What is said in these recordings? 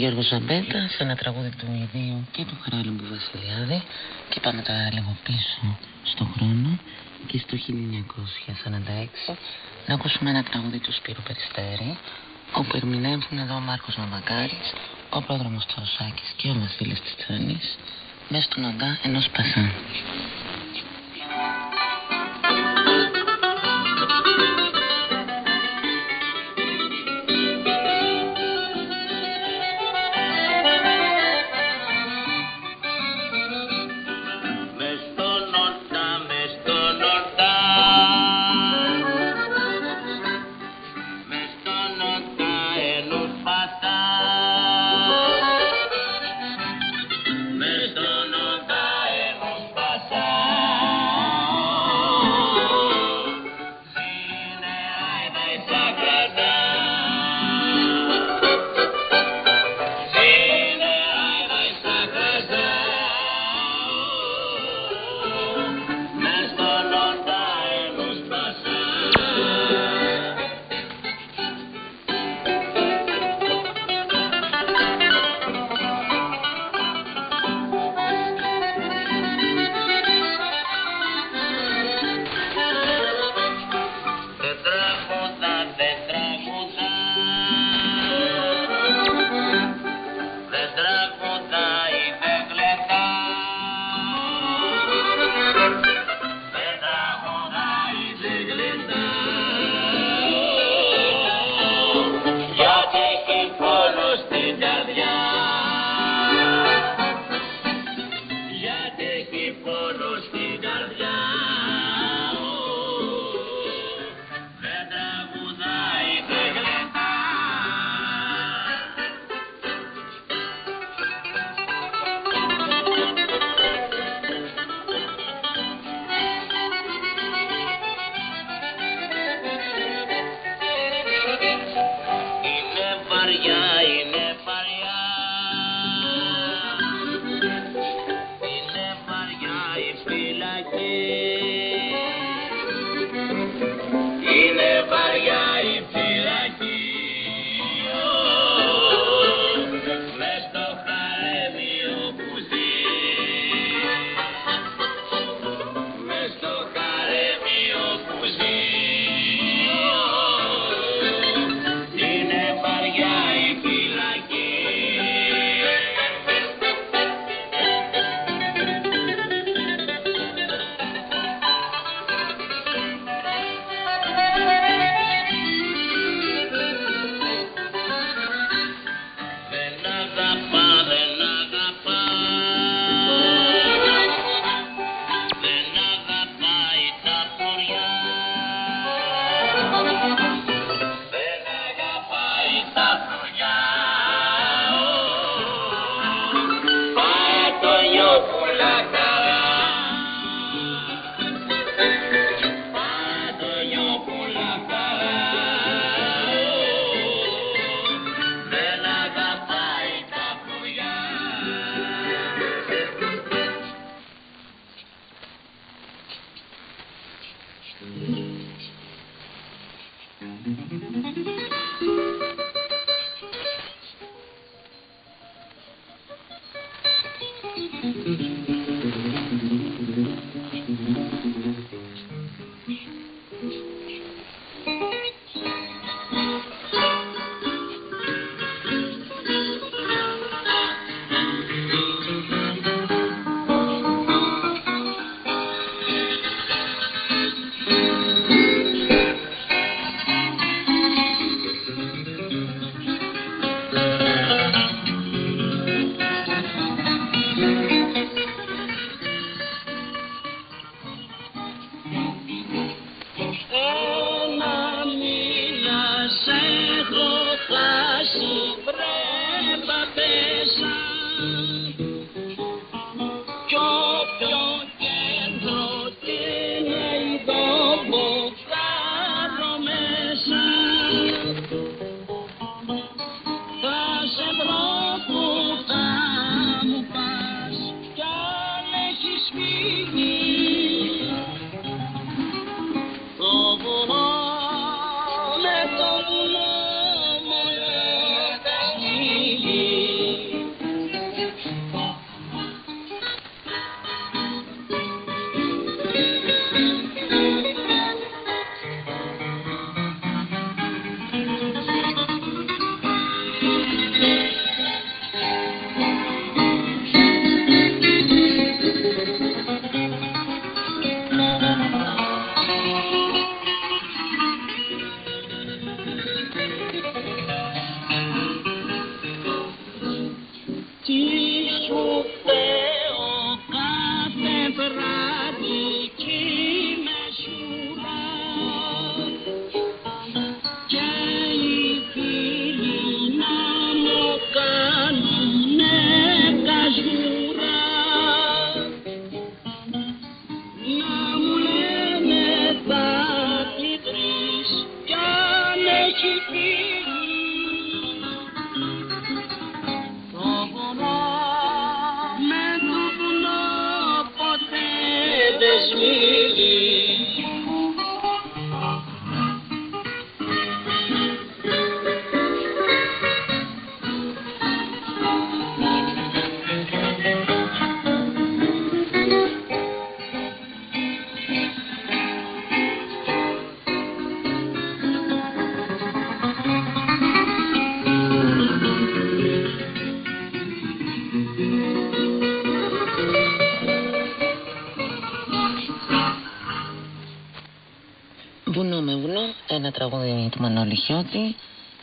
ήταν ο Γιώργος Ζαμπέτα σε ένα τραγούδι του Ιδίου και του Χαράλαμπου Βασιλιάδη και πάμε τώρα λίγο πίσω στο χρόνο και στο 1946 να ακούσουμε ένα τραγούδι του Σπύρου Περιστέρη όπου ερμηνεύουν εδώ ο Μάρκος Μαμακάρης, ο πρόδρομος Τσαουσάκης και ο Βασίλης Τσιτσάνης μέσα στον οντά ενός Πασά.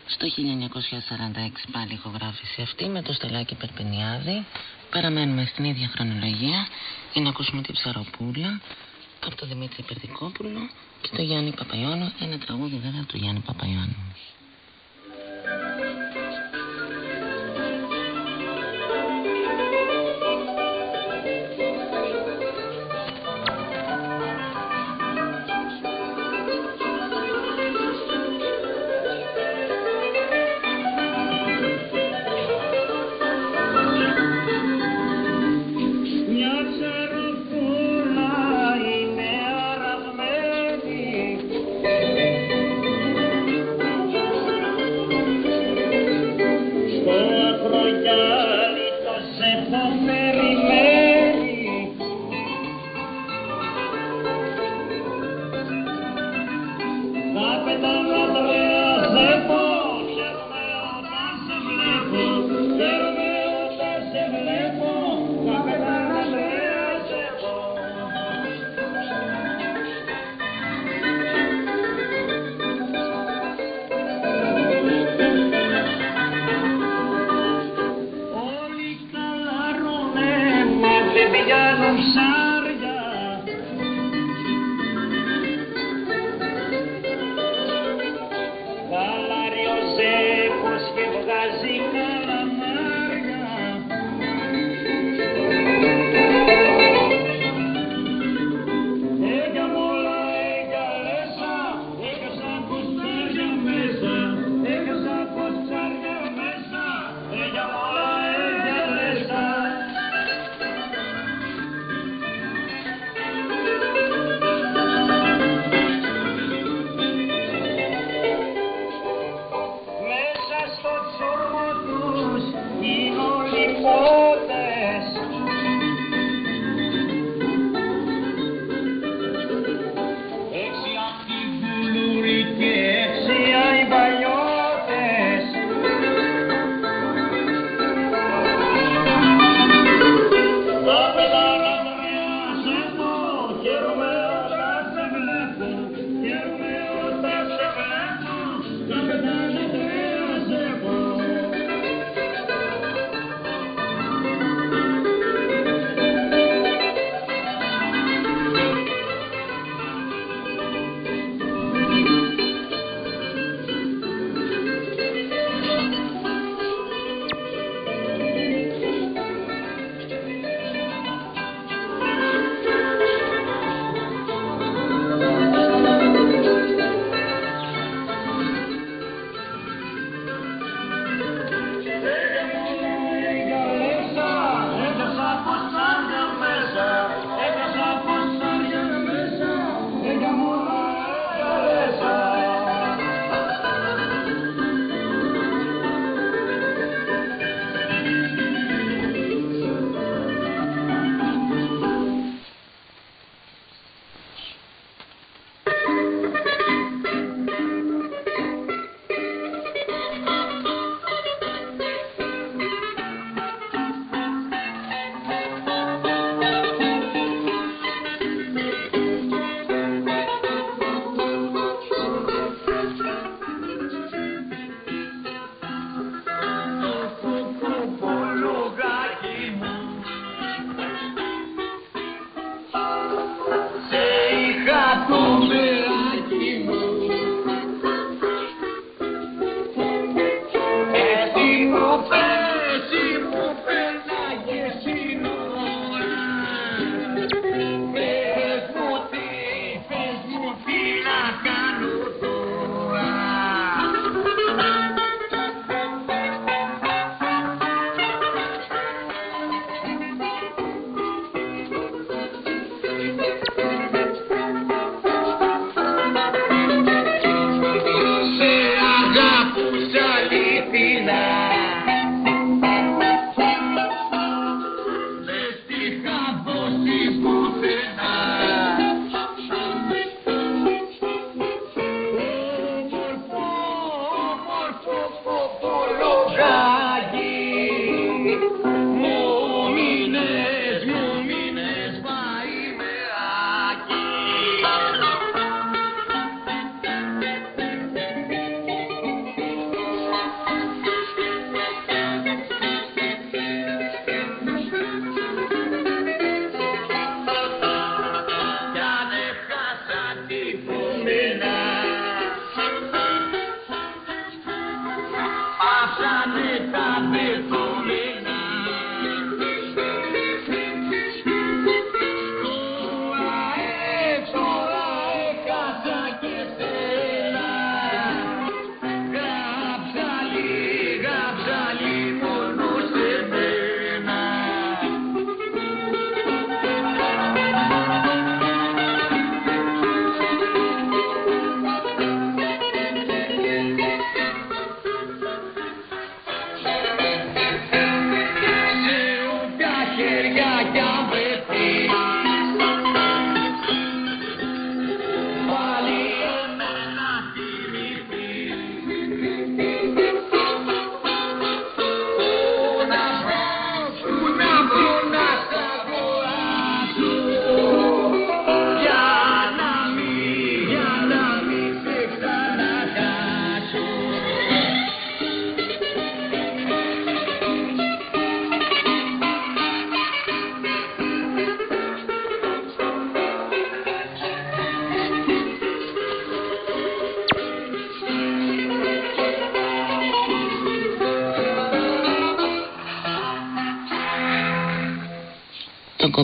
Στο 1946 πάλι ηχογράφηση αυτή με το στελάκι Περπενιάδη. Παραμένουμε στην ίδια χρονολογία για να ακούσουμε την Ψαροπούλα από τον Δημήτρη Περδικόπουλο και το Γιάννη Παπαϊώνο, ένα τραγούδι βέβαια του Γιάννη Παπαϊώνου.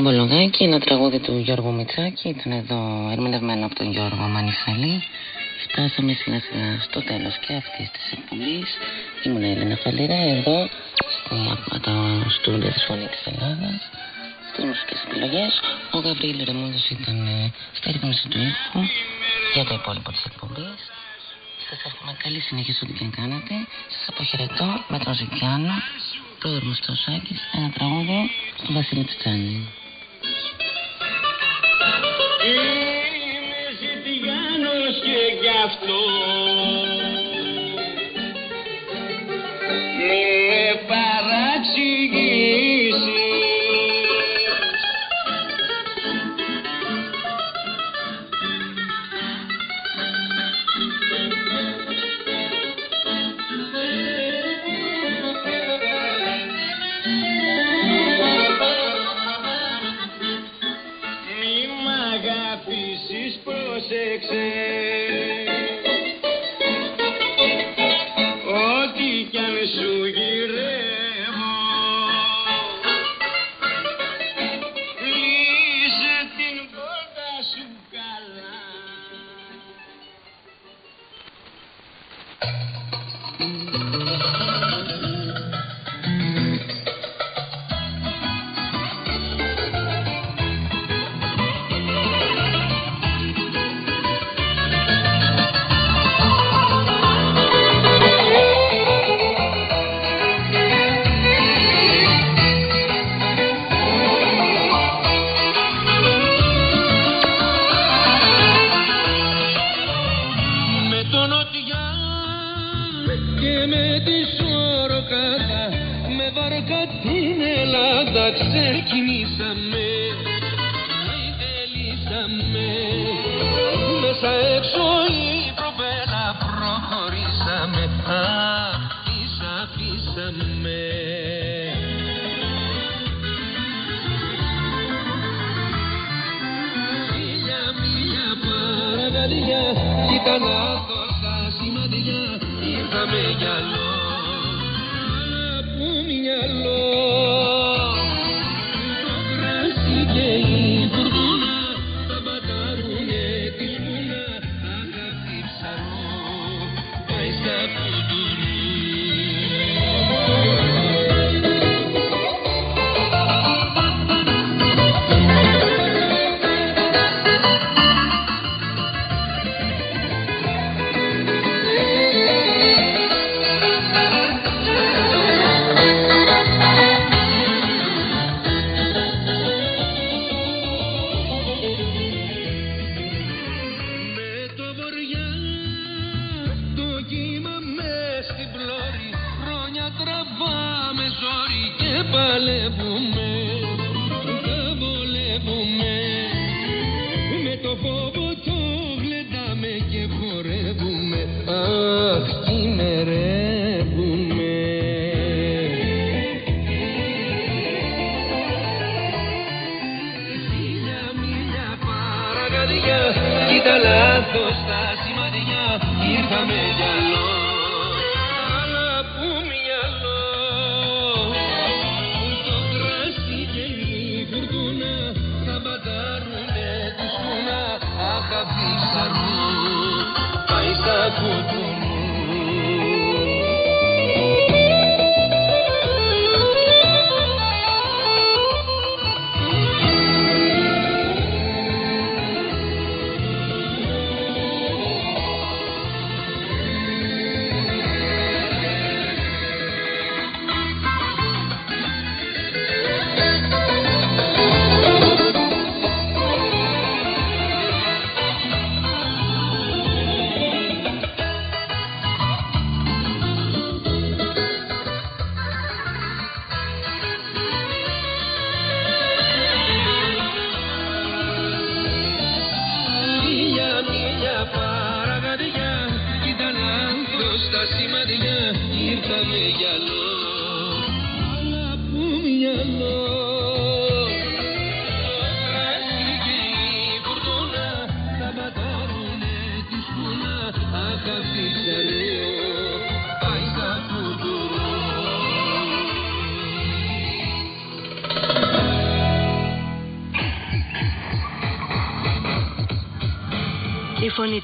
Μπολογάκη, ένα τραγούδι του Γιώργου Μητσάκη, ήταν εδώ ερμηνευμένο από τον Γιώργο Μανιφαλή. Φτάσαμε σιγά σιγά στο τέλος και αυτής της εκπομπής. Ήμουν η Ελένα Φαλήρα, εδώ στο στούντιο της Φωνής της Ελλάδας. Στις μουσικές επιλογές, ο Γαβρίλ Ρεμούντος ήταν ε, στα ρύθμιση του ήχου για το υπόλοιπο της εκπομπής. Σας εύχομαι καλή συνέχεια ό,τι και κάνετε. Σας αποχαιρετώ με τον Ζητιάνο, πρόεδρος μου στο Σάκης, ένα τραγούδι του Βασίλη Τσάνη.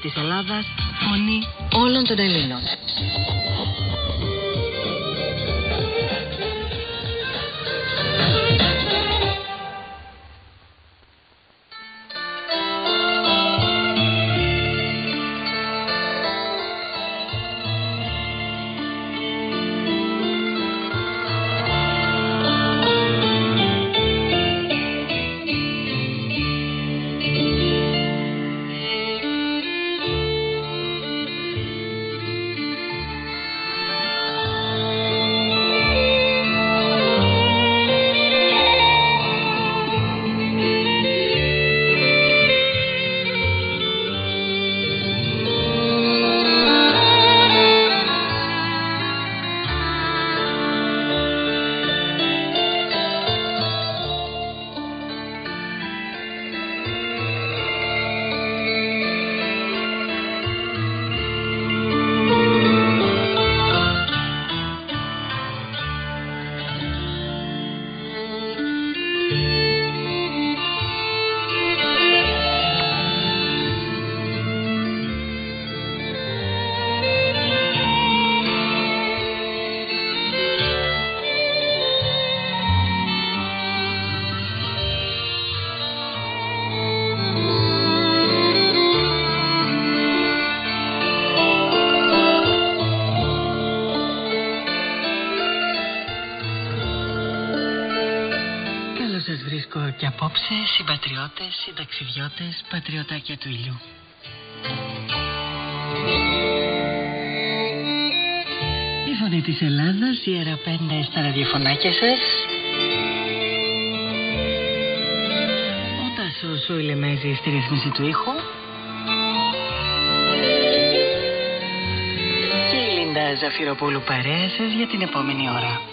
Της Ελλάδας, φωνή όλων των Ελλήνων. Συμπατριώτες, συνταξιδιώτες, πατριωτάκια του ηλιού. Η φωνή της Ελλάδας, η Αέρα 5 στα ραδιοφωνάκια σας. Ο Τάσος ο Ηλεμέζης στη ρύθμιση του ήχου. Και η Λίντα Ζαφυροπούλου παρέα σας για την επόμενη ώρα.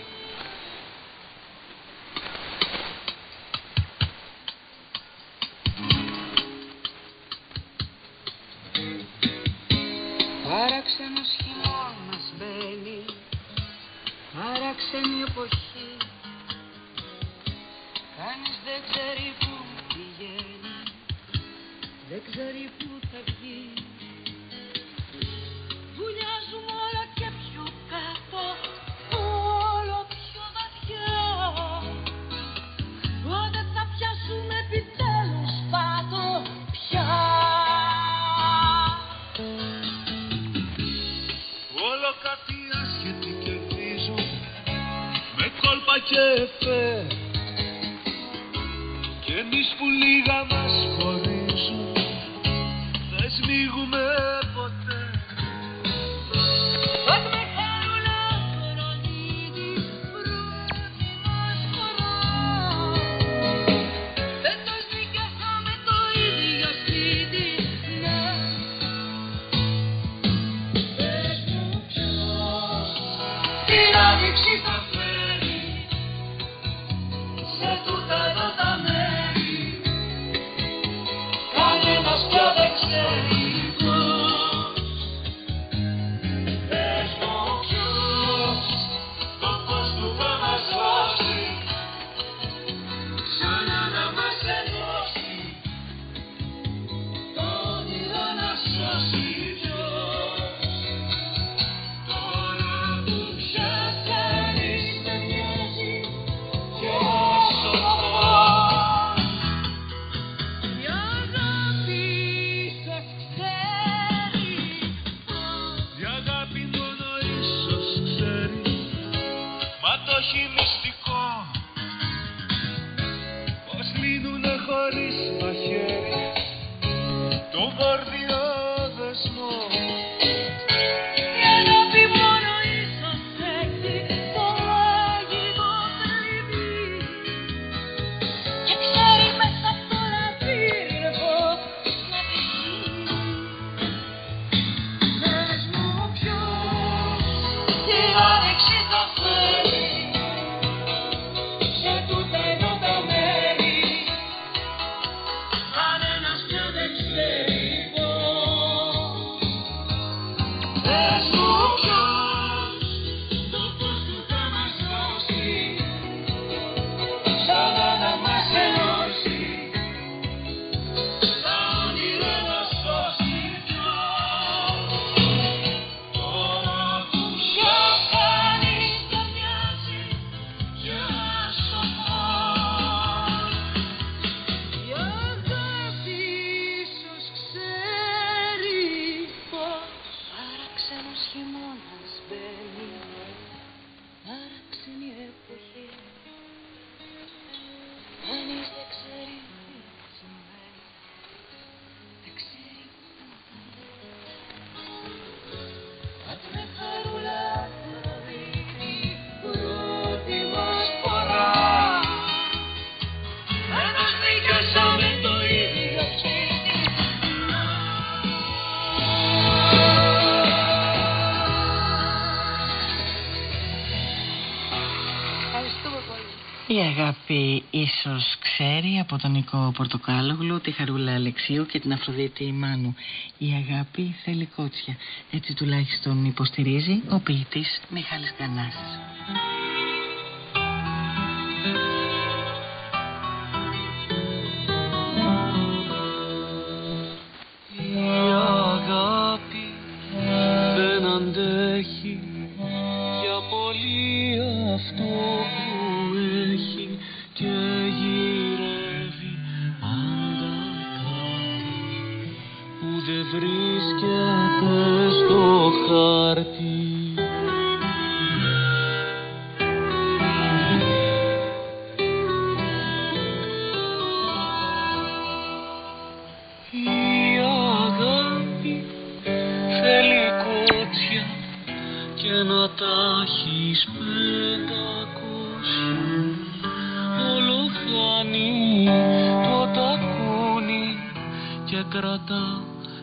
Από τον Νικό Πορτοκάλογλου, τη Χαρούλα Αλεξίου και την Αφροδίτη Μάνου. Η αγάπη θέλει κότσια. Έτσι τουλάχιστον υποστηρίζει ο ποιητής Μιχάλης Γκανάς.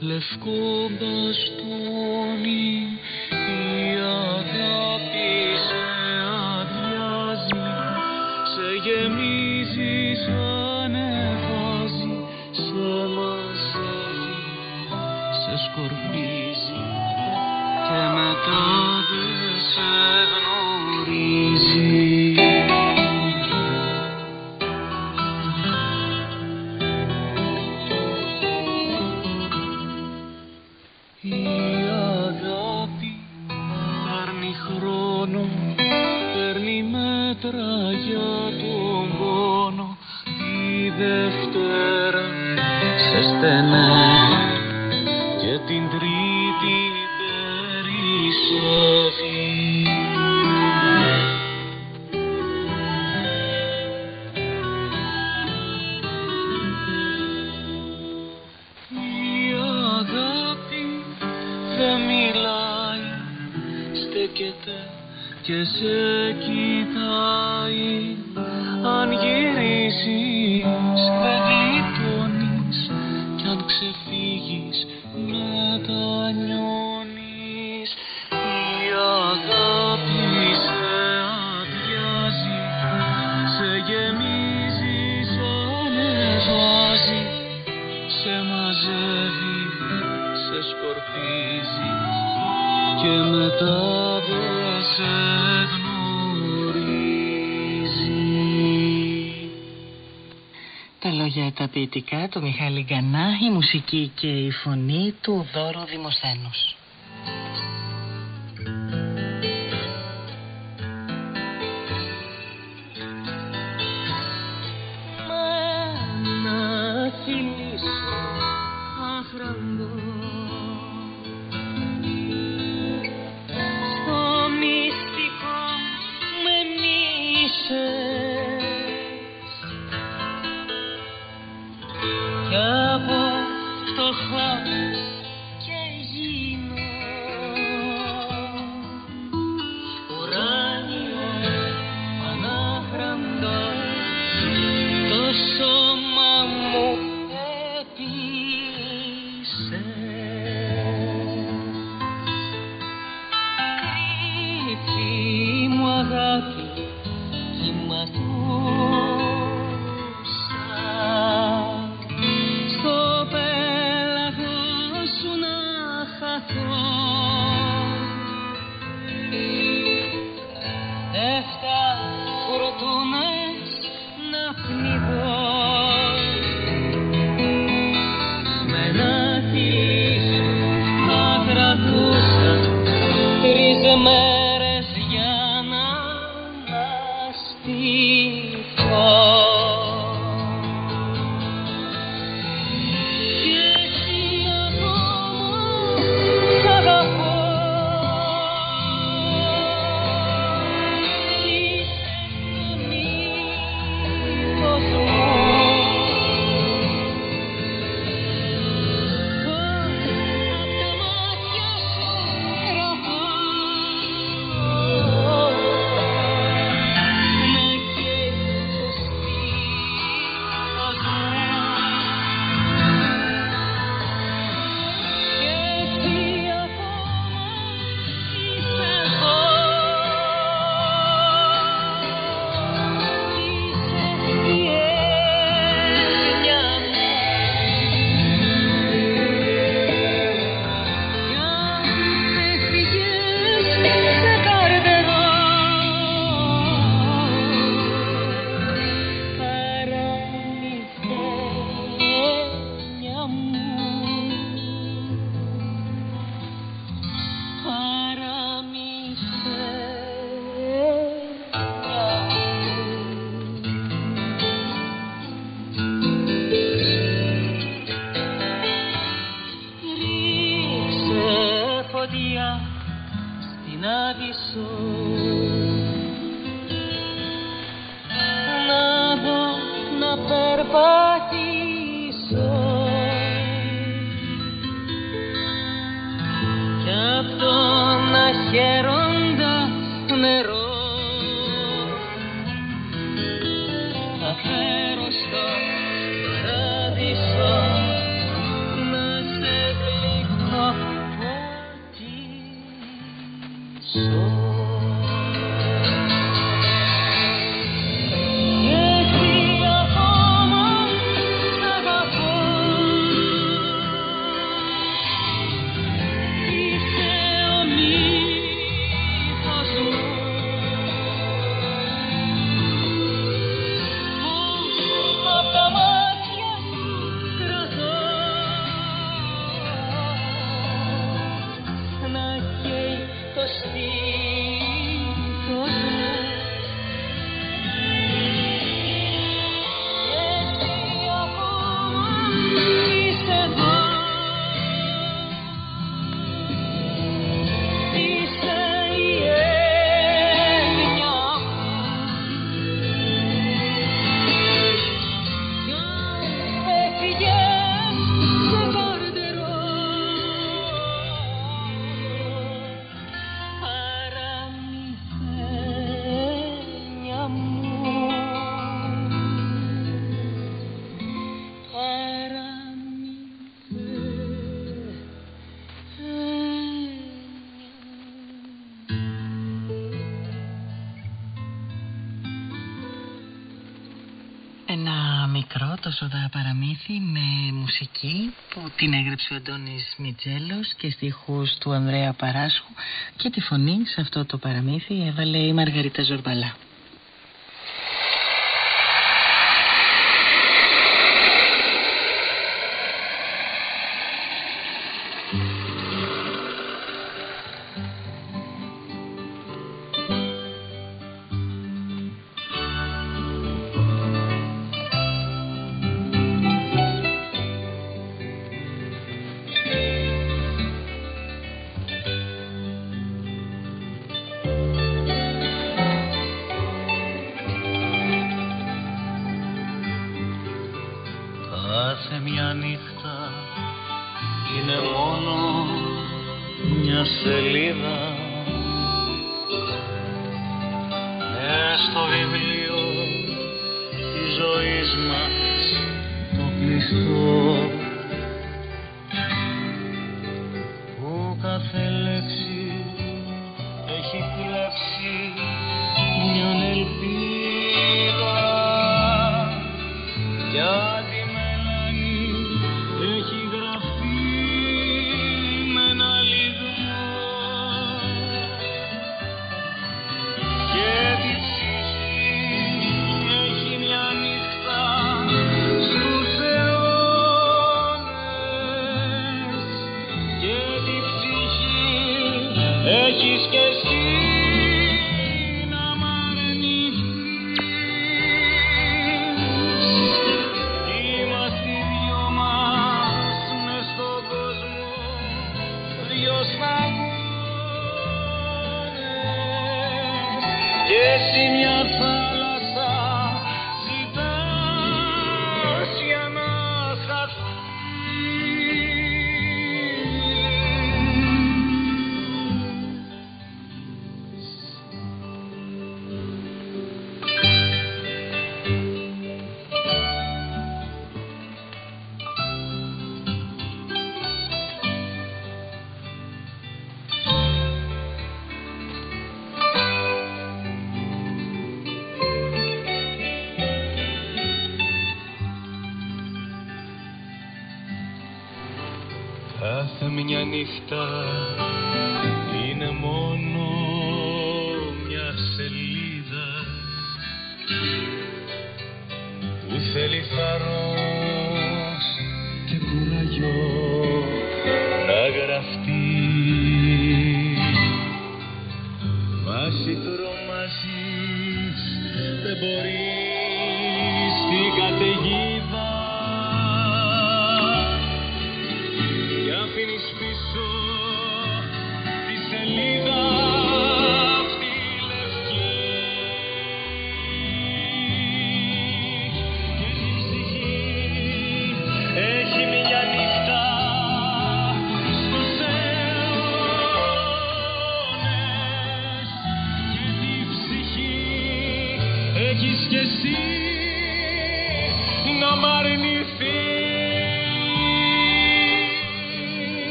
Τα μουσική και η φωνή του Δώρου Δημοσθένους. έξοδα παραμύθι με μουσική που την έγραψε ο Αντώνης Μιτζέλος και στίχους του Ανδρέα Παράσχου και τη φωνή σε αυτό το παραμύθι έβαλε η Μαργαρίτα Ζορμπαλά. είναι μόνο μια σελίδα. Ε, στο βιβλίο της ζωής μας το κλειστό.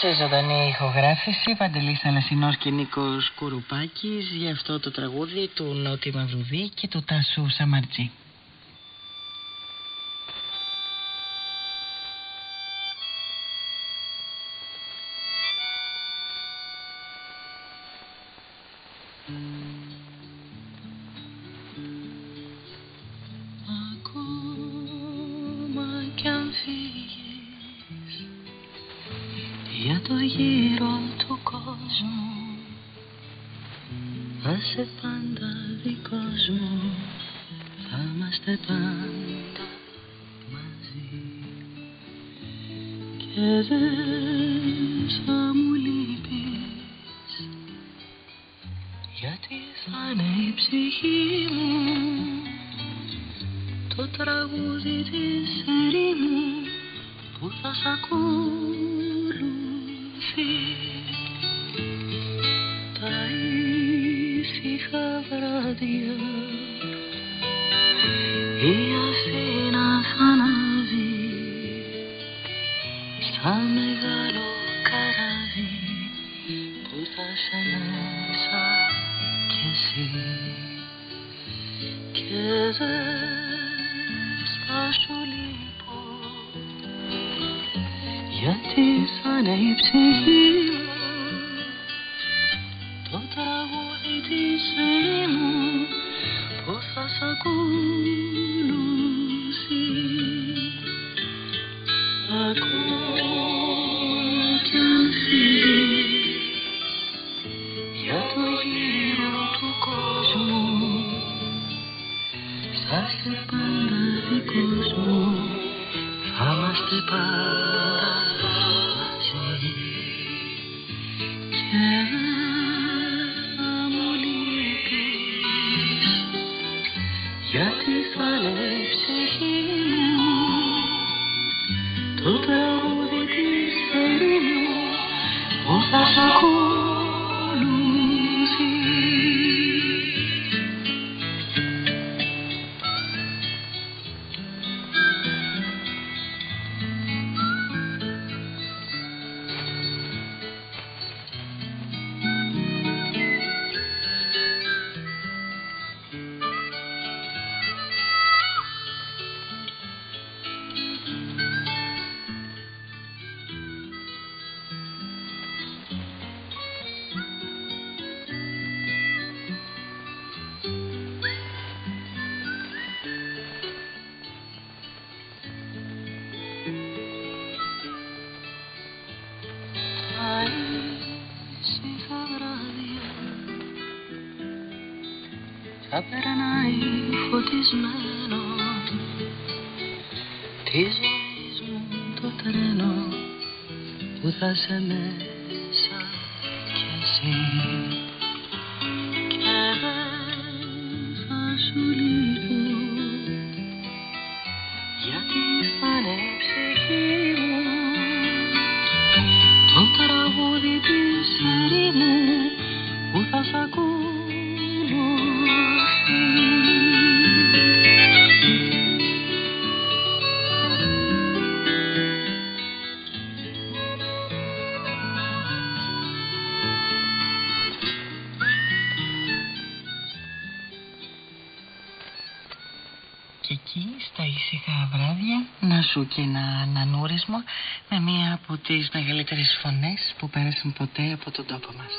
Σε ζωντανή ηχογράφηση Παντελής Θαλασσινός και Νίκος Κουρουπάκης για αυτό το τραγούδι του Νότι Μαυρουδή και του Τάσου Σαμαρτζή. θα περνάει φωτισμένο. Της ζωής μου το τρένο που θα σε μένει puedo todo por más.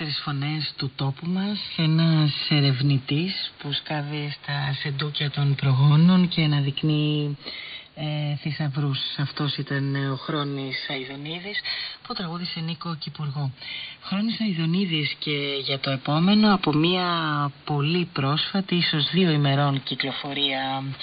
Μεγαλύτερες φωνές του τόπου μας, ένας ερευνητής που σκάβει στα σεντούκια των προγόνων και αναδεικνύει ε, θησαυρούς. Αυτός ήταν ο Χρόνης Αιδονίδης που τραγούδισε Νίκο Κυπουργό. Χρόνης Αιδονίδης και για το επόμενο από μια πολύ πρόσφατη, ίσως δύο ημερών κυκλοφορία ε,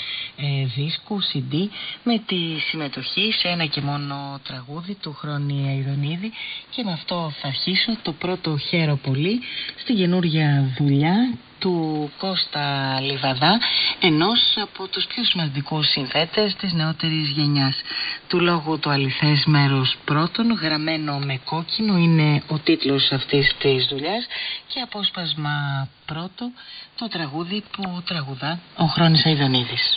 δίσκου, CD με τη συμμετοχή σε ένα και μόνο τραγούδι του Χρόνη Αιδονίδη και με αυτό θα αρχίσω το πρώτο χέρο πολύ στην καινούργια δουλειά του Κώστα Λιβαδά ενός από τους πιο σημαντικούς συνθέτες της νεότερης γενιάς. Του λόγου του αληθές μέρος πρώτον γραμμένο με κόκκινο είναι ο τίτλος αυτής της δουλειάς. Και απόσπασμα πρώτο το τραγούδι που τραγουδά ο Χρόνης Αιδονίδης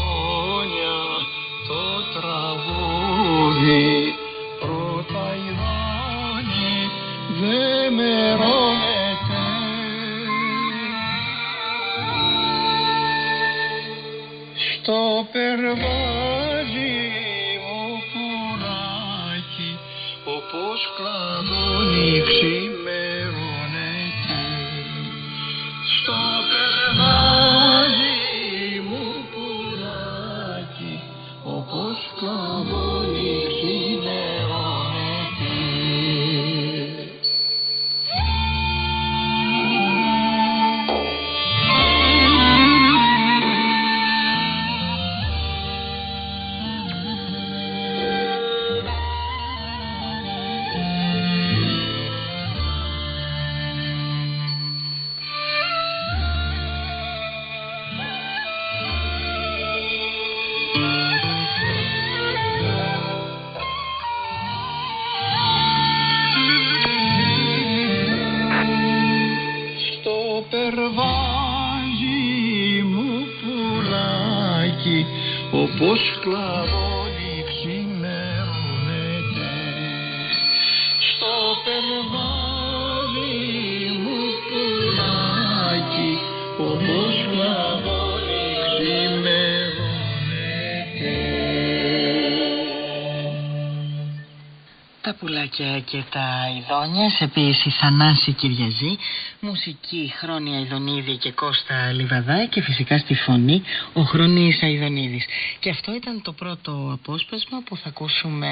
τα Ιδόνια σε ποιήση Θανάση Κυριαζή μουσική Χρόνια Ιδονίδη και Κώστα Λιβαδά και φυσικά στη φωνή ο Χρόνης Αϊδονίδης. Και αυτό ήταν το πρώτο απόσπασμα που θα ακούσουμε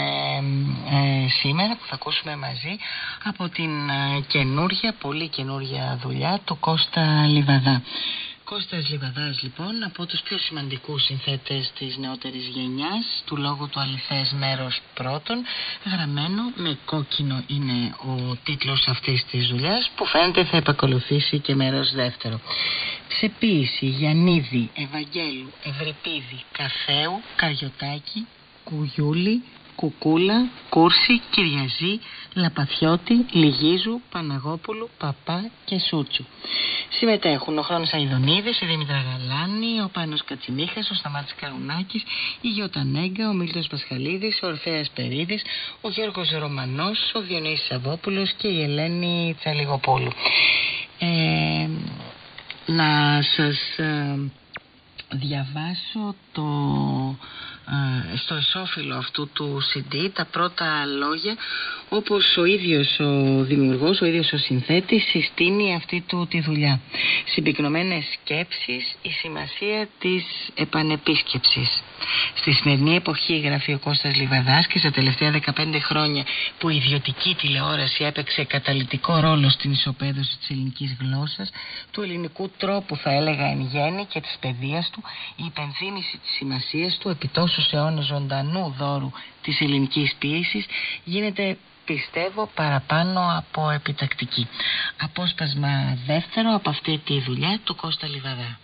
ε, σήμερα που θα ακούσουμε μαζί από την ε, καινούργια, πολύ καινούργια δουλειά του Κώστα Λιβαδά Κώστας Λιβαδάς λοιπόν από τους πιο σημαντικούς συνθέτες της νεότερης γενιάς του λόγου του αληθές μέρος πρώτον γραμμένο με κόκκινο είναι ο τίτλος αυτής της δουλειάς που φαίνεται θα επακολουθήσει και μέρος δεύτερο. Σε ποίηση Γιαννίδη, Ευαγγέλου, Ευρυπίδη, Καφέου, Καριωτάκη, Κουγιούλη, Κουκούλα, Κούρση, Κυριαζή, Λαπαθιώτη, Λιγίζου, Παναγόπουλου, Παπά και Σούτσου. Συμμετέχουν ο Χρόνος Αιδονίδης, η Δήμητρα Γαλάνη, ο Πάνος Κατσιμίχας, ο Σταμάτης Καρουνάκης, η Γιώτα Νέγκα, ο Μίλτος Πασχαλίδης, ο Ορφέας Περίδης, ο Γιώργος Ρωμανός, ο Διονύσης Σαββόπουλος και η Ελένη Τσαλιγοπούλου. Ε, να σας ε, διαβάσω το στο εσώφυλλο αυτού του CD τα πρώτα λόγια όπως ο ίδιος ο δημιουργός, ο ίδιος ο συνθέτης συστήνει αυτή του τη δουλειά. Συμπυκνωμένες σκέψεις, η σημασία της επανεπίσκεψης. Στη σημερινή εποχή γράφει ο Κώστας Λιβαδάς και στα τελευταία 15 χρόνια που η ιδιωτική τηλεόραση έπαιξε καταλητικό ρόλο στην ισοπαίδωση της ελληνικής γλώσσας, του ελληνικού τρόπου θα έλεγα εν γέννη και της παιδείας του, η υπενθύμηση της σημασίας του επί τόσους αιώνες ζωντανού δώρου της ελληνικής ποιήσης γίνεται πιστεύω παραπάνω από επιτακτική. Απόσπασμα δεύτερο από αυτή τη δουλειά του Κώστα Λιβαδά.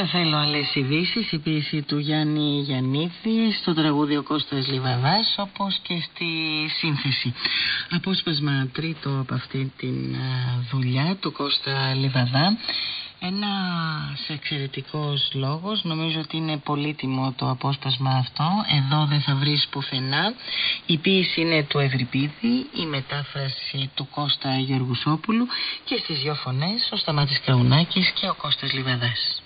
Δεν θέλω άλλες ειδήσεις, η ποιήση του Γιάννη Γιαννίδη στο τραγούδι ο Κώστας Λιβαδάς όπως και στη σύνθεση. Απόσπασμα τρίτο από αυτή τη δουλειά του Κώστα Λιβαδά. Ένας εξαιρετικός λόγος, νομίζω ότι είναι πολύτιμο το απόσπασμα αυτό, εδώ δεν θα βρεις πουθενά. Η ποίηση είναι του Ευρυπίδη, η μετάφραση του Κώστα Γεωργουσόπουλου και στις δυο φωνές ο Σταμάτης Καουνάκης και ο Κώστας Λιβαδάς.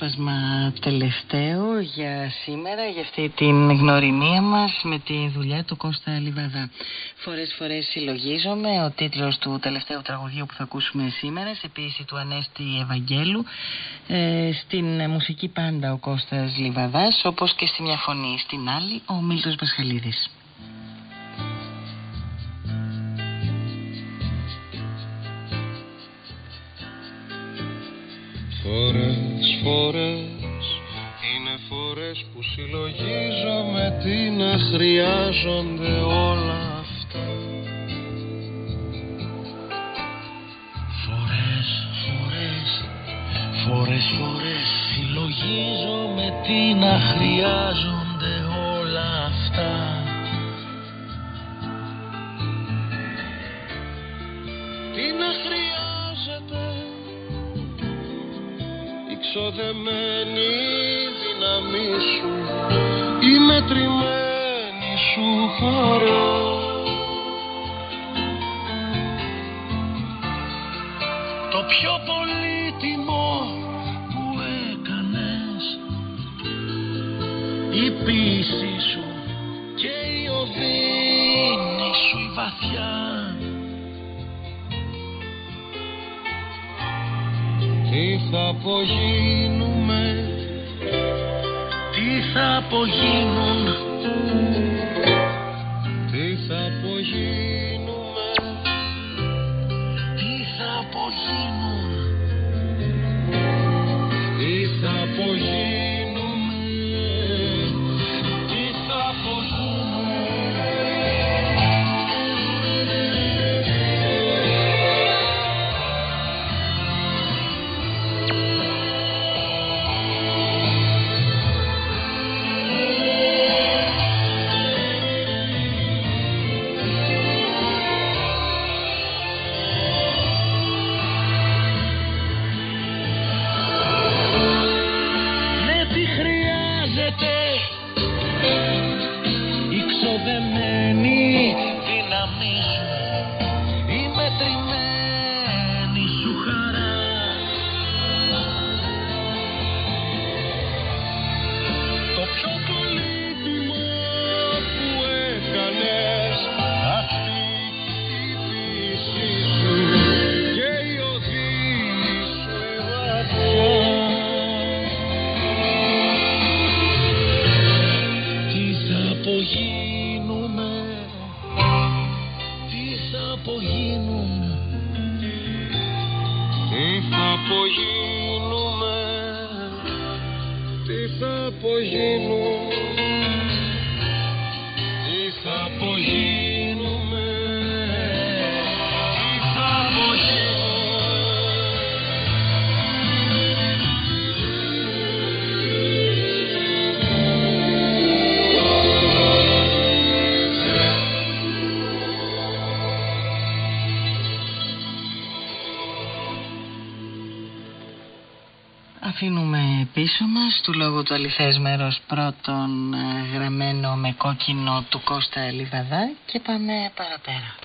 Απόσπασμα τελευταίο για σήμερα, για αυτή την γνωριμία μας με τη δουλειά του Κώστα Λιβαδά. Φορές φορές συλλογίζομαι, ο τίτλος του τελευταίου τραγουδίου που θα ακούσουμε σήμερα, σε ποιήση του Ανέστη Ευαγγέλου, ε, στην μουσική πάντα ο Κώστας Λιβαδάς, όπως και στη μια φωνή στην άλλη ο Μίλτος Βασχαλίδης. Χρειάζονται όλα αυτά. Φορές, φορές Φορές, φορές Συλλογίζομαι τι να χρειάζονται του λόγου το αληθές μέρος πρώτον ε, γραμμένο με κόκκινο του Κώστα Λιβαδά και πάμε παραπέρα.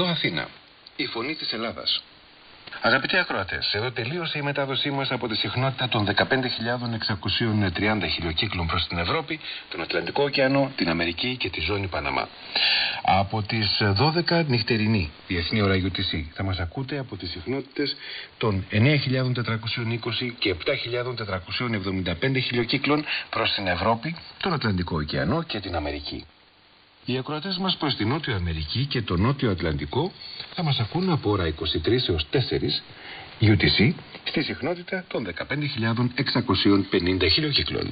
Εδώ Αθήνα, η φωνή της Ελλάδας. Αγαπητοί ακροατές, εδώ τελείωσε η μετάδοσή μας από τη συχνότητα των 15.630 χιλιοκύκλων προς την Ευρώπη, τον Ατλαντικό ωκεανό, την Αμερική και τη ζώνη Παναμά. Από τις 12 νυχτερινή διεθνή ώρα UTC θα μας ακούτε από τις συχνότητες των 9.420 και 7.475 χιλιοκύκλων προς την Ευρώπη, τον Ατλαντικό ωκεανό και την Αμερική. Οι ακροατές μας προς την Νότιο Αμερική και το Νότιο Ατλαντικό θα μας ακούν από ώρα 23 έως 4 UTC στη συχνότητα των 15.650 χιλιοκύκλων.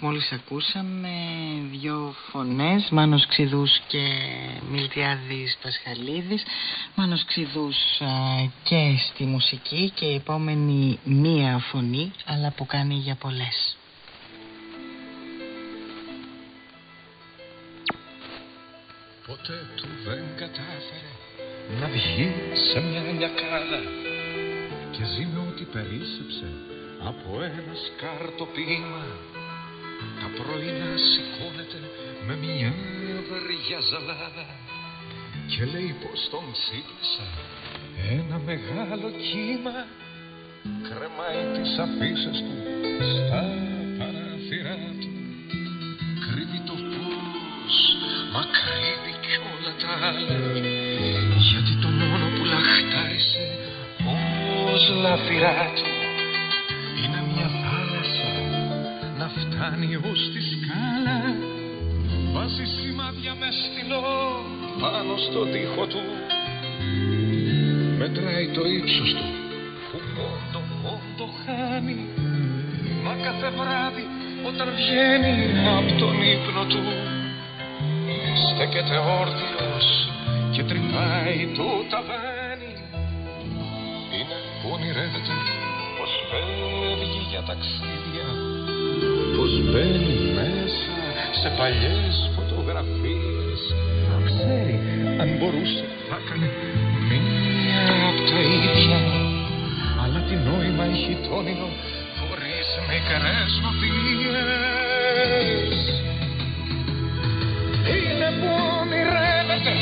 Μόλις ακούσαμε, δύο φωνές, Μάνος Ξηδούς και Μιλτιάδης Πασχαλίδης. Μάνος Ξηδούς α, και στη μουσική και η επόμενη μία φωνή, αλλά που κάνει για πολλές. Ποτέ του δεν κατάφερε να βγει σε μια λιακάδα και ζει με ό,τι περίσσεψε από ένα σκάρτο ποίημα τα πρωινά σηκώνεται με μια βαριά ζαλάδα και λέει πως τον ξύπνησα ένα μεγάλο κύμα. Κρεμάει τις αφήσεις του στα παράθυρά του. Κρύβει το φως μα κρύβει κι όλα τα άλλα. Γιατί το μόνο που λαχτάρισε ως λαφυρά του να φτάνει ως της σκάλας βάζει σημάδια μες στυλό πάνω στο τοίχο του. Μετράει το ύψος του. Που πόντο πόντο χάνει μα κάθε βράδυ όταν βγαίνει από τον ύπνο του. Στέκεται όρθιος και τρυπάει το ταβάνι. Είναι που ονειρεύεται πως φεύγει για ταξίδια πως μπαίνει μέσα σε παλιές φωτογραφίες. Ξέρει αν μπορούσε θα έκανε μία απ' τα ίδια αλλά τι νόημα έχει το όνειρο χωρίς μικρές νοθείες. Είναι που ονειρεύεται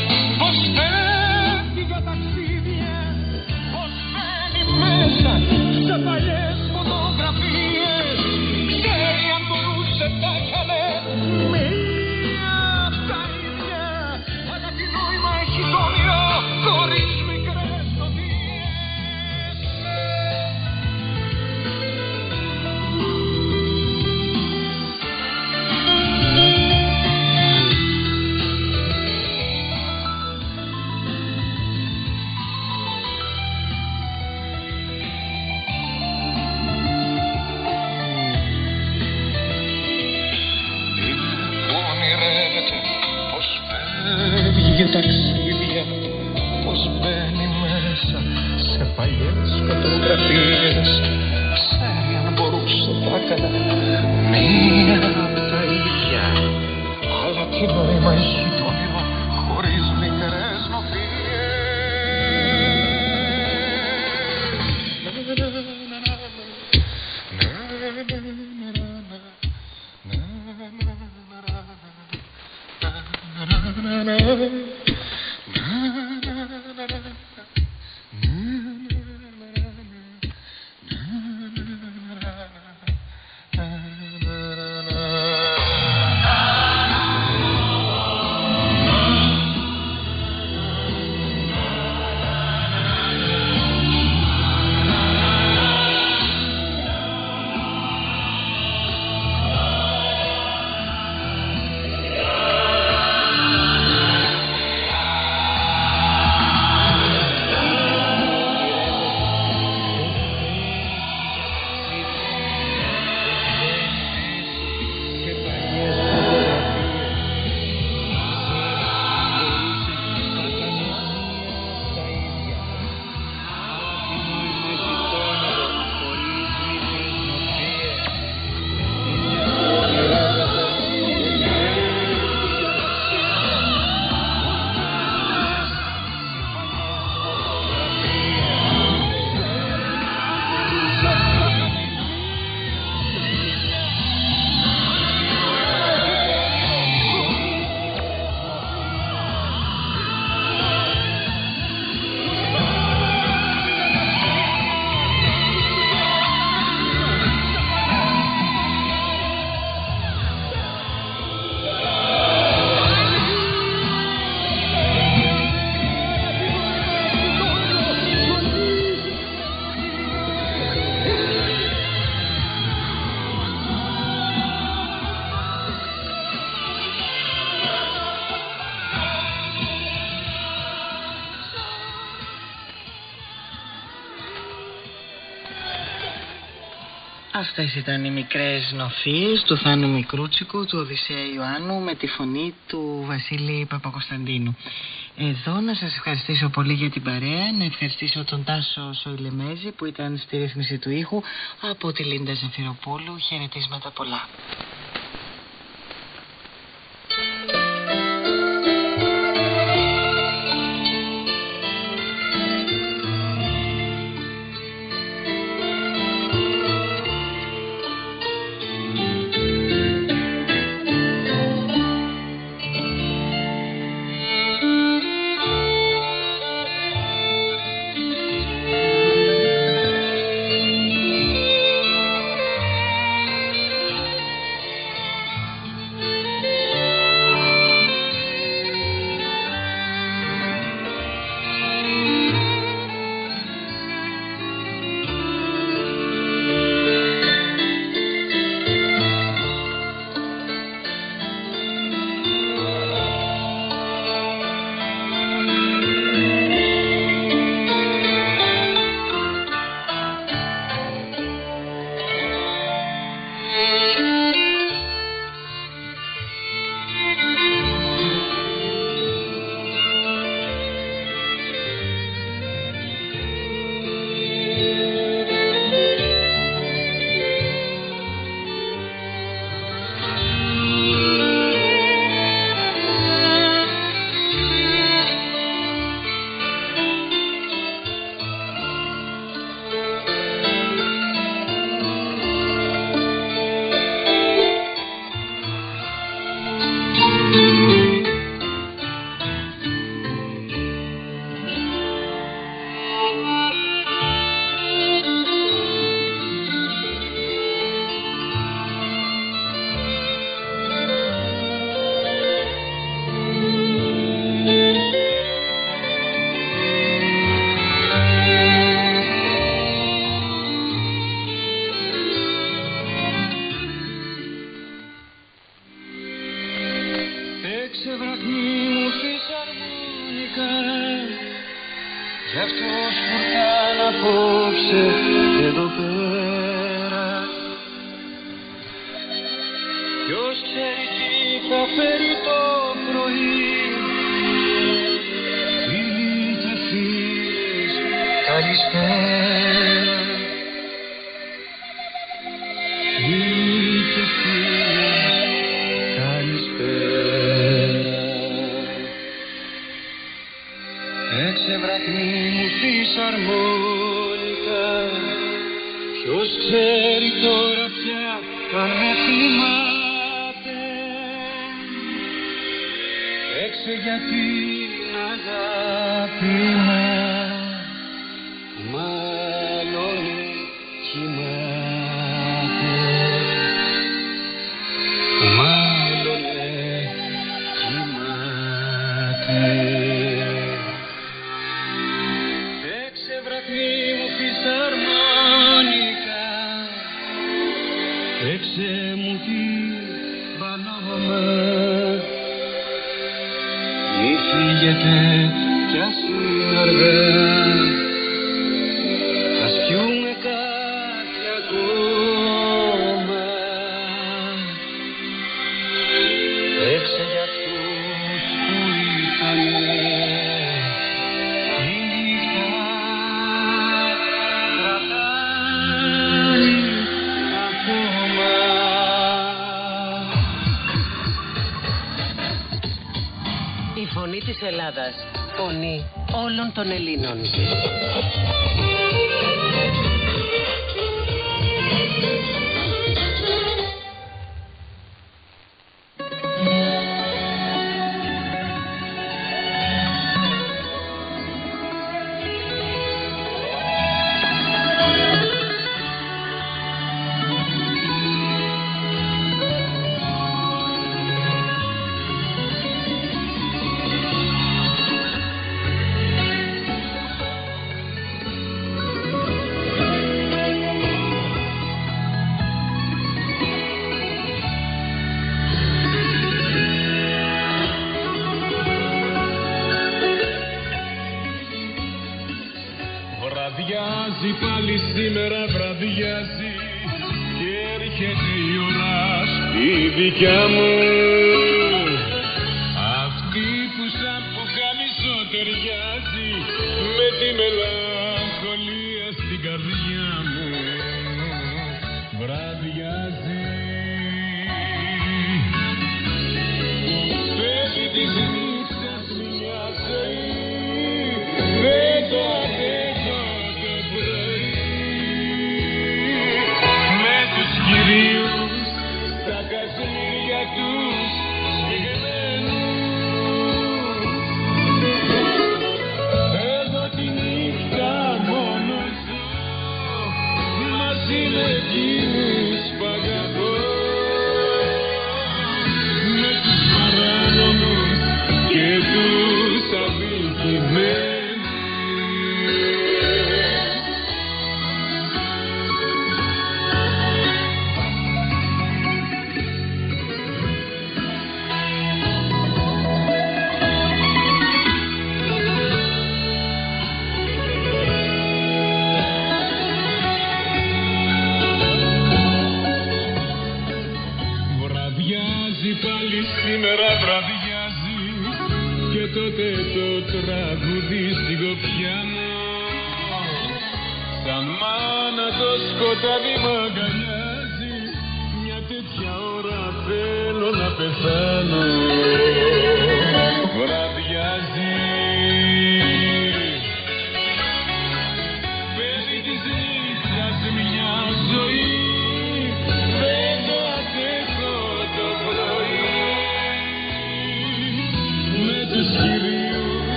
Αυτές ήταν οι μικρές νοφίες του Θάνου Μικρούτσικου, του Οδυσσέα Ιωάννου με τη φωνή του Βασίλη Παπακοσταντίνου. Εδώ να σας ευχαριστήσω πολύ για την παρέα, να ευχαριστήσω τον Τάσο Σοηλεμέζη που ήταν στη ρύθμιση του ήχου από τη Λίντα Ζαφυροπούλου. Χαιρετίσματα πολλά.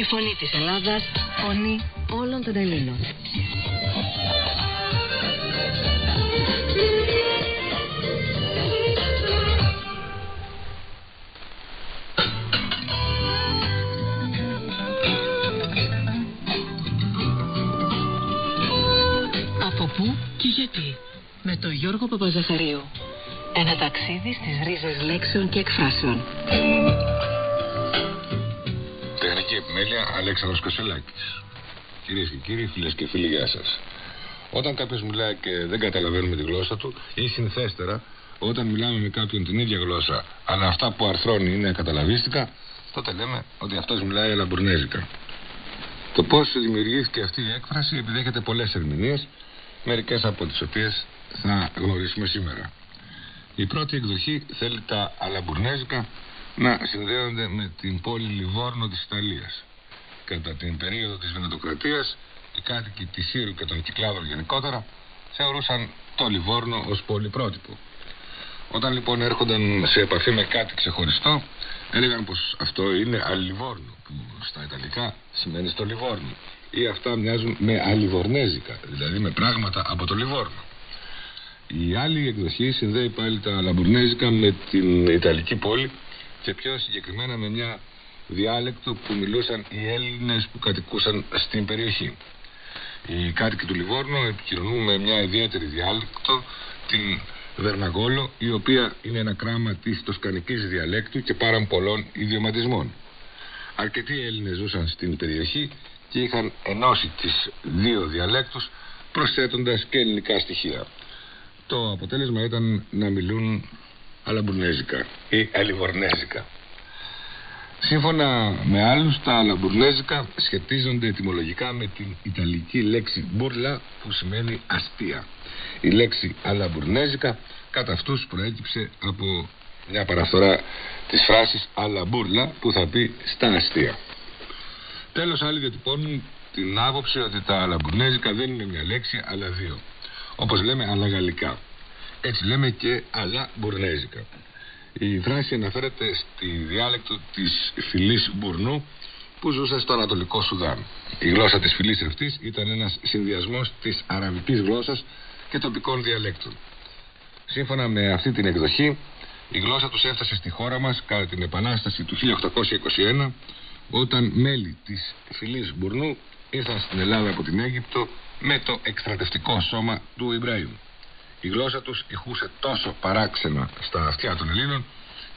Η φωνή της Ελλάδας, φωνή όλων των Ελλήνων. Από πού και γιατί; Με τον Γιώργο Παπαζαχαρίου. Ένα ταξίδι στις ρίζες λέξεων και εκφράσεων. Τεχνική επιμέλεια Αλέξανδρος Κασελάκης. Κυρίες και κύριοι, φίλες και φίλοι, γεια σας. Όταν κάποιος μιλάει και δεν καταλαβαίνουμε τη γλώσσα του, ή συνθέστερα, όταν μιλάμε με κάποιον την ίδια γλώσσα, αλλά αυτά που αρθρώνει είναι καταλαβίστικα, τότε λέμε ότι αυτός μιλάει αλαμπουρνέζικα. Το πώς δημιουργήθηκε αυτή η έκφραση επιδέχεται πολλές ερμηνείες, μερικές από τις οποίες θα γνωρίσουμε σήμερα. Η πρώτη εκδοχή θέλει τα αλαμπουρνέζικα να συνδέονται με την πόλη Λιβόρνο της Ιταλίας. Κατά την περίοδο της Βενετοκρατίας, οι κάτοικοι της Σύρου και των Κυκλάδων γενικότερα θεωρούσαν το Λιβόρνο ως πόλη πρότυπο. Όταν λοιπόν έρχονταν σε επαφή με κάτι ξεχωριστό, έλεγαν πως αυτό είναι αλιβόρνο, που στα Ιταλικά σημαίνει στο Λιβόρνο. Ή αυτά μοιάζουν με αλιβορνέζικα, δηλαδή με πράγματα από το Λιβόρνο. Η άλλη εκδοχή συνδέει πάλι τα λαμπουρνέζικα με την Ιταλική πόλη και πιο συγκεκριμένα με μια διάλεκτο που μιλούσαν οι Έλληνες που κατοικούσαν στην περιοχή. Οι κάτοικοι του Λιβόρνου επικοινωνούν με μια ιδιαίτερη διάλεκτο, την Βερναγόλο, η οποία είναι ένα κράμα της τοσκανικής διαλέκτου και πάρα πολλών ιδιωματισμών. Αρκετοί Έλληνες ζούσαν στην περιοχή και είχαν ενώσει τις δύο διαλέκτους προσθέτοντας και ελληνικά στοιχεία. Το αποτέλεσμα ήταν να μιλούν αλαμπουρνέζικα ή αλιβορνέζικα. Σύμφωνα με άλλους, τα αλαμπουρνέζικα σχετίζονται ετυμολογικά με την ιταλική λέξη μπουρλα που σημαίνει αστεία. Η λέξη αλαμπουρνέζικα κατά αυτούς προέκυψε από μια παραφθορά της φράσης αλαμπουρλα που θα πει στα αστεία. Τέλος άλλοι διατυπώνουν την άποψη ότι τα αλαμπουρνέζικα δεν είναι μια λέξη αλλά δύο. Όπως λέμε αλαγαλλικά. Έτσι λέμε και αλαμπουρνέζικα. Η φράση αναφέρεται στη διάλεκτο της φυλής Μπουρνού που ζούσε στο Ανατολικό Σουδάν. Η γλώσσα της φυλής αυτής ήταν ένας συνδυασμός της αραβικής γλώσσας και τοπικών διαλέκτων. Σύμφωνα με αυτή την εκδοχή, η γλώσσα τους έφτασε στη χώρα μας κατά την Επανάσταση του 1821 όταν μέλη της φυλής Μπουρνού ήρθαν στην Ελλάδα από την Αίγυπτο με το εκστρατευτικό σώμα του Ιμπραήμ. Η γλώσσα τους ηχούσε τόσο παράξενα στα αυτιά των Ελλήνων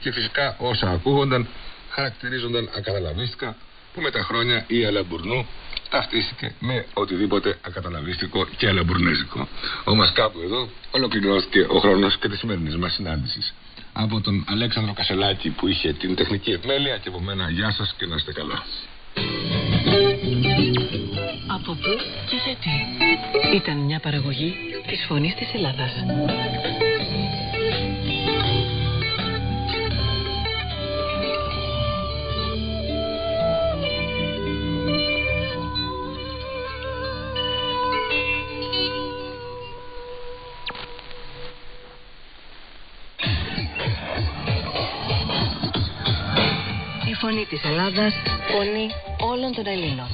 και φυσικά όσα ακούγονταν χαρακτηρίζονταν ακαταλαβίστικα που με τα χρόνια η Αλαμπουρνού ταυτίστηκε με οτιδήποτε ακαταλαβίστικο και αλαμπουρνέζικο. Όμως κάπου εδώ ολοκληρώθηκε ο χρόνος και της σημερινής μας συνάντησης. Από τον Αλέξανδρο Κασελάκη που είχε την τεχνική επιμέλεια και από μένα γεια σας και να είστε καλά. Από πού και γιατί. Ήταν μια παραγωγή της Φωνής της Ελλάδας. Η Φωνή της Ελλάδας, φωνή όλων των Ελλήνων.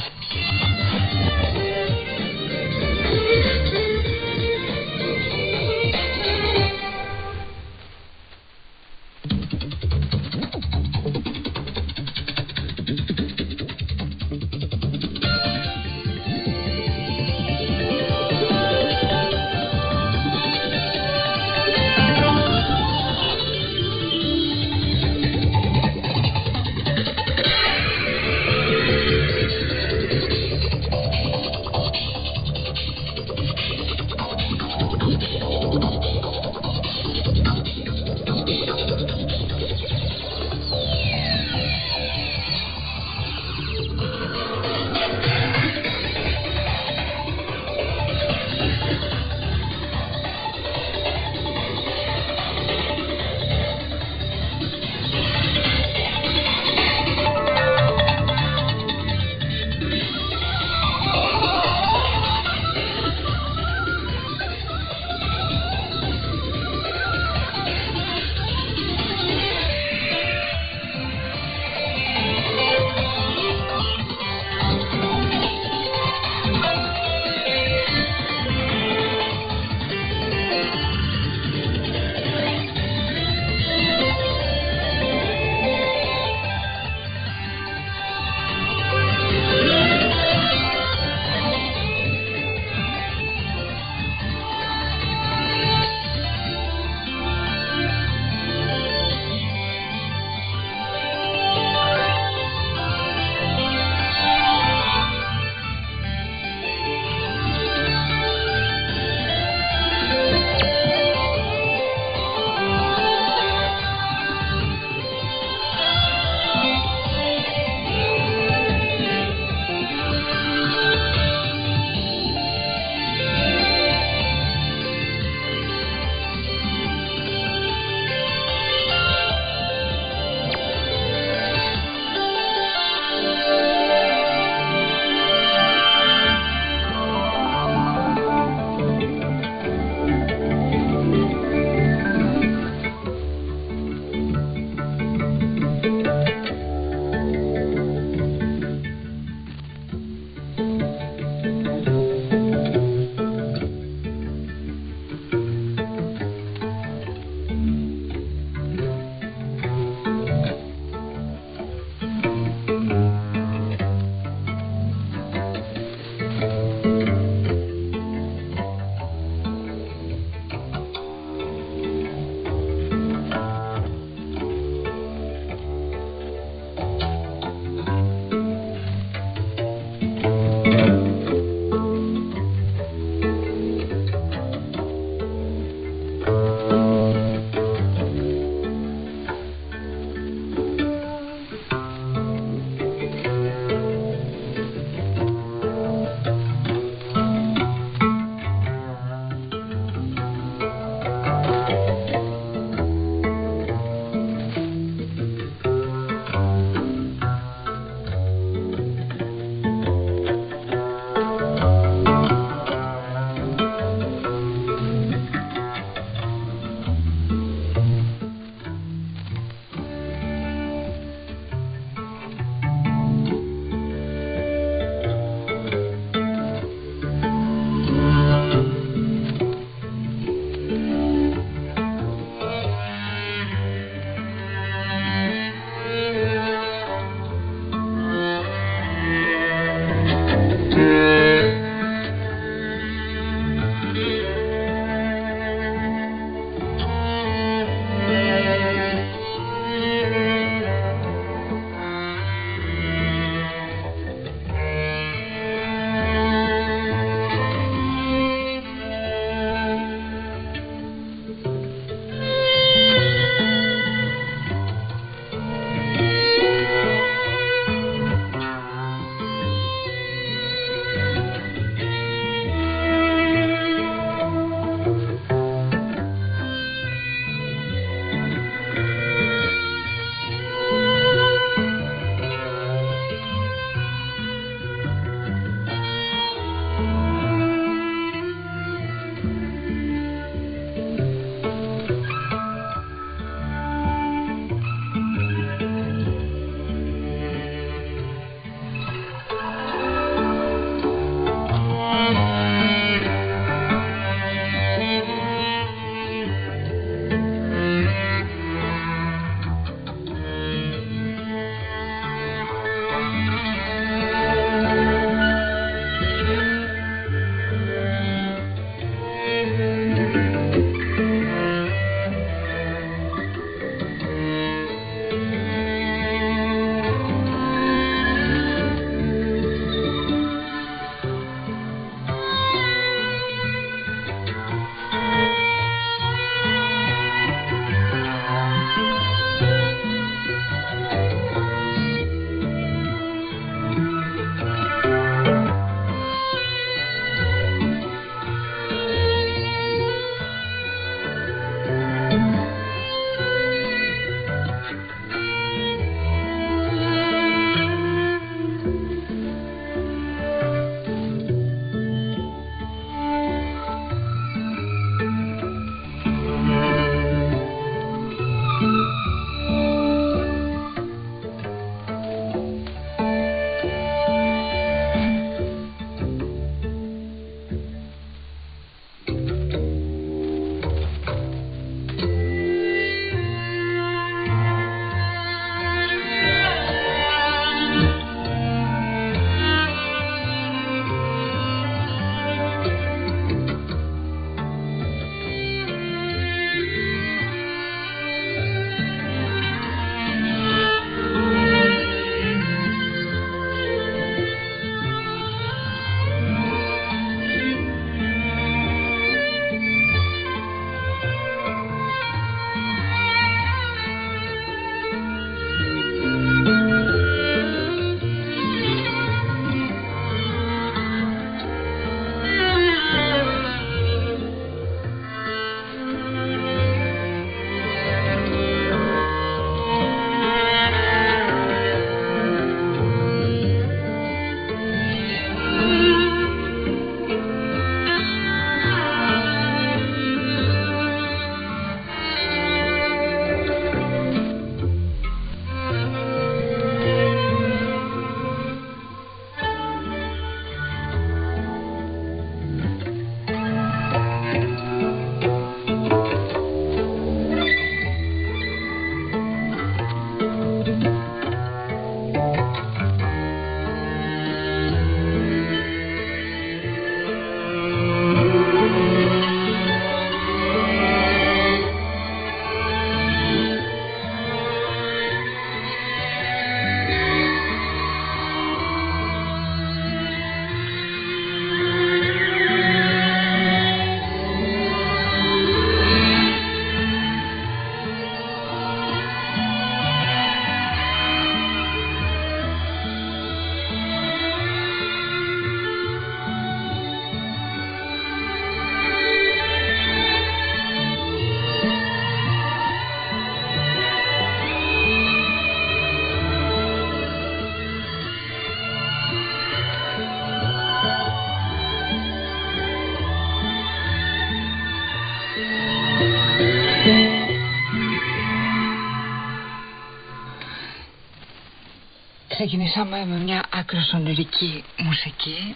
Ξεκινήσαμε με μια άκροσονερική μουσική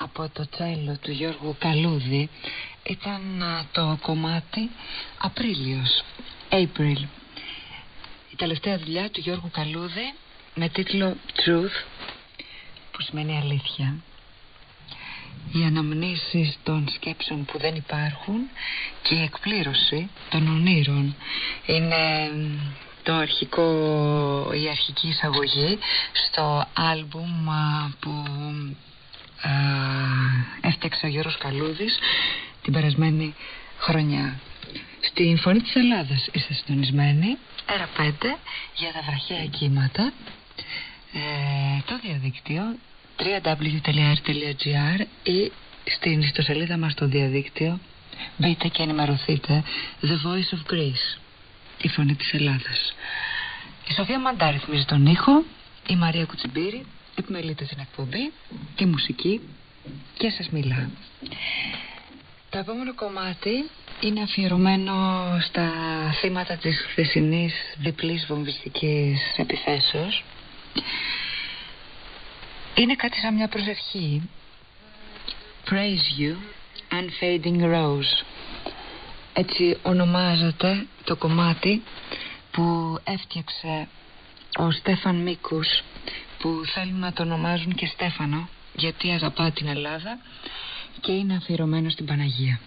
από το τσέλο του Γιώργου Καλούδη. Ήταν α, το κομμάτι Απρίλιος, April. Η τελευταία δουλειά του Γιώργου Καλούδη με τίτλο Truth, που σημαίνει αλήθεια. Οι αναμνήσεις των σκέψεων που δεν υπάρχουν και η εκπλήρωση των ονείρων είναι το αρχικό, η αρχική εισαγωγή στο άλμπουμ α, που α, έφτιαξε ο Γιώργος Καλούδης την περασμένη χρονιά. Στην Φωνή της Ελλάδας είστε συντονισμένοι, έρα 5 για τα βραχαία κύματα, ε, το διαδίκτυο www.r.gr ή στην ιστοσελίδα μας στο διαδίκτυο. Μπείτε και ενημερωθείτε. The Voice of Greece η φωνή της Ελλάδας. Η Σοφία Μαντά ρυθμίζει τον ήχο η Μαρία Κουτσιμπύρη επιμελείται την εκπομπή τη μουσική και σας μιλά. Το επόμενο κομμάτι είναι αφιερωμένο στα θύματα της χθεσινής διπλής βομβιστικής επιθέσεως. Είναι κάτι σαν μια προσευχή. Praise you, unfading rose Έτσι ονομάζεται το κομμάτι που έφτιαξε ο Στέφαν Μίκους που θέλουν να το ονομάζουν και Στέφανο γιατί αγαπά την Ελλάδα και είναι αφιερωμένο στην Παναγία.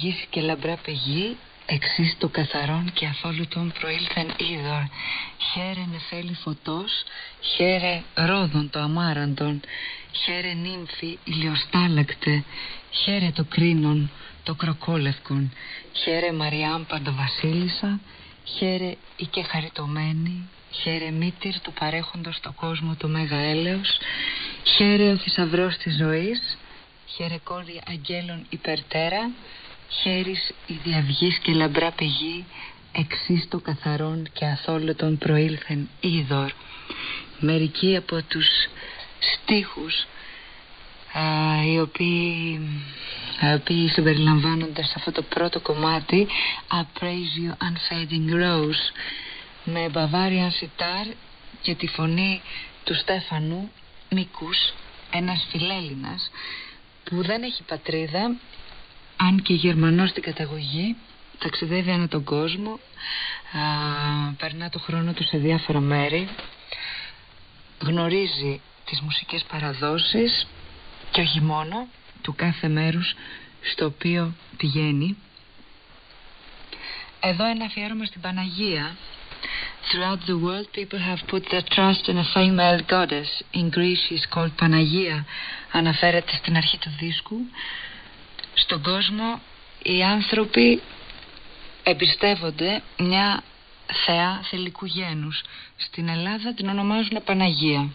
Η διαυγής και λαμπρά πηγή εξής το καθαρόν και αθόλυτον προήλθεν είδωρ. Χαίρε νεφέλη φωτός, χαίρε ρόδον το αμάραντον, χαίρε νύμφη ηλιοστάλακτε, χαίρε το κρίνον το κροκόλευκον, χαίρε Μαριάμ παντοβασίλισσα, χαίρε η και χαριτωμένη, χαίρε μήτυρ του παρέχοντος το κόσμο το μέγα έλεος, χαίρε ο θησαυρός της ζωής, χαίρε κόρη αγγέλων υπερτέρα, χέρις η διαυγής και λαμπρά πηγή, εξής το καθαρόν και αθόλωτον προήλθεν είδωρ. Μερικοί από τους στίχους α, οι οποίοι, οι οποίοι συμπεριλαμβάνονται σε αυτό το πρώτο κομμάτι I praise you unfading rose με Bavarian sitar και τη φωνή του Στέφανου Μικούς ένας φιλέλληνας που δεν έχει πατρίδα αν και Γερμανός στην καταγωγή ταξιδεύει ανά τον κόσμο α, περνά το χρόνο του σε διάφορα μέρη γνωρίζει τις μουσικές παραδόσεις και όχι μόνο του κάθε μέρους στο οποίο πηγαίνει εδώ ένα αφιέρωμα στην Παναγία Throughout the world people have put their trust in a female goddess. In Greece she is called Panagia. Αναφέρεται στην αρχή του δίσκου. Στον κόσμο οι άνθρωποι εμπιστεύονται μια θεά θελικού γένους. Στην Ελλάδα την ονομάζουν Παναγία.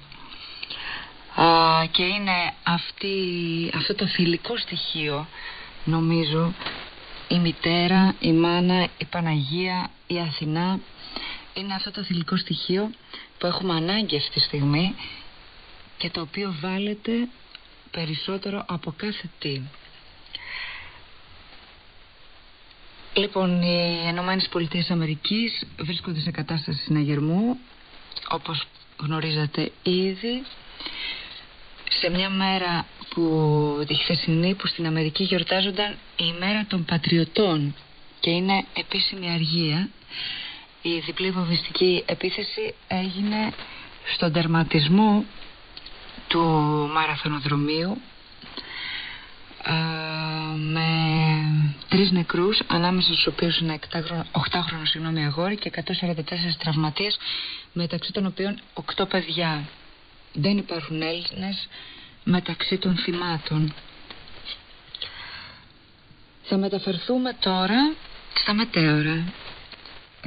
Α, και είναι αυτή, αυτό το θηλυκό στοιχείο νομίζω η μητέρα, η μάνα, η Παναγία, η Αθηνά είναι αυτό το θηλυκό στοιχείο που έχουμε ανάγκη αυτή τη στιγμή και το οποίο βάλετε περισσότερο από κάθε τι. Λοιπόν, οι Ενωμένες Πολιτείες Αμερικής βρίσκονται σε κατάσταση συναγερμού, όπως γνωρίζετε ήδη, σε μια μέρα που τη χθεσινή που στην Αμερική γιορτάζονταν η μέρα των πατριωτών και είναι επίσημη αργία η διπλή βομβιστική επίθεση έγινε στον τερματισμό του μαραθωνοδρομίου ε, με τρεις νεκρούς ανάμεσα στους οποίους είναι 8χρονο συγγνώμη, αγόρι και 144 τραυματίες μεταξύ των οποίων 8 παιδιά. Δεν υπάρχουν Έλληνες μεταξύ των θυμάτων. Θα μεταφερθούμε τώρα στα μετέωρα.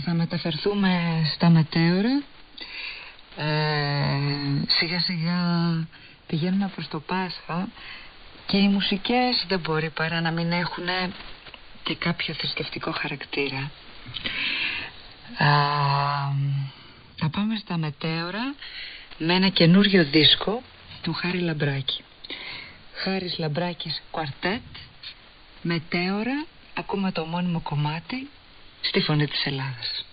Θα μεταφερθούμε στα μετέωρα. Ε, σιγά σιγά πηγαίνουμε προς το Πάσχα και οι μουσικές δεν μπορεί παρά να μην έχουν και κάποιο θρησκευτικό χαρακτήρα Α, θα πάμε στα μετέωρα με ένα καινούριο δίσκο του Χάρη Λαμπράκη Χάρης Λαμπράκης Κουαρτέτ Μετέωρα ακούμε το μόνιμο κομμάτι στη Φωνή της Ελλάδας.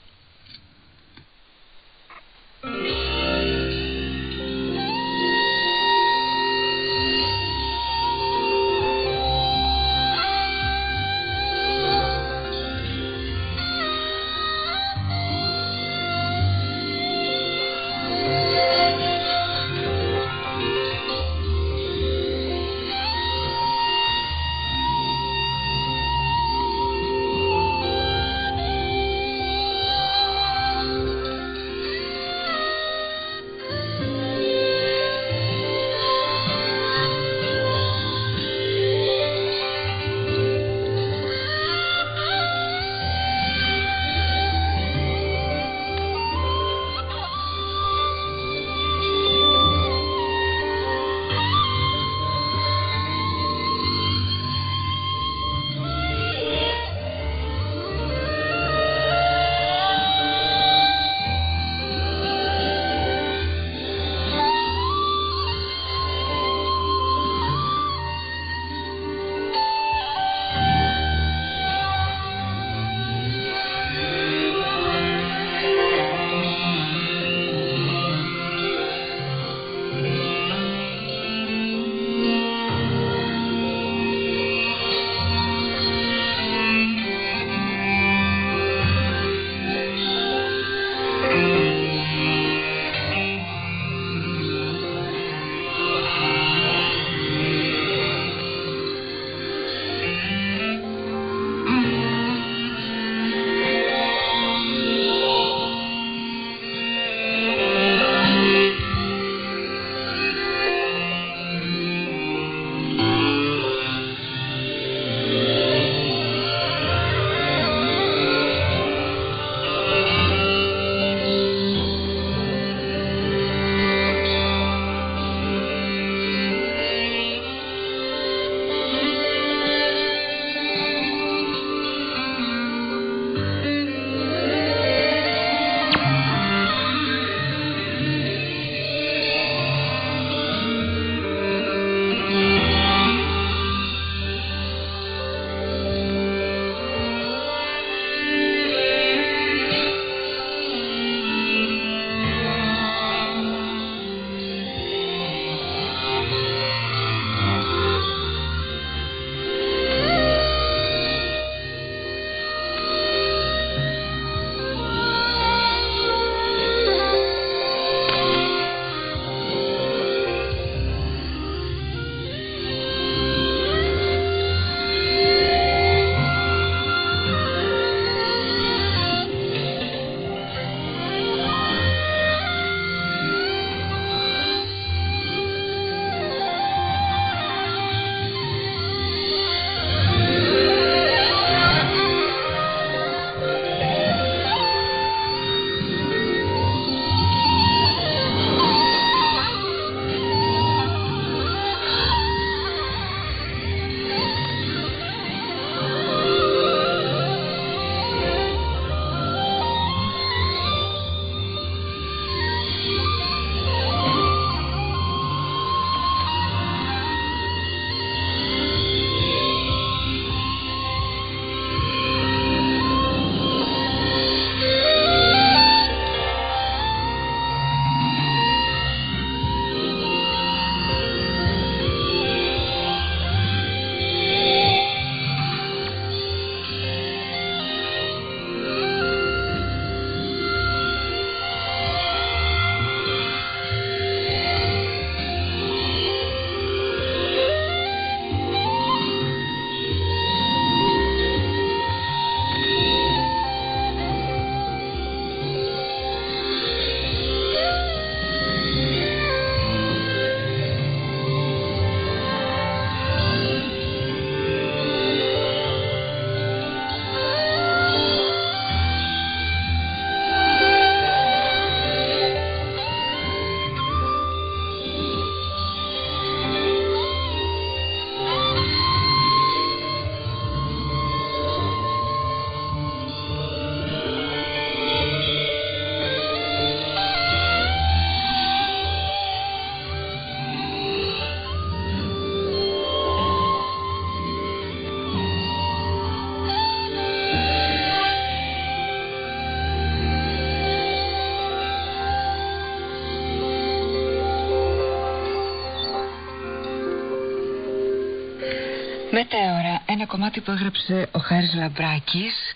Μετέωρα, ένα κομμάτι που έγραψε ο Χάρης Λαμπράκης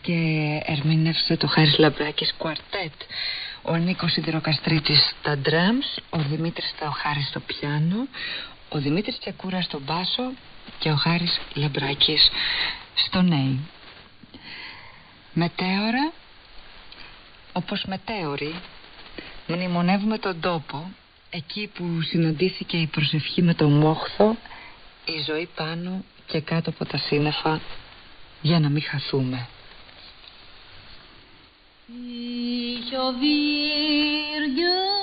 και ερμήνευσε το Χάρης Λαμπράκης κουαρτέτ. Ο Νίκος Σιδηροκαστρίτης στα drums, ο Δημήτρης Θεοχάρης στο πιάνο, ο Δημήτρης Τσεκούρα στο μπάσο και ο Χάρης Λαμπράκης στο νέι. Μετέωρα, όπως μετέωροι, μνημονεύουμε τον τόπο εκεί που συναντήθηκε η προσευχή με τον μόχθο, η ζωή πάνω και κάτω από τα σύννεφα για να μην χαθούμε. Ich wir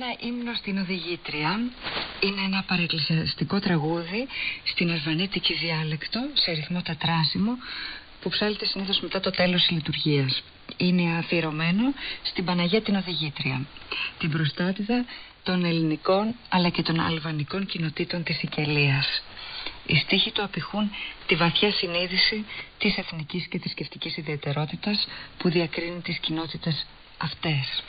ένα ύμνο στην οδηγήτρια. Είναι ένα παρεκκλησιαστικό τραγούδι στην αρβανίτικη διάλεκτο, σε ρυθμό τετράσιμο, που ψάλεται συνήθως μετά το τέλος της λειτουργίας. Είναι αφιερωμένο στην Παναγία την οδηγήτρια, την προστάτηδα των ελληνικών αλλά και των αλβανικών κοινοτήτων της Σικελίας. Οι στίχοι του απηχούν τη βαθιά συνείδηση της εθνικής και θρησκευτικής ιδιαιτερότητας που διακρίνει τις κοινότητες αυτές.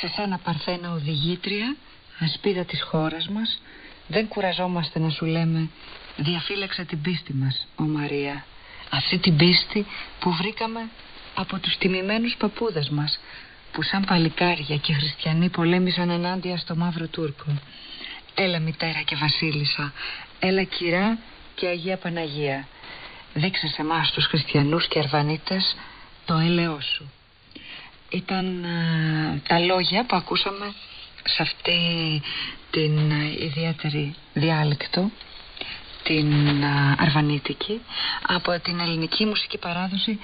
Σε σένα παρθένα οδηγήτρια, ασπίδα της χώρας μας, δεν κουραζόμαστε να σου λέμε διαφύλαξε την πίστη μας, ο Μαρία. Αυτή την πίστη που βρήκαμε από τους τιμημένους παππούδες μας, που σαν παλικάρια και χριστιανοί πολέμησαν ενάντια στο μαύρο Τούρκο. Έλα μητέρα και βασίλισσα, έλα κυρά και Αγία Παναγία. Δείξε σε εμάς τους χριστιανούς και αρβανίτες το έλεό σου. Ήταν α, τα λόγια που ακούσαμε σε αυτή την α, ιδιαίτερη διάλεκτο την α, αρβανίτικη από την ελληνική μουσική παράδοση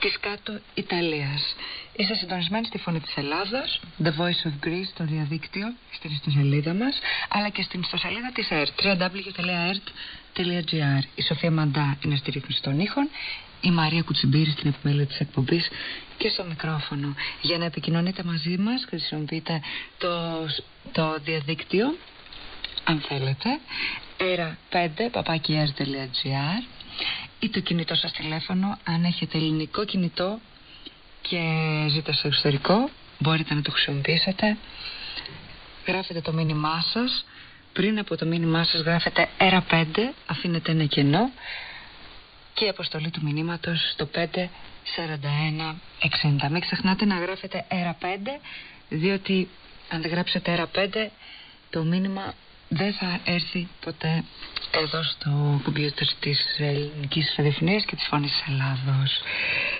της κάτω Ιταλίας. Είστε συντονισμένοι στη Φωνή της Ελλάδας, The Voice of Greece στο διαδίκτυο, στην ιστοσελίδα μας, αλλά και στην ιστοσελίδα της ΕΡΤ, www.ert.gr. Η Σοφία Μαντά είναι στη ρύθμιση των ήχων, η Μαρία Κουτσιμπήρη στην επιμέλεια της εκπομπής και στο μικρόφωνο. Για να επικοινωνείτε μαζί μας χρησιμοποιείτε το, το διαδίκτυο, αν θέλετε, era5 ή το κινητό σας τηλέφωνο αν έχετε ελληνικό κινητό και ζείτε στο εξωτερικό μπορείτε να το χρησιμοποιήσετε. Γράφετε το μήνυμά σας. Πριν από το μήνυμά σας γράφετε ΕΡΑ 5 αφήνετε ένα κενό και η αποστολή του μηνύματος στο 54160 μην ξεχνάτε να γράφετε ΕΡΑ 5 διότι αν δεν γράψετε ΕΡΑ 5 το μήνυμα δεν θα έρθει ποτέ εδώ στο κομπιούτερ της ελληνικής ραδιοφωνίας και της φωνής της Ελλάδος.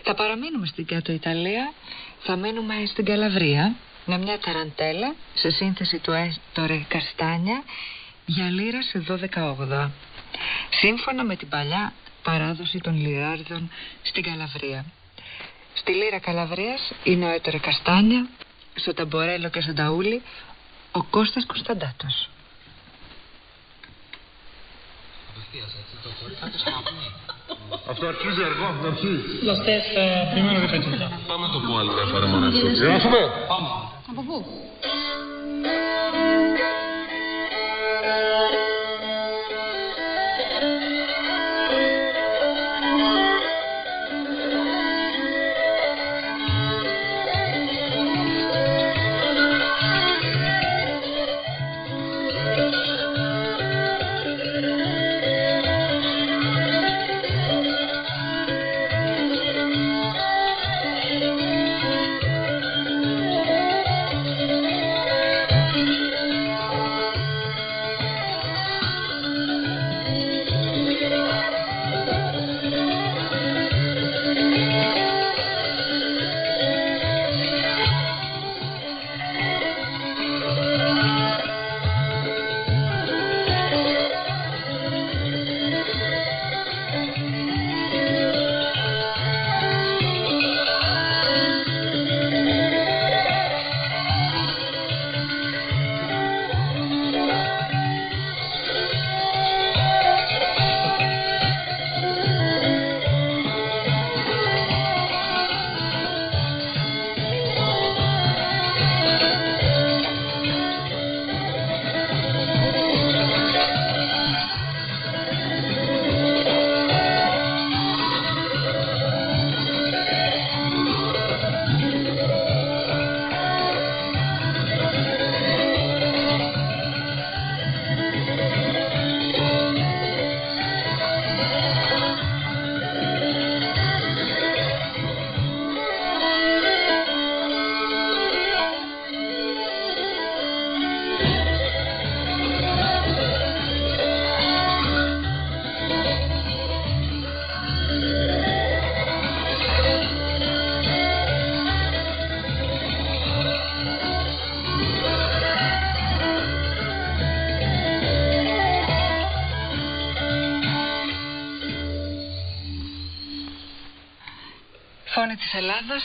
Θα παραμείνουμε στην κάτω Ιταλία, θα μείνουμε στην Καλαβρία, Είναι μια ταραντέλα σε σύνθεση του Έστορε Καστάνια για λίρα σε 12 Σύμφωνα με την παλιά παράδοση των λιράρδων στην Καλαβρία. Στη λίρα Καλαβρίας είναι ο Έτορε Καστάνια, στο Ταμπορέλο και στο Ταούλι ο Κώστας Κωνσταντάτος. Αυτό αρχίζει αργό, αυτό αρχίζει. Los tres eh, primero repetidos. Πάμε το πω άλλη μια φορά μόνο αυτό. Γράφουμε. Από πού;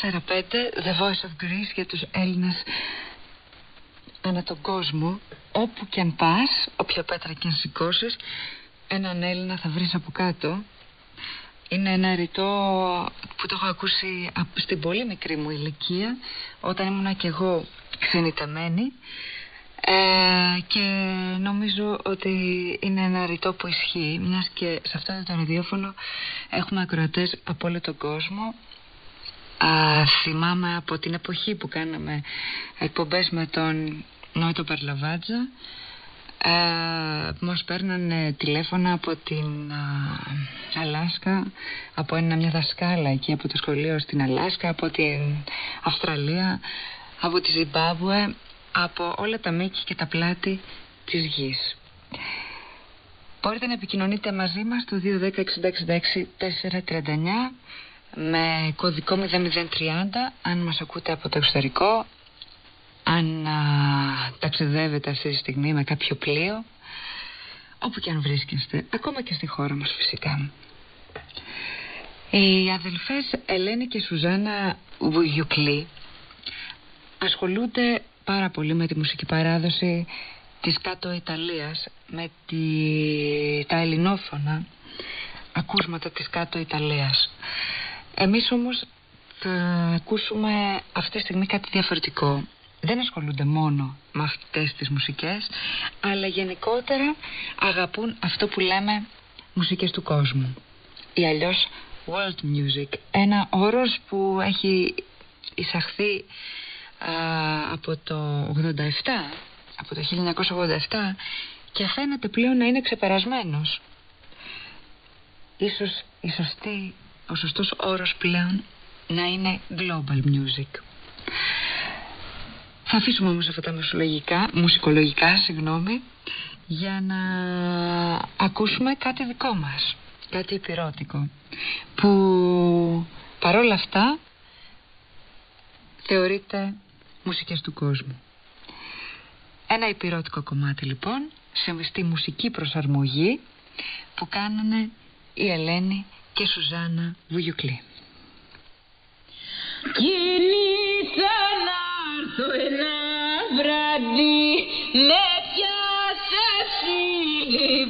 The Voice of Greece για τους Έλληνες ανά τον κόσμο. Όπου και αν πας, όποια πέτρα και αν σηκώσεις, έναν Έλληνα θα βρεις από κάτω. Είναι ένα ρητό που το έχω ακούσει από- στην πολύ μικρή μου ηλικία, όταν ήμουν και εγώ ξενιτεμένη. Ε, και νομίζω ότι είναι ένα ρητό που ισχύει, μιας και σε αυτό το ραδιόφωνο έχουμε ακροατές από όλο τον κόσμο. Α, θυμάμαι από την εποχή που κάναμε εκπομπές με τον Νόητο Παρλαβάτζα ε, που μας παίρνανε τηλέφωνα από την α, Αλάσκα από ένα, μια δασκάλα εκεί από το σχολείο στην Αλάσκα από την Αυστραλία από τη Ζιμπάμπουε από όλα τα μήκη και τα πλάτη της γης. Μπορείτε να επικοινωνείτε μαζί μας στο 210-66-439 με κωδικό 0030 αν μας ακούτε από το εξωτερικό αν α, ταξιδεύετε αυτή τη στιγμή με κάποιο πλοίο όπου και αν βρίσκεστε ακόμα και στη χώρα μας φυσικά. Οι αδελφές Ελένη και Σουζάνα Βουγιουκλή ασχολούνται πάρα πολύ με τη μουσική παράδοση της κάτω Ιταλίας με τη... τα ελληνόφωνα ακούσματα της κάτω Ιταλίας εμείς όμως θα ακούσουμε αυτή τη στιγμή κάτι διαφορετικό. Δεν ασχολούνται μόνο με αυτές τις μουσικές, αλλά γενικότερα αγαπούν αυτό που λέμε μουσικές του κόσμου. Ή αλλιώς world music. Ένα όρος που έχει εισαχθεί α, από το 87, από το 1987 και φαίνεται πλέον να είναι ξεπερασμένος. Ίσως η σωστή, ο σωστός όρος πλέον να είναι global music. Θα αφήσουμε όμως αυτά τα μουσολογικά, μουσικολογικά, συγγνώμη, για να ακούσουμε κάτι δικό μας, κάτι επιρώτικο, που παρόλα αυτά θεωρείται μουσικές του κόσμου. Ένα υπηρώτικο κομμάτι λοιπόν, σε μεστή μουσική προσαρμογή που κάνανε η Ελένη και Σουζάνα Βουγιουκλή. Κινήθα να έρθω ένα βράδυ με πιάσε ψηλή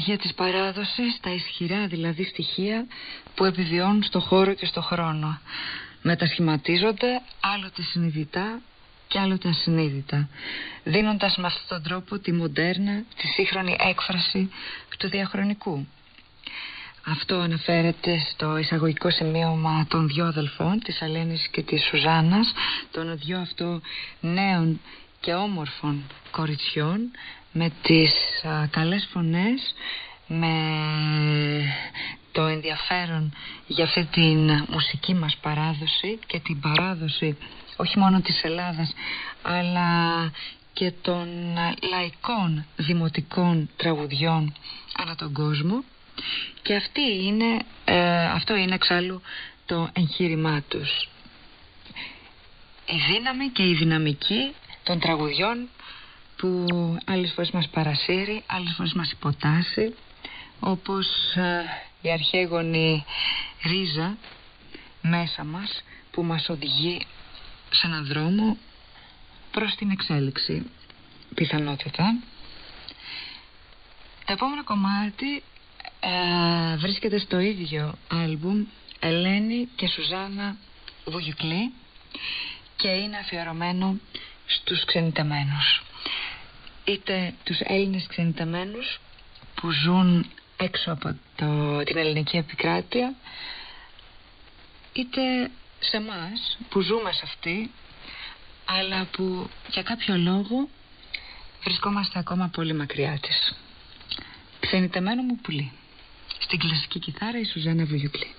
στοιχεία της παράδοσης, τα ισχυρά δηλαδή στοιχεία που επιβιώνουν στο χώρο και στο χρόνο. Μετασχηματίζονται άλλοτε συνειδητά και άλλοτε ασυνείδητα, δίνοντας με αυτόν τον τρόπο τη μοντέρνα, τη σύγχρονη έκφραση του διαχρονικού. Αυτό αναφέρεται στο εισαγωγικό σημείωμα των δυο αδελφών, της Αλένης και της Σουζάνας, των δυο αυτό νέων και όμορφων κοριτσιών, με τις α, καλές φωνές, με το ενδιαφέρον για αυτή την μουσική μας παράδοση και την παράδοση όχι μόνο της Ελλάδας αλλά και των α, λαϊκών δημοτικών τραγουδιών ανά τον κόσμο και αυτή είναι, ε, αυτό είναι εξάλλου το εγχείρημά τους. Η δύναμη και η δυναμική των τραγουδιών που άλλες φορές μας παρασύρει, άλλες φορές μας υποτάσσει όπως ε, η αρχαίγονη ρίζα μέσα μας που μας οδηγεί σε έναν δρόμο προς την εξέλιξη πιθανότητα. Το επόμενο κομμάτι ε, βρίσκεται στο ίδιο άλμπουμ Ελένη και Σουζάνα Βουγιουκλή και είναι αφιερωμένο στους ξενιτεμένους είτε τους Έλληνες ξενιτεμένους που ζουν έξω από το, την ελληνική επικράτεια είτε σε μας που ζούμε σε αυτή αλλά που για κάποιο λόγο βρισκόμαστε ακόμα πολύ μακριά της. Ξενιτεμένο μου πουλί. Στην κλασική κιθάρα η Σουζάνα Βουγιουκλή.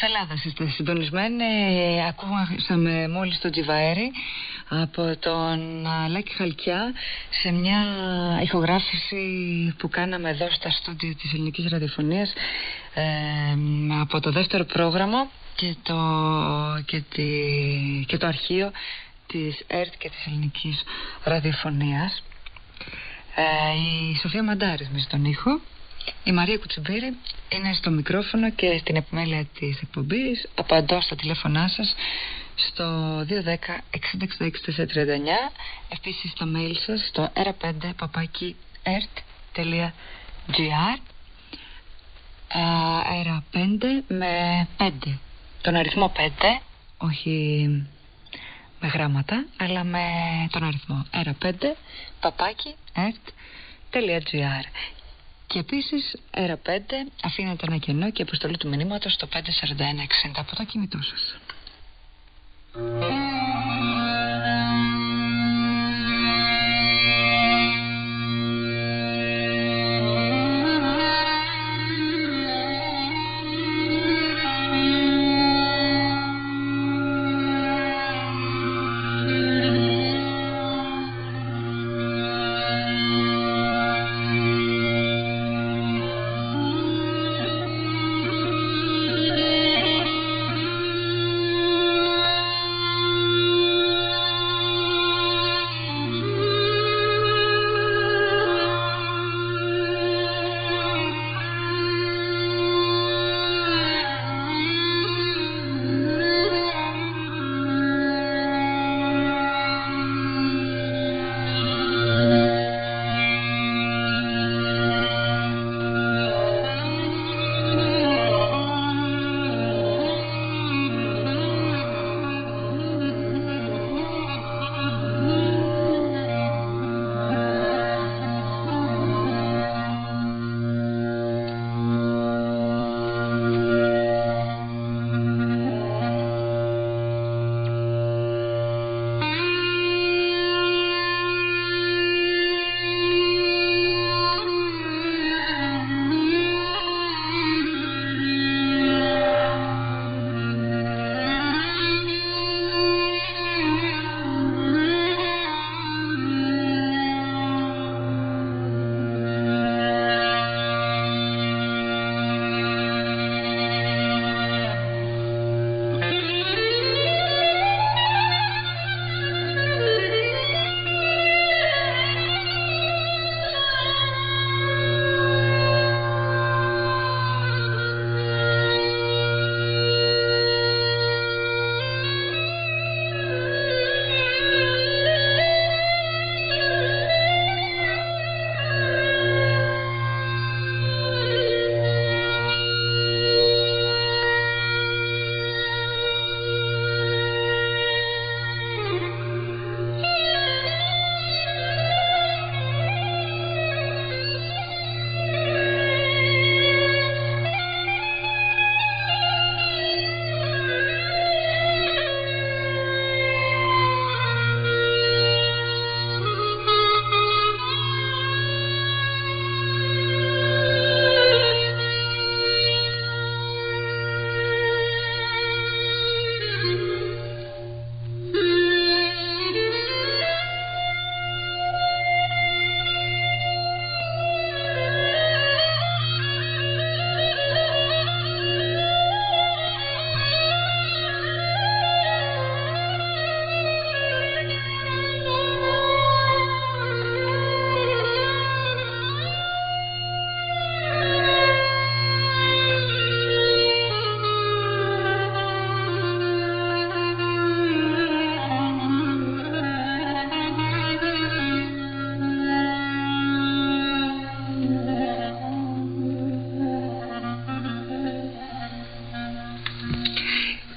Φωνή της Ελλάδας είστε συντονισμένοι. Ακούσαμε μόλις τον Τζιβαέρη από τον Αλέκη Χαλκιά σε μια ηχογράφηση που κάναμε εδώ στα στούντιο της Ελληνικής Ραδιοφωνίας ε, από το δεύτερο πρόγραμμα και το, και, τη, και το αρχείο της ΕΡΤ και της Ελληνικής Ραδιοφωνίας. Ε, η Σοφία Μαντάρης με στον ήχο. Η Μαρία Κουτσουμπήρη είναι στο μικρόφωνο και στην επιμέλεια της εκπομπής. Απαντώ στα τηλέφωνά σας στο 210 666 Επίσης στο mail σας στο r5 papaki.ert.gr R5 με 5 τον αριθμό 5 όχι με γράμματα αλλά με τον αριθμό. R5 παπάκι ert.gr και επίσης R5 αφήνεται ένα κενό και αποστολή του μηνύματος στο 54160 από το κινητό σας.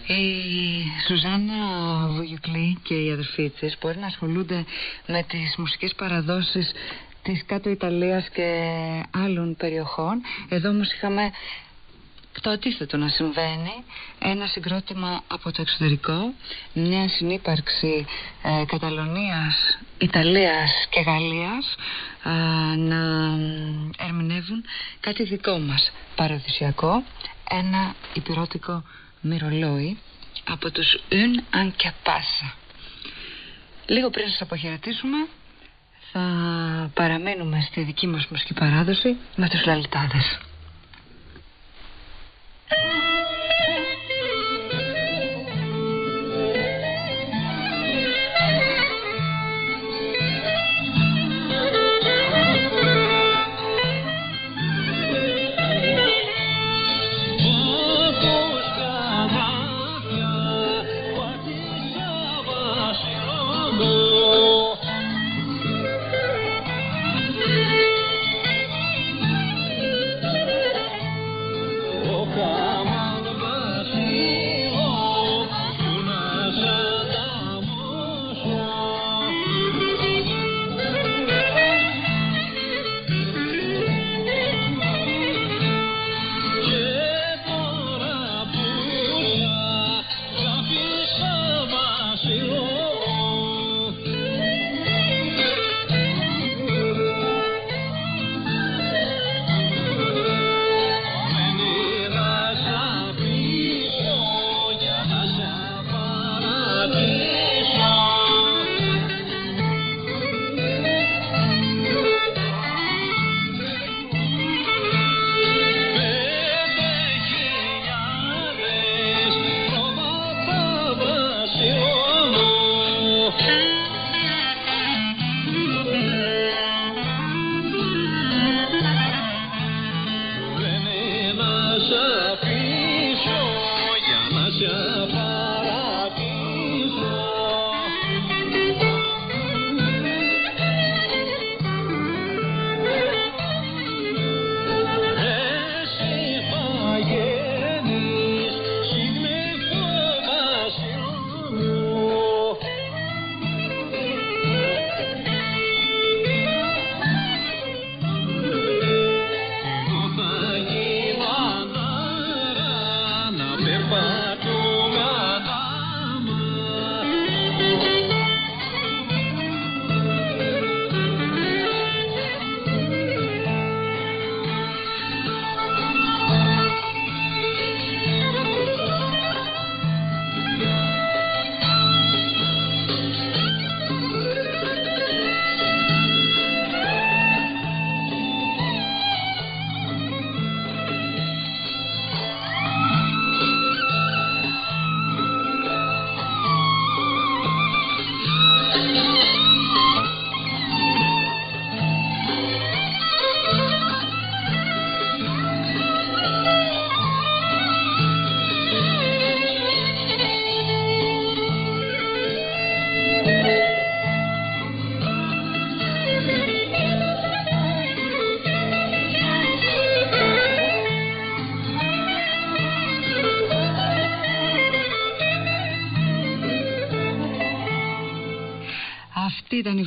Η Σουζάννα Βουγιουκλή και οι αδερφοί της μπορεί να ασχολούνται με τις μουσικές παραδόσεις της κάτω Ιταλίας και άλλων περιοχών. Εδώ όμως είχαμε το αντίθετο να συμβαίνει ένα συγκρότημα από το εξωτερικό μια συνύπαρξη ε, Καταλωνίας, Ιταλίας και Γαλλίας ε, να ερμηνεύουν κάτι δικό μας παραδοσιακό ένα υπηρώτικο μυρολόι από τους Un Ancapassa. Λίγο πριν σας αποχαιρετήσουμε θα παραμένουμε στη δική μας μουσική παράδοση με τους λαλιτάδες.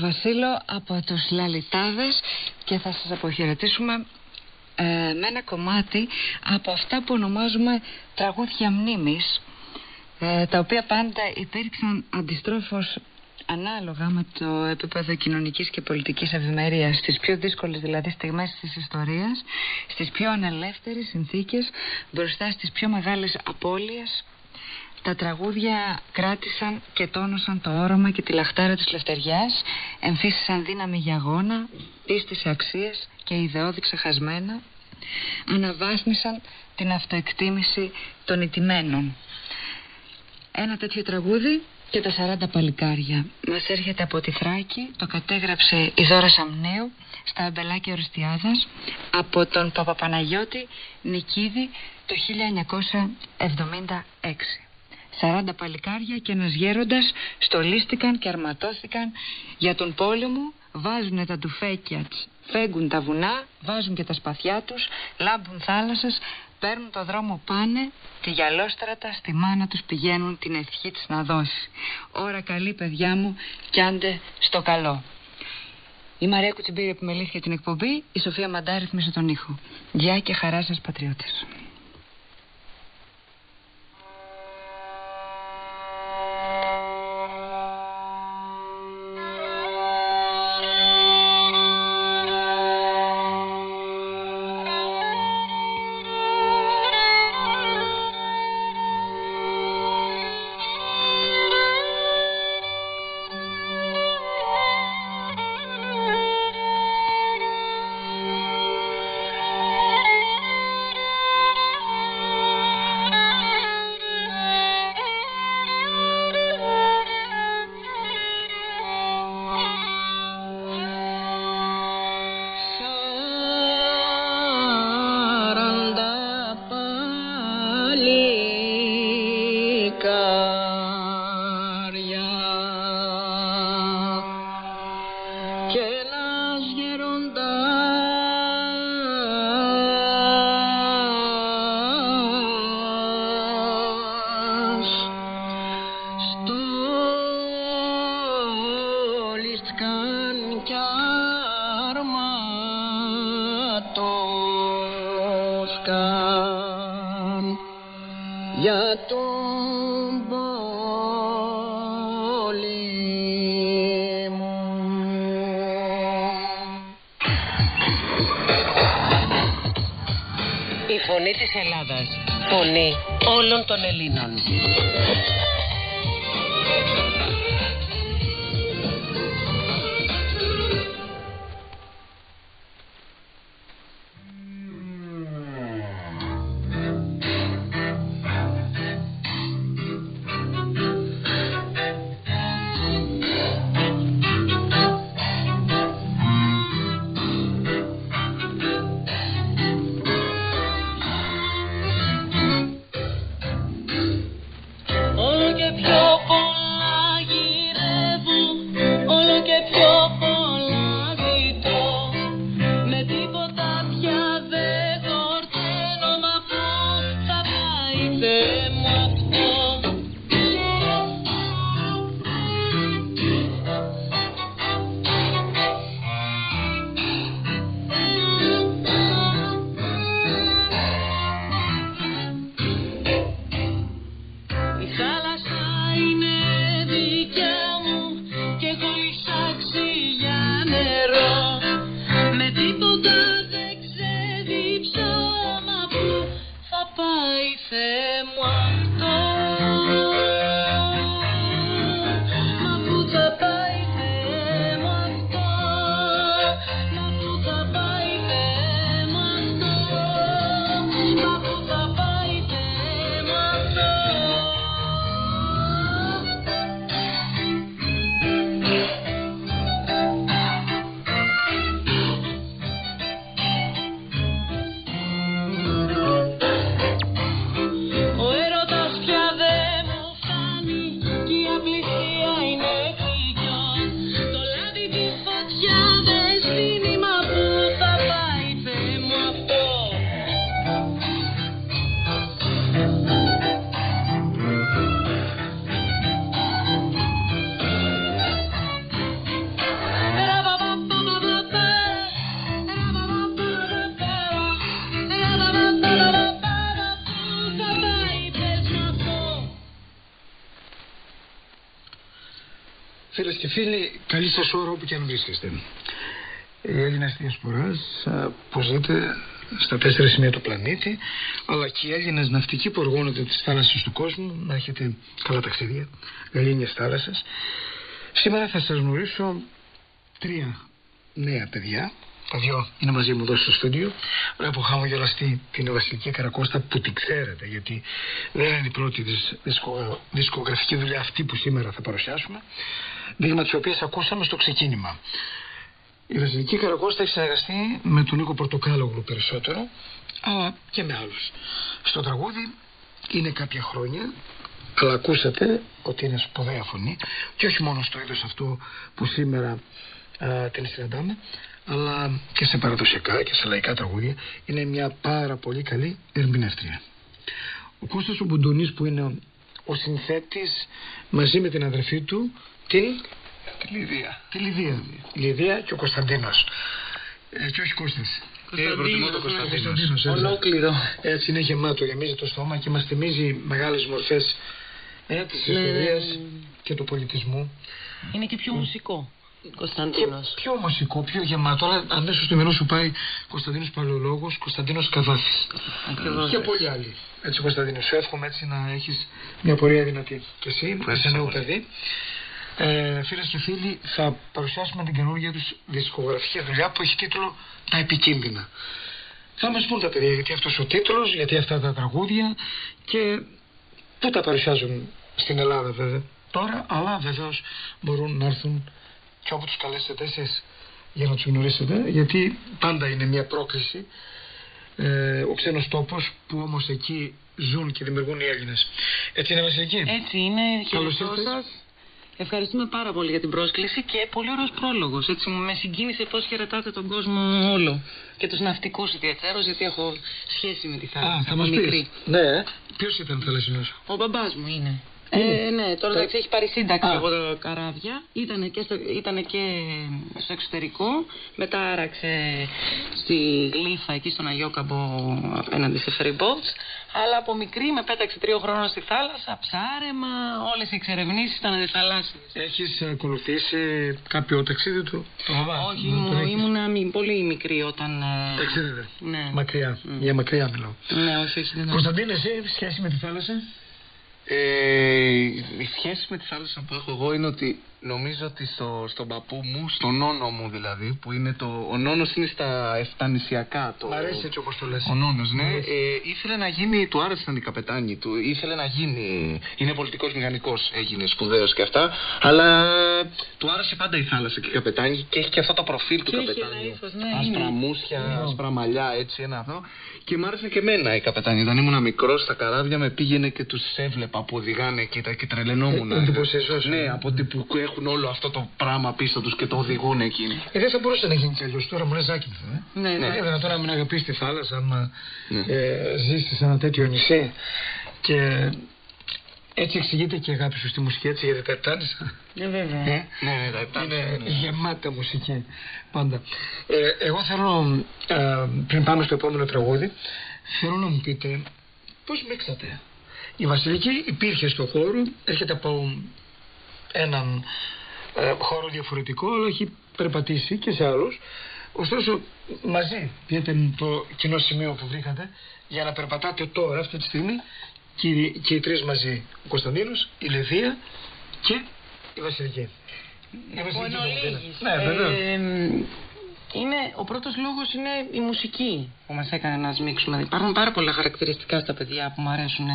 Αυτή ήταν η Βασίλο από τους Λαλιτάδες και θα σας αποχαιρετήσουμε ε, με ένα κομμάτι από αυτά που ονομάζουμε τραγούδια μνήμης ε, τα οποία πάντα υπήρξαν αντιστρόφως ανάλογα με το επίπεδο κοινωνικής και πολιτικής ευημερίας στις πιο δύσκολες δηλαδή στιγμές της ιστορίας στις πιο ανελεύθερες συνθήκες μπροστά στις πιο μεγάλες απώλειες τα τραγούδια κράτησαν και τόνωσαν το όρομα και τη λαχτάρα της λευτεριάς, εμφύσισαν δύναμη για αγώνα, πίστη σε αξίες και ιδεώδη ξεχασμένα, αναβάθμισαν την αυτοεκτίμηση των ιτημένων. Ένα τέτοιο τραγούδι και τα 40 παλικάρια. Μας έρχεται από τη Θράκη, το κατέγραψε η Δώρα Σαμνέου στα αμπελάκια Ορστιάδας από τον Παπαπαναγιώτη Νικίδη το 1976. 40 παλικάρια και ένας γέροντας στολίστηκαν και αρματώθηκαν για τον πόλεμο, βάζουν τα τουφέκια τους, φέγγουν τα βουνά, βάζουν και τα σπαθιά τους, λάμπουν θάλασσες, παίρνουν το δρόμο πάνε, τη γυαλόστρατα στη μάνα τους πηγαίνουν την ευχή της να δώσει. Ώρα καλή παιδιά μου κι άντε στο καλό. Η Μαρία Κουτσιμπήρη επιμελήθηκε την εκπομπή, η Σοφία Μαντά ρυθμίσε τον ήχο. Γεια και χαρά σας πατριώτες. Των Ελλήνων. Φίλοι, καλή σα ώρα όπου και αν βρίσκεστε. Οι Έλληνες διασποράς, όπω δείτε, στα τέσσερα σημεία του πλανήτη, αλλά και οι Έλληνες ναυτικοί που οργώνονται τις θάλασσες του κόσμου, να έχετε καλά ταξίδια, γαλήνιες θάλασσες. Σήμερα θα σας γνωρίσω τρία νέα παιδιά. Τα δυο είναι μαζί μου εδώ στο στούντιο. Βλέπω χαμογελαστή την Βασιλική Καρακώστα που την ξέρετε, γιατί δεν είναι η πρώτη της δισκο- δισκογραφική δουλειά αυτή που σήμερα θα παρουσιάσουμε. Δείγμα τη οποία ακούσαμε στο ξεκίνημα. Η Βασιλική Καρακώστα έχει συνεργαστεί με τον Νίκο Πορτοκάλογλου περισσότερο, αλλά και με άλλους. Στο τραγούδι είναι κάποια χρόνια, αλλά ακούσατε ότι είναι σπουδαία φωνή και όχι μόνο στο είδος αυτό που σήμερα α, την συναντάμε, αλλά και σε παραδοσιακά και σε λαϊκά τραγούδια είναι μια πάρα πολύ καλή ερμηνεύτρια. Ο Κώστας ο Μπουντουνής που είναι ο, ο συνθέτης μαζί με την αδερφή του την Τη Λιδία. Τη Λιδία. Η Λιδία και ο Κωνσταντίνος. Ε, και όχι Κώστας. Ε, προτιμώ τον Κωνσταντίνος. έτσι. Ολόκληρο. Έτσι είναι γεμάτο, γεμίζει το στόμα και μας θυμίζει μεγάλες μορφές ε, της Ναι. ιστορίας και του πολιτισμού. Είναι και πιο μουσικό. Κωνσταντίνος. Πιο μουσικό, πιο γεμάτο, αλλά αμέσως στο μυαλό σου πάει Κωνσταντίνος Παλαιολόγος, Κωνσταντίνος Καβάφης. Ακριβώς. Και πολλοί άλλοι. Έτσι Κωνσταντίνος, σου εύχομαι έτσι να έχεις μια πορεία δυνατή. Και εσύ, που είσαι νέο παιδί. Ε, Φίλες και φίλοι, θα παρουσιάσουμε την καινούργια τους δισκογραφική δουλειά που έχει τίτλο Τα Επικίνδυνα. Θα μας πούν τα παιδιά γιατί αυτός ο τίτλος, γιατί αυτά τα τραγούδια και πού τα παρουσιάζουν στην Ελλάδα βέβαια τώρα, αλλά βεβαίως μπορούν να έρθουν και όπου τους καλέσετε εσείς για να τους γνωρίσετε, γιατί πάντα είναι μια πρόκληση ε, ο ξένος τόπος που όμως εκεί ζουν και δημιουργούν οι Έλληνες. Έτσι είναι Βασιλική; Έτσι είναι. Καλώς Χαιρετώ ήρθες. σας. Ευχαριστούμε πάρα πολύ για την πρόσκληση και πολύ ωραίος πρόλογος. Έτσι μου με συγκίνησε πώς χαιρετάτε τον κόσμο όλο. Και τους ναυτικούς ιδιαίτερως γιατί έχω σχέση με τη θάλασσα. Α, θα από μας μικρή. πεις. Ναι, ε. ποιος ήταν θαλασσινός; Ο μπαμπάς μου είναι. Είναι. Ε, ναι, τώρα εντάξει έχει πάρει σύνταξη Α. από το καράβια. Ήτανε και, στο, ήτανε και στο εξωτερικό. Μετά άραξε στη Γλύφα εκεί στον Αγιόκαμπο απέναντι σε ferry boats. Αλλά από μικρή με πέταξε τρία χρόνια στη θάλασσα, ψάρεμα, όλες οι εξερευνήσεις ήταν θαλάσσιες. Έχεις ακολουθήσει κάποιο ταξίδι του, το βαβά. Όχι, Να τον ήμουν, έχεις. ήμουνα μη- πολύ μικρή όταν. ε, Ταξίδιδε. Ναι. Μακριά. Για μακριά μιλάω. Ναι, όχι, όχι. Δεν Κωνσταντίνε, εσύ σχέση με τη θάλασσα; Ε, η σχέση με τη θάλασσα που έχω εγώ είναι ότι νομίζω ότι στο, στον παππού μου, στον νόνο μου δηλαδή, που είναι το. Ο νόνος είναι στα εφτανησιακά. Το, Μ' αρέσει έτσι όπως το λες. Ο νόνος, ναι. Μ' αρέσει. Ε, ήθελε να γίνει, του άρεσαν οι καπετάνοι του. Ήθελε να γίνει. Είναι πολιτικός μηχανικός, έγινε σπουδαίος και αυτά. Αλλά ε, του άρεσε πάντα η θάλασσα και οι καπετάνοι και έχει και αυτό το προφίλ του Και έχει καπετάνιου. ένα ύφος, ναι, άσπρα είναι. μουσια, άσπρα μαλλιά, έτσι ένα αυτό. Και μ' άρεσε και εμένα η καπετάνη. Όταν ήμουν μικρό στα καράβια με πήγαινε και του έβλεπα που οδηγάνε και, τα- και τρελαινόμουν. Ε, εντυπωσιαζόσουν. Ναι, από ότι που έχουν όλο αυτό το πράγμα πίσω τους και το οδηγούν εκείνοι. Ε, δεν θα μπορούσε να γίνει κι αλλιώς. Τώρα μου λες Ζάκυνθο, ε. Ναι, Ναι, ναι. είναι δυνατόν να μην αγαπήσεις τη θάλασσα, άμα Ναι. ε, ζήσεις σε ένα τέτοιο νησί. Και έτσι εξηγείται και η αγάπη σου στη μουσική, έτσι, γιατί τα επτάνησα. Ναι, βέβαια. Ε, Ναι, ναι, τα επτά. είναι γεμάτα μουσική πάντα. Ε, εγώ θέλω, ε, πριν πάμε στο επόμενο τραγούδι, θέλω να μου πείτε πώς μίξατε. Η Βασιλική υπήρχε στο χώρο, έρχεται από έναν ε, χώρο διαφορετικό, αλλά έχει περπατήσει και σε άλλους. Ωστόσο, μαζί πιέτε το κοινό σημείο που βρήκατε για να περπατάτε τώρα, αυτή τη στιγμή, και, οι- και οι τρεις μαζί. Ο Κωνσταντίνος, η Λεδία και η Βασιλική. Η Βασιλική εν Παπαδίνα. ολίγης. Ναι, βεβαίως. Ε, είναι, ο πρώτος λόγος είναι η μουσική που μας έκανε να σμίξουμε. Υπάρχουν πάρα πολλά χαρακτηριστικά στα παιδιά που μου αρέσουν.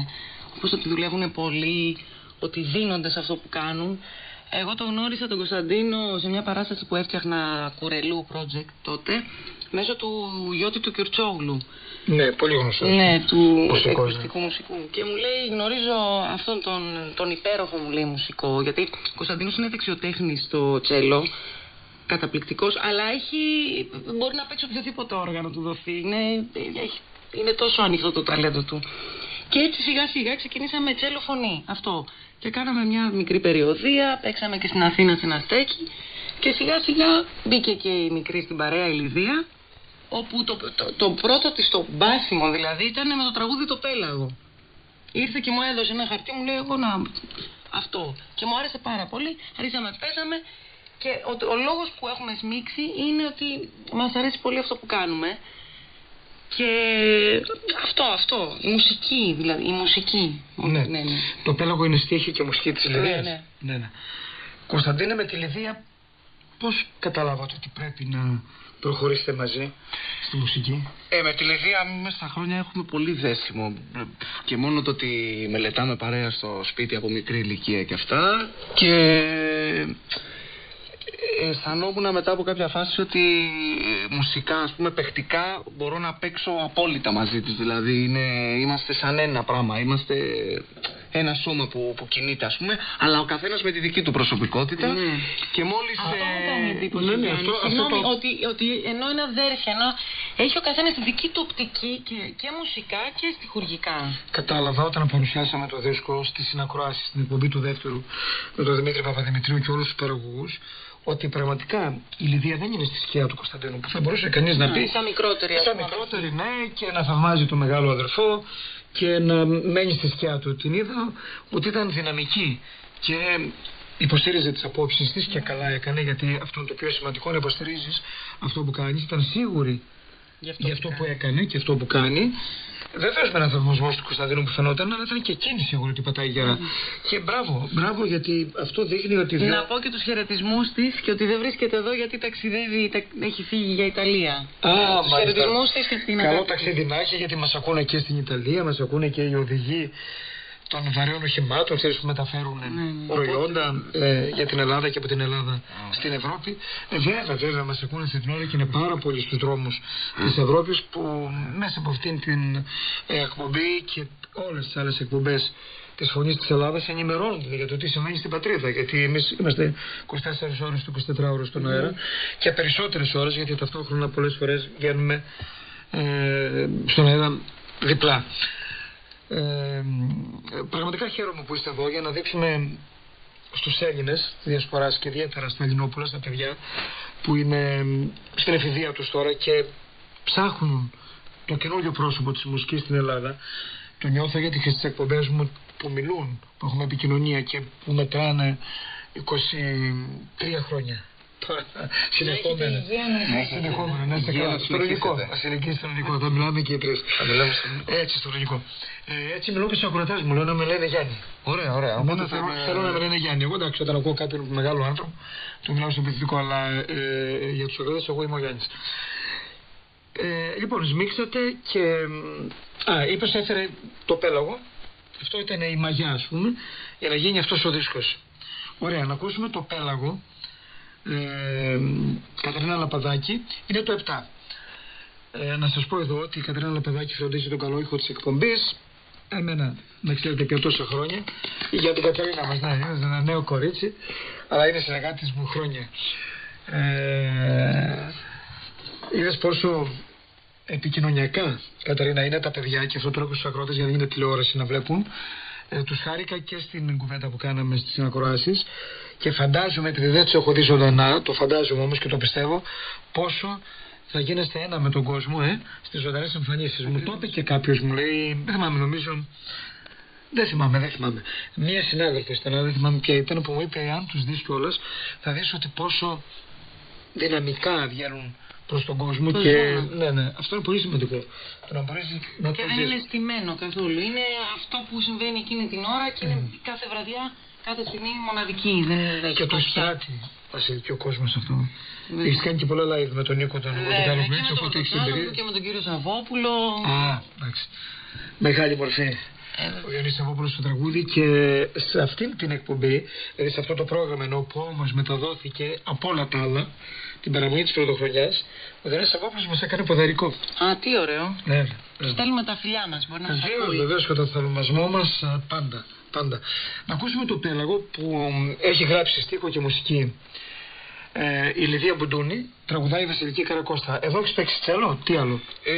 Όπως ότι δουλεύουν πολύ, ότι δίνονται σε αυτό που κάνουν. Εγώ το γνώρισα τον Κωνσταντίνο σε μια παράσταση που έφτιαχνα κουρελού project τότε μέσω του Γιώτη του Κιουρτσόγλου. Ναι, πολύ γνωστό. Ναι, του Μουσικός, ναι. εκπληκτικού μουσικού. Και μου λέει, γνωρίζω αυτόν τον, τον υπέροχο μου λέει μουσικό, γιατί ο Κωνσταντίνος είναι δεξιοτέχνης στο τσέλο, καταπληκτικός, αλλά έχει, μπορεί να παίξει οποιοδήποτε όργανο του δοθεί. Είναι, έχει, είναι τόσο ανοιχτό το ταλέντο του. Και έτσι σιγά σιγά ξεκινήσαμε τσέλο φωνή. Αυτό. Και κάναμε μια μικρή περιοδία, παίξαμε και στην Αθήνα σε ένα στέκι. Και σιγά σιγά μπήκε και η μικρή στην παρέα η Λιδία, όπου το, το, το πρώτο της το μπάσιμο δηλαδή ήταν με το τραγούδι το πέλαγο. Ήρθε και μου έδωσε ένα χαρτί, μου λέει εγώ να... Αυτό. Και μου άρεσε πάρα πολύ. Αρχίσαμε, παίζαμε και ο, ο λόγος που έχουμε σμίξει είναι ότι μας αρέσει πολύ αυτό που κάνουμε. Και αυτό, αυτό, η μουσική δηλαδή, η μουσική. Ναι. ναι, ναι. Το πέλαγο είναι στίχη και μουσική της Λιδίας. ναι. ναι, ναι. Κωνσταντίνε με τη Λιδία πώς καταλάβατε ότι πρέπει να προχωρήσετε μαζί στη μουσική; Ε, με τη Λιδία μέσα στα χρόνια έχουμε πολύ δέσιμο. Και μόνο το ότι μελετάμε παρέα στο σπίτι από μικρή ηλικία και αυτά. Και αισθανόμουν μετά από κάποια φάση ότι ε, μουσικά, ας πούμε, παιχτικά μπορώ να παίξω απόλυτα μαζί της. Δηλαδή είναι, είμαστε σαν ένα πράγμα. Είμαστε ένα σώμα που, που κινείται, ας πούμε, αλλά ο καθένας με τη δική του προσωπικότητα. Ναι. Και μόλις... Αυτό μου ε, κάνει εντύπωση. ναι, ναι, Γιάννη. αυτό- αυτό Συγγνώμη, το- ότι, ότι ενώ είναι αδέρφια, ενώ έχει ο καθένας τη δική του οπτική και, και μουσικά και στοιχουργικά. Κατάλαβα όταν παρουσιάσαμε το δίσκο στη συνακρόαση στην εκπομπή του δεύτερου με τον Δημήτρη Παπαδημητρίου και όλους τους παραγωγούς ότι πραγματικά η Λιδία δεν είναι στη σκιά του Κωνσταντίνου που θα μπορούσε κανείς να πει Σαν μικρότερη, ας σαν πούμε. μικρότερη ναι και να θαυμάζει τον μεγάλο αδερφό και να μένει στη σκιά του. Την είδα ότι ήταν δυναμική και υποστήριζε τις απόψεις της και καλά έκανε γιατί αυτό είναι το πιο σημαντικό να υποστηρίζεις αυτό που κάνεις. Ήταν σίγουρη για αυτό που έκανε και αυτό που κάνει. Βεβαίως με έναν θαυμασμό του Κωνσταντίνου που φαινόταν, αλλά ήταν και εκείνη σίγουρη ότι πατάει γερά. Και μπράβο, μπράβο γιατί αυτό δείχνει ότι. Να δυο- πω και τους χαιρετισμούς της και ότι δεν βρίσκεται εδώ γιατί ταξιδεύει, τα- έχει φύγει για Ιταλία. Α, τους μάλιστα. χαιρετισμούς της και την Καλό αγάπη της. ταξίδι να έχει γιατί μας ακούνε και στην Ιταλία, μας ακούνε και οι οδηγοί των βαρέων οχημάτων, ξέρεις που μεταφέρουν ναι. προϊόντα ε, για την Ελλάδα και από την Ελλάδα στην Ευρώπη. Ε, βέβαια, βέβαια, μας ακούνε αυτή την ώρα και είναι πάρα πολλοί στους δρόμους της Ευρώπης που μέσα από αυτήν την ε, εκπομπή και όλες τις άλλες εκπομπές της Φωνής της Ελλάδας ενημερώνονται για το τι συμβαίνει στην πατρίδα. Γιατί εμείς είμαστε 24 ώρες το 24 ώρες στον αέρα και περισσότερες ώρες γιατί ταυτόχρονα πολλές φορές βγαίνουμε ε, στον αέρα διπλά. Ε, πραγματικά χαίρομαι που είστε εδώ για να δείξουμε στους Έλληνες της Διασποράς και ιδιαίτερα στα Ελληνόπουλα, στα παιδιά που είναι στην εφηβεία τους τώρα και ψάχνουν το καινούριο πρόσωπο της μουσικής στην Ελλάδα το νιώθω γιατί και στις εκπομπές μου που μιλούν, που έχουμε επικοινωνία και που μετράνε 23 χρόνια. Τώρα, Συνεχόμενα. Ναι, Συνεχόμενα, να είστε Υγεία καλά. να Στο λογικό. συνεχίσετε. Να συνεχίσει στο λογικό. Θα μιλάμε και οι τρεις. Θα μιλάμε στο- Έτσι, στο λογικό. Ε, έτσι μιλώ και στους ακροατές μου. Λέω να με λένε Γιάννη. Ωραία, ωραία. Εμένα Οπότε θέλω, θα- θέλω να με λένε Γιάννη. Εγώ εντάξει, όταν ακούω κάποιον μεγάλο άνθρωπο, του μιλάω στο πληθυντικό, αλλά ε, για τους ακροατές εγώ είμαι ο Γιάννης. Ε, λοιπόν, σμίξατε και. μ, Α, είπες έφερε το πέλαγο. Αυτό ήταν η μαγιά, ας πούμε, για να γίνει αυτός ο δίσκος. Ωραία, να ακούσουμε το πέλαγο. Ε, Καταρίνα Λαπαδάκη είναι το 7. Ε, να σας πω εδώ ότι η Κατερίνα Λαπεδάκη φροντίζει τον καλό ήχο της εκπομπής. Εμένα, με ξέρετε πια τόσα χρόνια. Για την Κατερίνα μας, ναι, είναι ένα νέο κορίτσι, αλλά είναι συνεργάτης μου χρόνια. Ε, είδες πόσο επικοινωνιακά, Κατερίνα, είναι τα παιδιά και αυτό το έχω στους ακρότες γιατί είναι τηλεόραση να βλέπουν. Ε, τους χάρηκα και στην κουβέντα που κάναμε στις συνακροάσεις και φαντάζομαι, επειδή δεν τους έχω δει ζωντανά, το φαντάζομαι όμως και το πιστεύω, πόσο θα γίνεστε ένα με τον κόσμο, ε, στις ζωντανές εμφανίσεις. Μου το είπε και κάποιος, μου λέει, δεν θυμάμαι, νομίζω, δεν θυμάμαι, δεν θυμάμαι. Μία συνάδελφος ήταν, αλλά δεν θυμάμαι ποια ήταν, που μου είπε, αν τους δεις κιόλας, θα δεις ότι πόσο δυναμικά βγαίνουν προς τον κόσμο Το και ζώο. ναι, ναι, αυτό είναι πολύ σημαντικό. Το να μπορείς να Και το δεν δεις. είναι στημένο καθόλου. Είναι αυτό που συμβαίνει εκείνη την ώρα και είναι κάθε βραδιά, κάθε στιγμή μοναδική. Δεν έχει Και το φωτιά. στράτη, Βασίλη, και ο κόσμος αυτό. Ναι. Έχεις κάνει και πολλά live με τον Νίκο τον Βέβαια, Πορτοκάλο και με έτσι, τον οπότε έχεις Πορτοκάλο εμπειρία. και με τον κύριο Σαββόπουλο. Α, εντάξει. Μεγάλη μορφή. Ε, Ο Γιάννης Σαββόπουλος στο τραγούδι και σε αυτήν την εκπομπή, δηλαδή σε αυτό το πρόγραμμα ενώ που όμως μεταδόθηκε από όλα τα άλλα, την παραμονή της πρωτοχρονιάς, ο Γιάννης Σαββόπουλος μας έκανε ποδαρικό. Α, τι ωραίο. Ναι, Στέλνουμε τα φιλιά μας, μπορεί να μας Βεβαίως, ακούει. βεβαίως και το θαυμασμό μας α, πάντα, πάντα. Να ακούσουμε το πέλαγο που μ, έχει γράψει στίχο και μουσική ε, η Λιδία Μπουντούνη, τραγουδάει η Βασιλική Καρακώστα. Εδώ έχεις παίξει τσέλο, τι άλλο; Ε,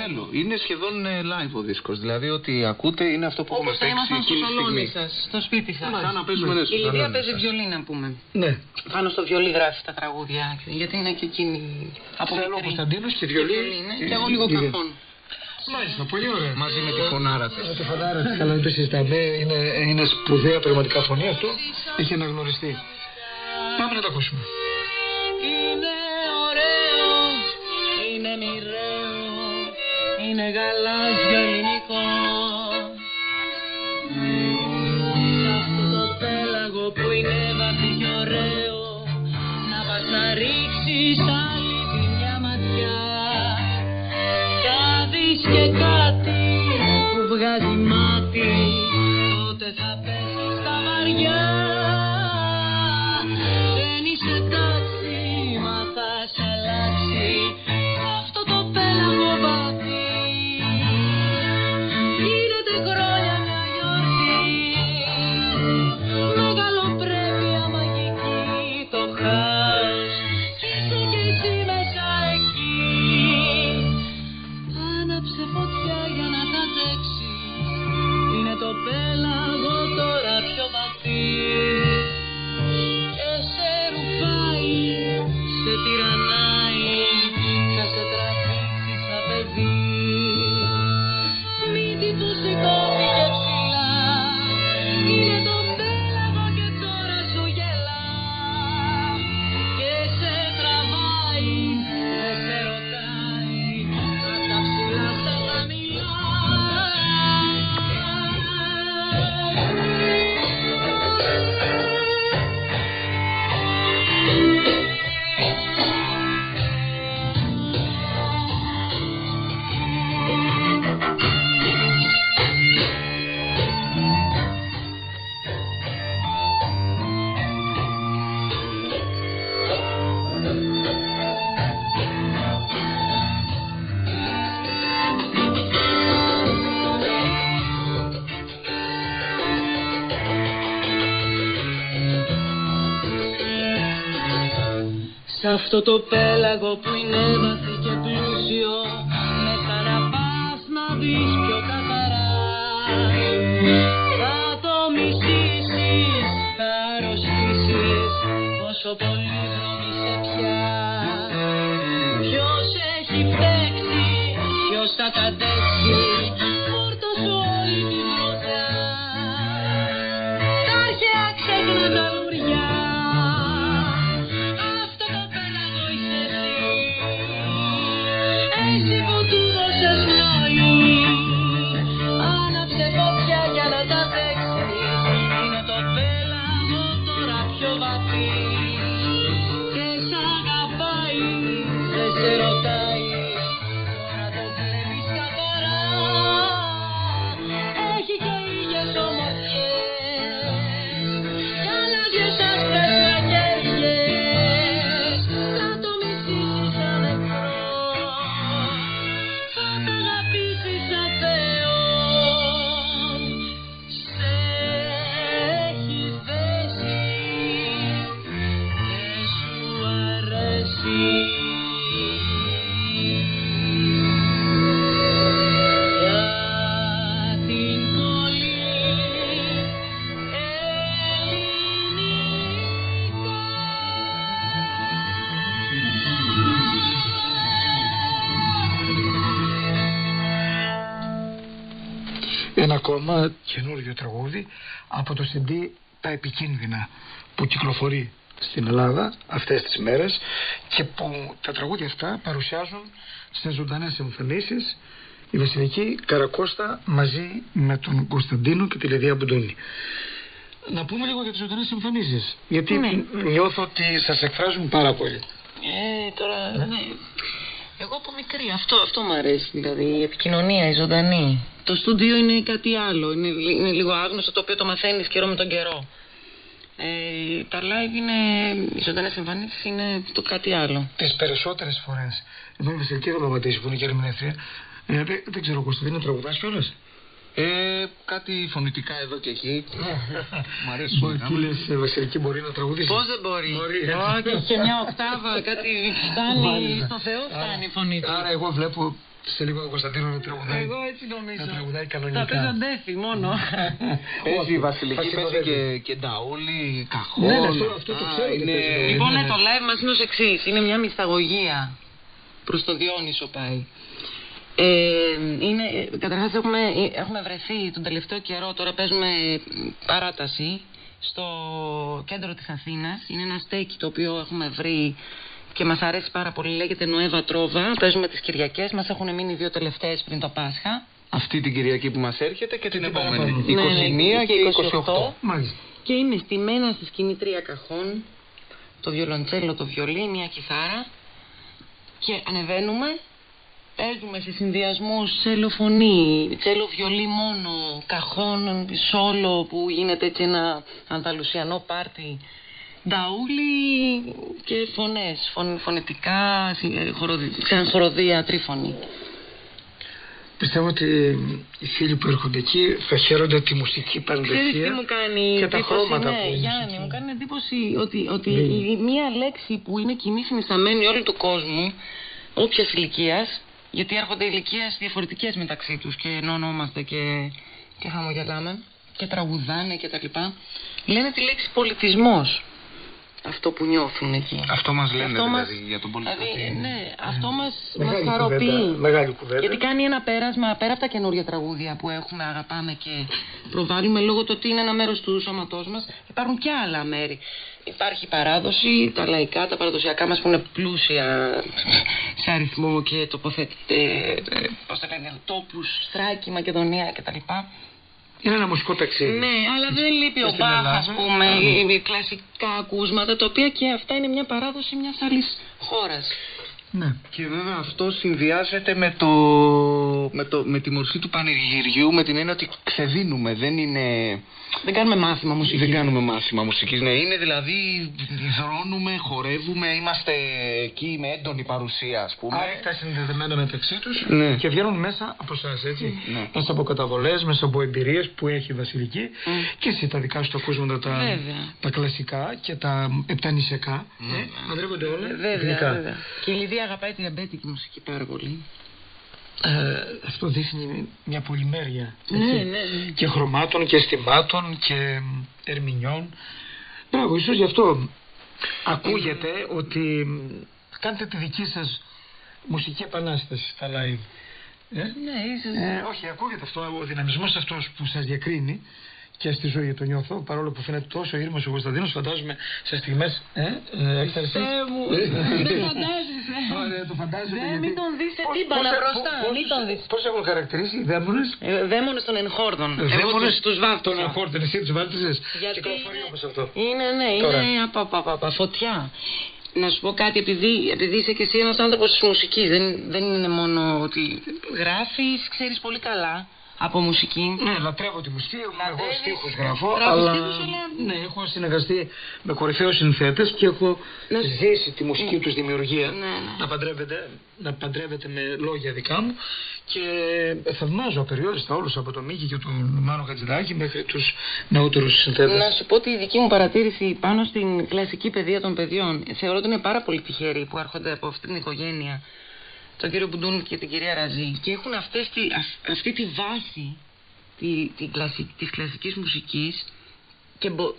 θέλω. Είναι σχεδόν ε, live ο δίσκος. Δηλαδή ότι ακούτε είναι αυτό που έχουμε Όπως θα παίξει ήμασταν στο εκείνη τη σαλόνι στιγμή. σας, στο σπίτι σας. Σαν να παίζουμε ναι, στο Η Λιδία σαλόνι παίζει σας. βιολί να πούμε. Ναι. Πάνω στο βιολί γράφει τα τραγούδια, γιατί είναι και εκείνη από Τσέλο, μικρή. Κωνσταντίνος και βιολί. ναι. ε, Και εγώ λίγο Λιδία. Καχών. Μάλιστα, πολύ ωραία. Μαζί με τη φωνάρα της. Με τη φωνάρα της, καλά δεν το συζητάμε. Είναι, είναι σπουδαία πραγματικά φωνή αυτό. Έχει αναγνωριστεί. Πάμε να το ακούσουμε. Είναι ωραίο, είναι μοιραίο, είναι γαλάζιο ελληνικό. Σ' αυτό το πέλαγο που είναι βαθύ και ωραίο, να πας να ρίξεις άλλη και κάτι που βγάζει μάτι, τότε θα πέσεις στα βαριά. Δεν είσαι εντάξει, αυτό το πέλαγο που είναι βαθύ και πλούσιο Μέσα να πας να δεις πιο καθαρά. Θα το μισήσεις, θα αρρωστήσεις Πόσο πολύ δρόμησε πια. Ποιος έχει παίξει, ποιος θα τα ένα ακόμα καινούργιο τραγούδι από το CD «Τα επικίνδυνα» που κυκλοφορεί στην Ελλάδα αυτές τις μέρες και που τα τραγούδια αυτά παρουσιάζουν σε ζωντανές εμφανίσεις η Βασιλική Καρακώστα μαζί με τον Κωνσταντίνο και τη Λεδία Μπουντούνη. Να πούμε λίγο για τις ζωντανές εμφανίσεις γιατί Ναι. νιώθω ότι σας εκφράζουν πάρα πολύ. Ε, τώρα, ναι. Εγώ από μικρή, αυτό, αυτό μου αρέσει, δηλαδή η επικοινωνία, η ζωντανή. Το στούντιο είναι κάτι άλλο, είναι, λι- είναι λίγο άγνωστο το οποίο το μαθαίνεις καιρό με τον καιρό. Ε, τα live είναι, οι ζωντανές εμφανίσεις είναι το κάτι άλλο. τις περισσότερες φορές εδώ η Βασιλική δεν Παπατήση που είναι και ερμηνεύτρια ε, δεν, δεν ξέρω Κωνσταντίνο τραγουδάς κιόλας; Ε, κάτι φωνητικά εδώ και εκεί. Μ' αρέσει Μπορεί τι λες ε, Βασιλική μπορεί να τραγουδήσεις; Πώς δεν μπορεί; Μπορεί, ε. Ω, και έχει και μια οκτάβα, κάτι φτάνει, Μάλιστα. στο Θεό φτάνει η φωνή του. Άρα εγώ βλέπω σε λίγο τον Κωνσταντίνο να τραγουδάει Εγώ έτσι νομίζω. να τραγουδάει Θα κανονικά παίζω ντέφι μόνο. Παίζει η θα Βασιλική, παίζει συνοδεύει. και, και νταούλη, καχών. Ναι, ναι, αυτό- αυτό το Α, ξέρω ότι είναι- παίζει νταούλη. Λοιπόν, ναι, ναι, ναι. το live μας είναι ως εξής. Είναι μια μυσταγωγία. Προς το Διόνυσο πάει. Ε, είναι, ε, καταρχάς έχουμε, ε, έχουμε βρεθεί τον τελευταίο καιρό, τώρα παίζουμε ε, παράταση στο κέντρο της Αθήνας. Είναι ένα στέκι το οποίο έχουμε βρει και μας αρέσει πάρα πολύ. Λέγεται Νοέβα Τρόβα. Παίζουμε τις Κυριακές. Μας έχουν μείνει οι δύο τελευταίες πριν το Πάσχα. Αυτή την Κυριακή που μας έρχεται και την την επόμενη. επόμενη. 21 Ναι, ναι, και και 28. Μάλιστα Και είναι στημένα στη σκηνή τρία καχών, το βιολοντσέλο, το βιολί, μια κιθάρα και ανεβαίνουμε, παίζουμε σε συνδυασμούς τσέλο φωνή, τσέλο βιολί μόνο, καχών, σόλο που γίνεται έτσι ένα ανταλουσιανό πάρτι, νταούλι και φωνές, φων, φωνητικά, συ- ε, χοροδι- σαν χοροδία τρίφωνη. Πιστεύω ότι οι φίλοι που έρχονται εκεί θα χαίρονται τη μουσική Ξέρεις παραδοσία τι μου κάνει και τα εντύπωση, χρώματα ναι, που είναι Γιάννη, εκεί. μου κάνει εντύπωση ότι, ότι Ναι. η, μία λέξη που είναι κοινή συνισταμένη όλου του κόσμου, όποιας ηλικίας, γιατί έρχονται ηλικίες διαφορετικές μεταξύ τους και ενώνομαστε και, και χαμογελάμε και τραγουδάνε και τα λοιπά, λένε τη λέξη πολιτισμός. Αυτό που νιώθουν εκεί. Αυτό μας λένε Αυτό μας- δηλαδή για τον πολιτισμό. Δηλαδή, ναι, αυτό μας, μας Μεγάλη χαροποιεί. κουβέντα, μεγάλη κουβέντα. Γιατί κάνει ένα πέρασμα πέρα από τα καινούργια τραγούδια που έχουμε, αγαπάμε και προβάλλουμε λόγω του ότι είναι ένα μέρος του σώματός μας. Υπάρχουν και άλλα μέρη. Υπάρχει η παράδοση, τα λαϊκά, τα παραδοσιακά μας που είναι πλούσια σε αριθμό και τοποθετητέ, πώς τα λένε, τόπους, Θράκη, Μακεδονία κτλ. Είναι ένα μουσικό ταξίδι. Ναι, αλλά δεν λείπει Και ο στην Μπάχ, Ελλάδα. ας πούμε, οι- οι κλασικά ακούσματα, τα οποία και αυτά είναι μια παράδοση μιας άλλης χώρας. Ναι. Και βέβαια αυτό συνδυάζεται με, το, με, το, με τη μορφή του πανηγυριού, με την έννοια ότι ξεδίνουμε, δεν είναι... Δεν κάνουμε μάθημα μουσικής. Δεν κάνουμε μάθημα μουσικής, ναι. Είναι δηλαδή, δρώνουμε, χορεύουμε, είμαστε εκεί με έντονη παρουσία, ας πούμε. Άρρηκτα συνδεδεμένα μεταξύ τους Ναι. και βγαίνουν μέσα από εσάς, έτσι. Ναι. Μέσα από καταβολές, μέσα από εμπειρίες που έχει η Βασιλική και εσύ τα δικά σου τα ακούσματα τα, Βέβαια. τα κλασικά και τα επτανησιακά. Ε, μαντρεύονται όλα. Βέβαια, εθνικά. βέβαια. Και η Λιδία αγαπάει τη ρεμπέτικη μουσική πάρα πολύ. Ε, αυτό δείχνει μια πολυμέρεια. Ναι, έτσι. ναι, ναι. Και χρωμάτων και αισθημάτων και μ, ερμηνεών. Μπράβο, ίσως γι' αυτό ακούγεται ότι μ, κάνετε τη δική σας μουσική επανάσταση στα live. Ε; Ναι, ίσως. Ε, όχι, ακούγεται αυτό, ο δυναμισμός αυτός που σας διακρίνει και στη ζωή το νιώθω, παρόλο που φαίνεται τόσο ήρμος ο Κωνσταντίνος, φαντάζομαι σε στιγμές ε, ε, έκθαρσης. Θεέ μου, Ε, δεν φαντάζεσαι. Ωραία, το φαντάζομαι. Δεν, γιατί- μην τον δεις σε Πώς- τύμπανα πώς- μπροστά, πώς- μην τον δεις. Πώς έχουν χαρακτηρίσει οι δαίμονες Ε, Δαίμονες των εγχόρδων. Εγώ Δαίμονες τους, τους βάφτισα. των εγχόρτων, εσύ τους βάλτισες. Γιατί Κυκλοφορεί είναι- όμως αυτό. Είναι, ναι, Τώρα. είναι απα, απα, απα, απα, φωτιά. Να σου πω κάτι, επειδή, επειδή είσαι και εσύ ένας άνθρωπος της μουσικής, δεν, δεν είναι μόνο ότι γράφεις, ξέρεις πολύ καλά από μουσική. Ναι, λατρεύω τη μουσική, εγώ Λατρεύεις. στίχους γράφω, Γράφεις αλλά στίχους, αλλά- ναι, έχω συνεργαστεί με κορυφαίους συνθέτες και έχω Να σου- ζήσει τη μουσική τους δημιουργία Ναι, ναι. να, παντρεύεται, να παντρεύεται με λόγια δικά μου και θαυμάζω απεριόριστα όλους από τον Μίκη και τον Μάνο Χατζηδάκη μέχρι τους νεότερους συνθέτες. Να σου πω τη δική μου παρατήρηση πάνω στην κλασική παιδεία των παιδιών. Θεωρώ ότι είναι πάρα πολύ τυχεροί που έρχονται από αυτή την οικογένεια, τον κύριο Μπουντούν και την κυρία Ραζή, και έχουν αυτές τη, αυ- αυτή τη βάση τη, τη κλασι, της κλασικής μουσικής και μπο-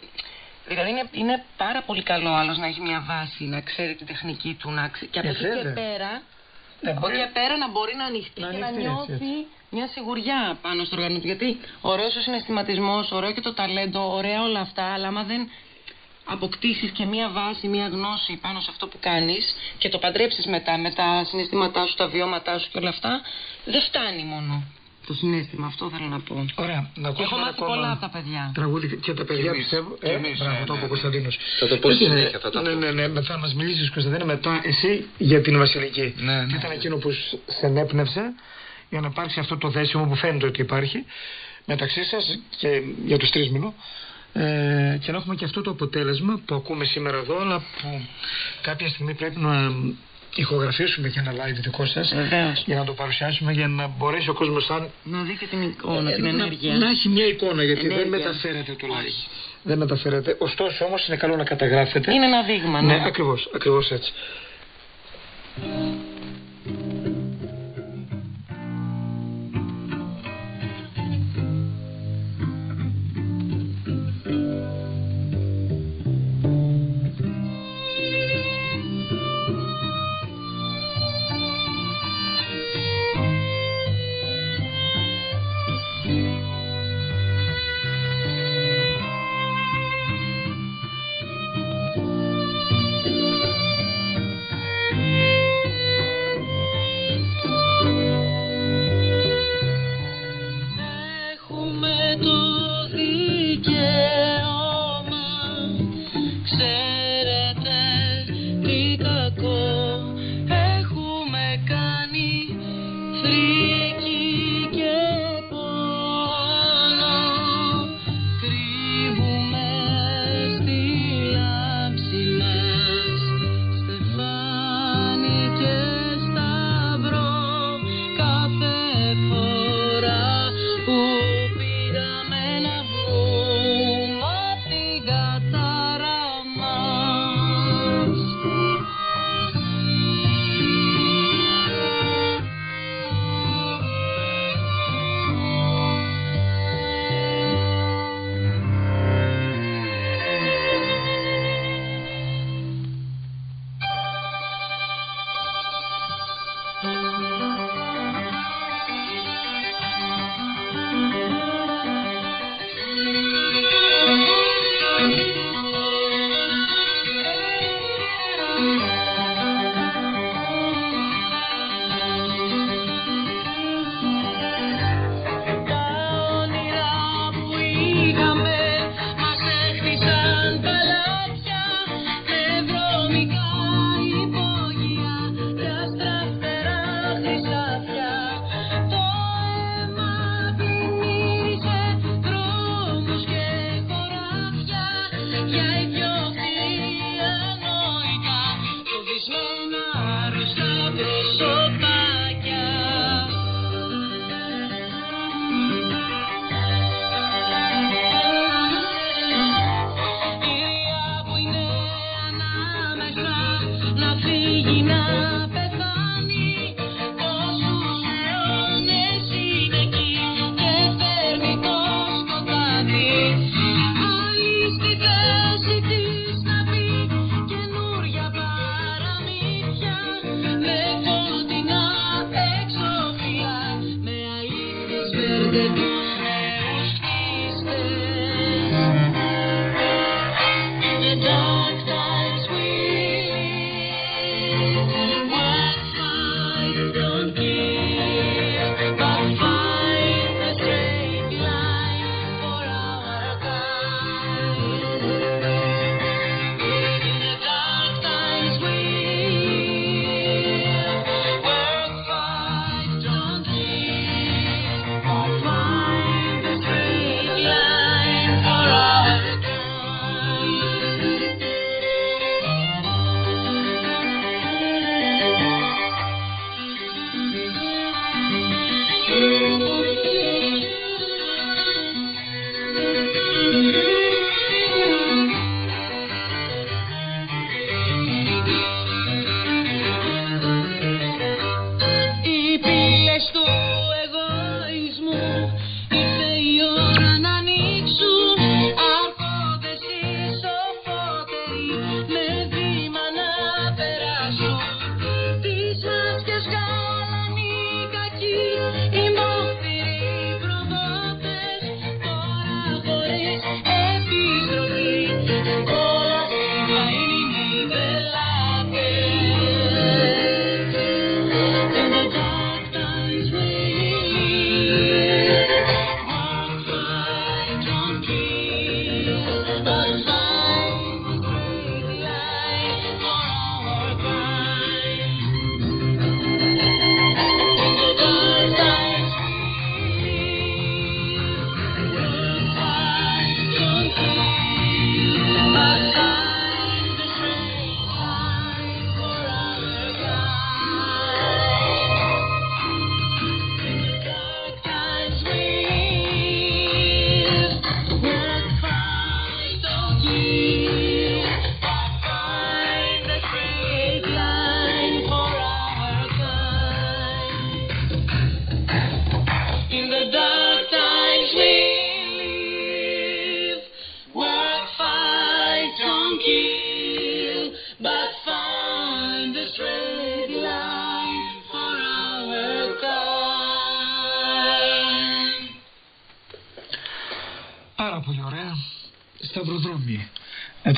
Δηλαδή είναι, είναι πάρα πολύ καλό άλλος να έχει μια βάση, να ξέρει την τεχνική του, να ξε... και από Ε, εκεί και βέβαια. πέρα Ναι, από μπορεί- εκεί πέρα να μπορεί να ανοιχτεί Να και να ανοιχτεί, έτσι, νιώθει μια σιγουριά πάνω στο οργανισμό του. Γιατί ωραίος ο συναισθηματισμός, ωραίο και το ταλέντο, ωραία όλα αυτά, αλλά άμα δεν αποκτήσεις και μία βάση, μία γνώση πάνω σε αυτό που κάνεις και το παντρέψεις μετά με τα συναισθήματά σου, τα βιώματά σου και όλα αυτά, δεν φτάνει μόνο το συνέστημα. Αυτό θέλω να πω. Ωραία, να ακούσουμε Έχω ένα μάθει ακόμα πολλά από τα παιδιά. Τραγούδι και τα παιδιά εμείς, πιστεύω. και Ε, εμείς, μπράβο, ναι, το είπε ναι. ο Κωνσταντίνος. Θα το πω στη συνέχεια, θα τα ναι, πω. ναι, ναι, μετά μας μιλήσεις Κωνσταντίνο, μετά εσύ για την Βασιλική. Ναι, ναι. Τι ήταν εκείνο που σ- σε ενέπνευσε για να υπάρξει αυτό το δέσιμο που φαίνεται ότι υπάρχει μεταξύ σας και για τους τρεις μιλώ. Ε, και να έχουμε και αυτό το αποτέλεσμα που ακούμε σήμερα εδώ, αλλά που κάποια στιγμή πρέπει να ηχογραφήσουμε και ένα live δικό σας Βεβαίως. για να το παρουσιάσουμε για να μπορέσει ο κόσμος σαν Να δει και την εικόνα, την ε, να- ενέργεια. Να, έχει μια εικόνα γιατί δεν Ενέργεια. μεταφέρεται το live. Δεν μεταφέρεται. Ωστόσο όμως είναι καλό να καταγράφεται. Είναι ένα δείγμα, Ναι, ναι. ακριβώς ακριβώς έτσι.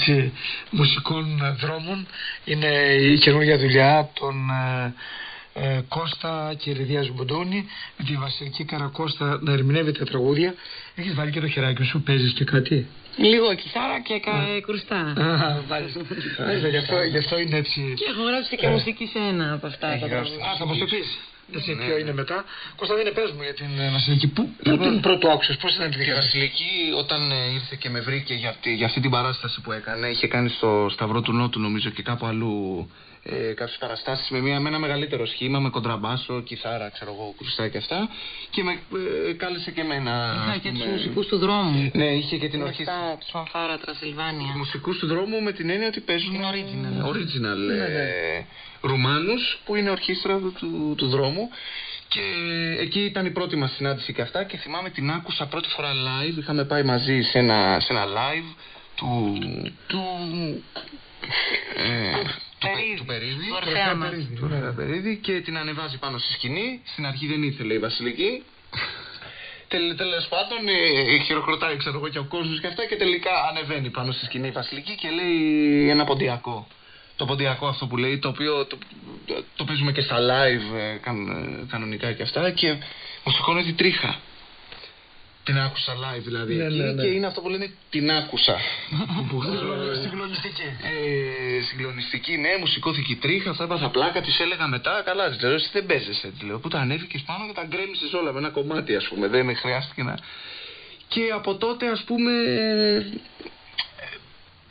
Έτσι, μουσικών ε, δρόμων. Είναι η καινούργια δουλειά των ε, ε, Κώστα και Ριδία Ζουμποντώνη με τη Βασιλική Καρακώστα να ερμηνεύει τα τραγούδια. Έχεις βάλει και το χεράκι σου, παίζεις και κάτι; Λίγο κιθάρα και κα... κρουστά. Α, μάλιστα. Μάλιστα, γι' αυτό, γι' αυτό είναι έτσι. Και έχω γράψει και Ε. μουσική σε ένα από αυτά. Έχει τα γράψει. τραγούδια. Α, θα μας το πεις. Έτσι, Ναι. ποιο είναι μετά. Κωνσταντίνε, πες μου για την ε, Βασιλική. Πού, πού την πρωτοάκουσες, πώς ήταν τη Η διαδικασία. Βασιλική όταν ε, ήρθε και με βρήκε για αυτή, για αυτή την παράσταση που έκανε, είχε κάνει στο Σταυρό του Νότου νομίζω και κάπου αλλού ε, κάποιες παραστάσεις με, μια, με ένα μεγαλύτερο σχήμα, με κοντραμπάσο, κιθάρα, ξέρω εγώ, κρουστά και αυτά και με ε, κάλεσε και εμένα. Είχα ας και τους πούμε. μουσικούς του δρόμου. Ναι, είχε και την ορχήστρα. Αυτά, τους φανφάρα Τρασιλβάνια. Μουσικούς του δρόμου με την έννοια ότι παίζουν Είναι original. original Ναι, ναι. ε, Ρουμάνους που είναι ορχήστρα του, του, του δρόμου και εκεί ήταν η πρώτη μας συνάντηση και αυτά και θυμάμαι την άκουσα πρώτη φορά live είχαμε πάει μαζί σε ένα, σε ένα live του, του, ε, του, Πε- του Περίδη Του Ορφέα μας. του Ορφέα Περίδη και την ανεβάζει πάνω στη σκηνή στην αρχή δεν ήθελε η Βασιλική Τελ, τέλος πάντων, ε, χειροκροτάει ξέρω εγώ και ο κόσμος και αυτά και τελικά ανεβαίνει πάνω στη σκηνή η Βασιλική και λέει ένα ποντιακό. Το ποντιακό αυτό που λέει, το οποίο το, το, το παίζουμε και στα live ε, καν- ε, κανονικά και αυτά και μου σηκώνει την τρίχα. Την άκουσα live δηλαδή Ναι, εκεί ναι, ναι. και είναι αυτό που λένε την άκουσα. Που- Συγκλονιστική. ε, συγκλονιστική, ναι, μου σηκώθηκε η τρίχα, αυτά έπαθα πλάκα, της έλεγα μετά. Καλά, της λέω, εσύ δεν παίζεσαι. Της λέω, που τα ανέβηκε πάνω και τα γκρέμισες όλα με ένα κομμάτι, ας πούμε. Δεν χρειάστηκε να. Και από τότε, ας πούμε, ε,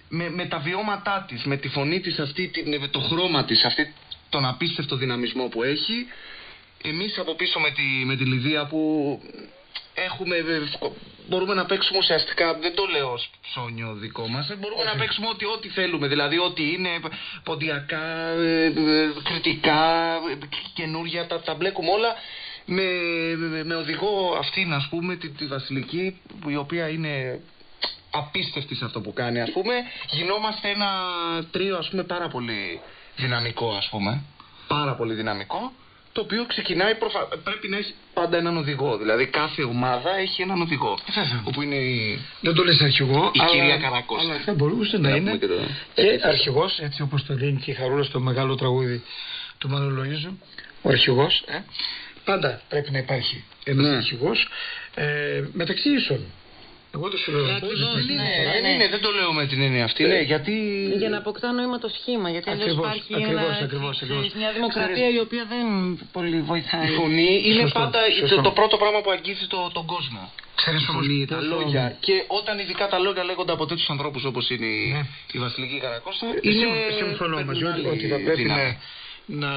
με, με τα βιώματά της, με τη φωνή της αυτή, την, με το χρώμα της, αυτή τον απίστευτο δυναμισμό που έχει, εμείς από πίσω με τη, με τη Λιδία που έχουμε, ε, μπορούμε να παίξουμε ουσιαστικά, δεν το λέω ως ψώνιο δικό μας, ε, μπορούμε να παίξουμε ό,τι, ό,τι θέλουμε, δηλαδή ό,τι είναι ποντιακά, ε, ε, κριτικά, ε, καινούργια, τα, τα μπλέκουμε όλα με, με, με οδηγό αυτήν ας πούμε τη, τη Βασιλική που η οποία είναι απίστευτη σε αυτό που κάνει ας πούμε. Γινόμαστε ένα τρίο ας πούμε πάρα πολύ δυναμικό ας πούμε. Πάρα πολύ δυναμικό το οποίο ξεκινάει προφα... πρέπει να έχεις πάντα έναν οδηγό. Δηλαδή κάθε ομάδα έχει έναν οδηγό. Όπου είναι η, Δεν το λες αρχηγό, η αλλά, κυρία Καρακώστα αλλά θα μπορούσε να Να είναι πούμε και το- και αρχηγός, έτσι όπως το δίνει και η Χαρούλα στο μεγάλο τραγούδι του Μάνου Λοΐζου, ο αρχηγός, ε, πάντα πρέπει να υπάρχει ένας Ναι. αρχηγός ε, μεταξύ ίσων. Εγώ το σου λέω. Ακριβώς, πώς- ναι, δεν ναι. είναι, δεν το λέω με την έννοια αυτή, ναι, γιατί... Για να αποκτά νόημα το σχήμα. Γιατί αλλιώς Ακριβώς, υπάρχει ακριβώς, ένα, ακριβώς, έτσι, ακριβώς. μια δημοκρατία η οποία δεν πολύ βοηθάει. Η φωνή είναι Σωστό, πάντα σωστό. το, το πρώτο πράγμα που αγγίζει το, τον κόσμο. Ξέρεις η όμως φωνή, τα πόσο- λόγια. Και όταν ειδικά τα λόγια λέγονται από τέτοιους ανθρώπους όπως είναι η, Ναι. η Βασιλική Καρακώστα. Ε, είναι συμ- Συμφωνώ μαζί παίρνουν ότι, άλλη ότι θα πρέπει δύναμη. να, να,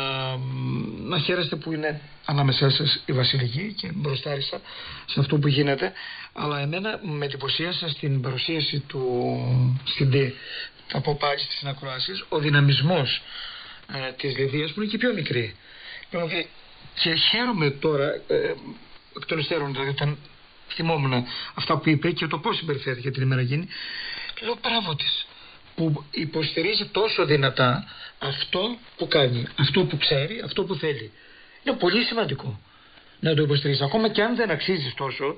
να χαίρεστε που είναι ανάμεσά σας η Βασιλική και μπροστάρισα σε αυτό που γίνεται. Αλλά εμένα με εντυπωσίασε στην παρουσίαση του στην ΤΕ, θα πω πάλι στις συνακροάσεις, ο δυναμισμός ε, της Λιδίας που είναι και πιο μικρή. Δηλαδή, και χαίρομαι τώρα, ε, εκ των υστέρων, δηλαδή όταν θυμόμουν αυτά που είπε και το πώς συμπεριφέρθηκε την ημέρα εκείνη, λέω μπράβο της που υποστηρίζει τόσο δυνατά αυτό που κάνει, αυτό που ξέρει, αυτό που θέλει. Είναι πολύ σημαντικό να το υποστηρίζεις. Ακόμα και αν δεν αξίζεις τόσο,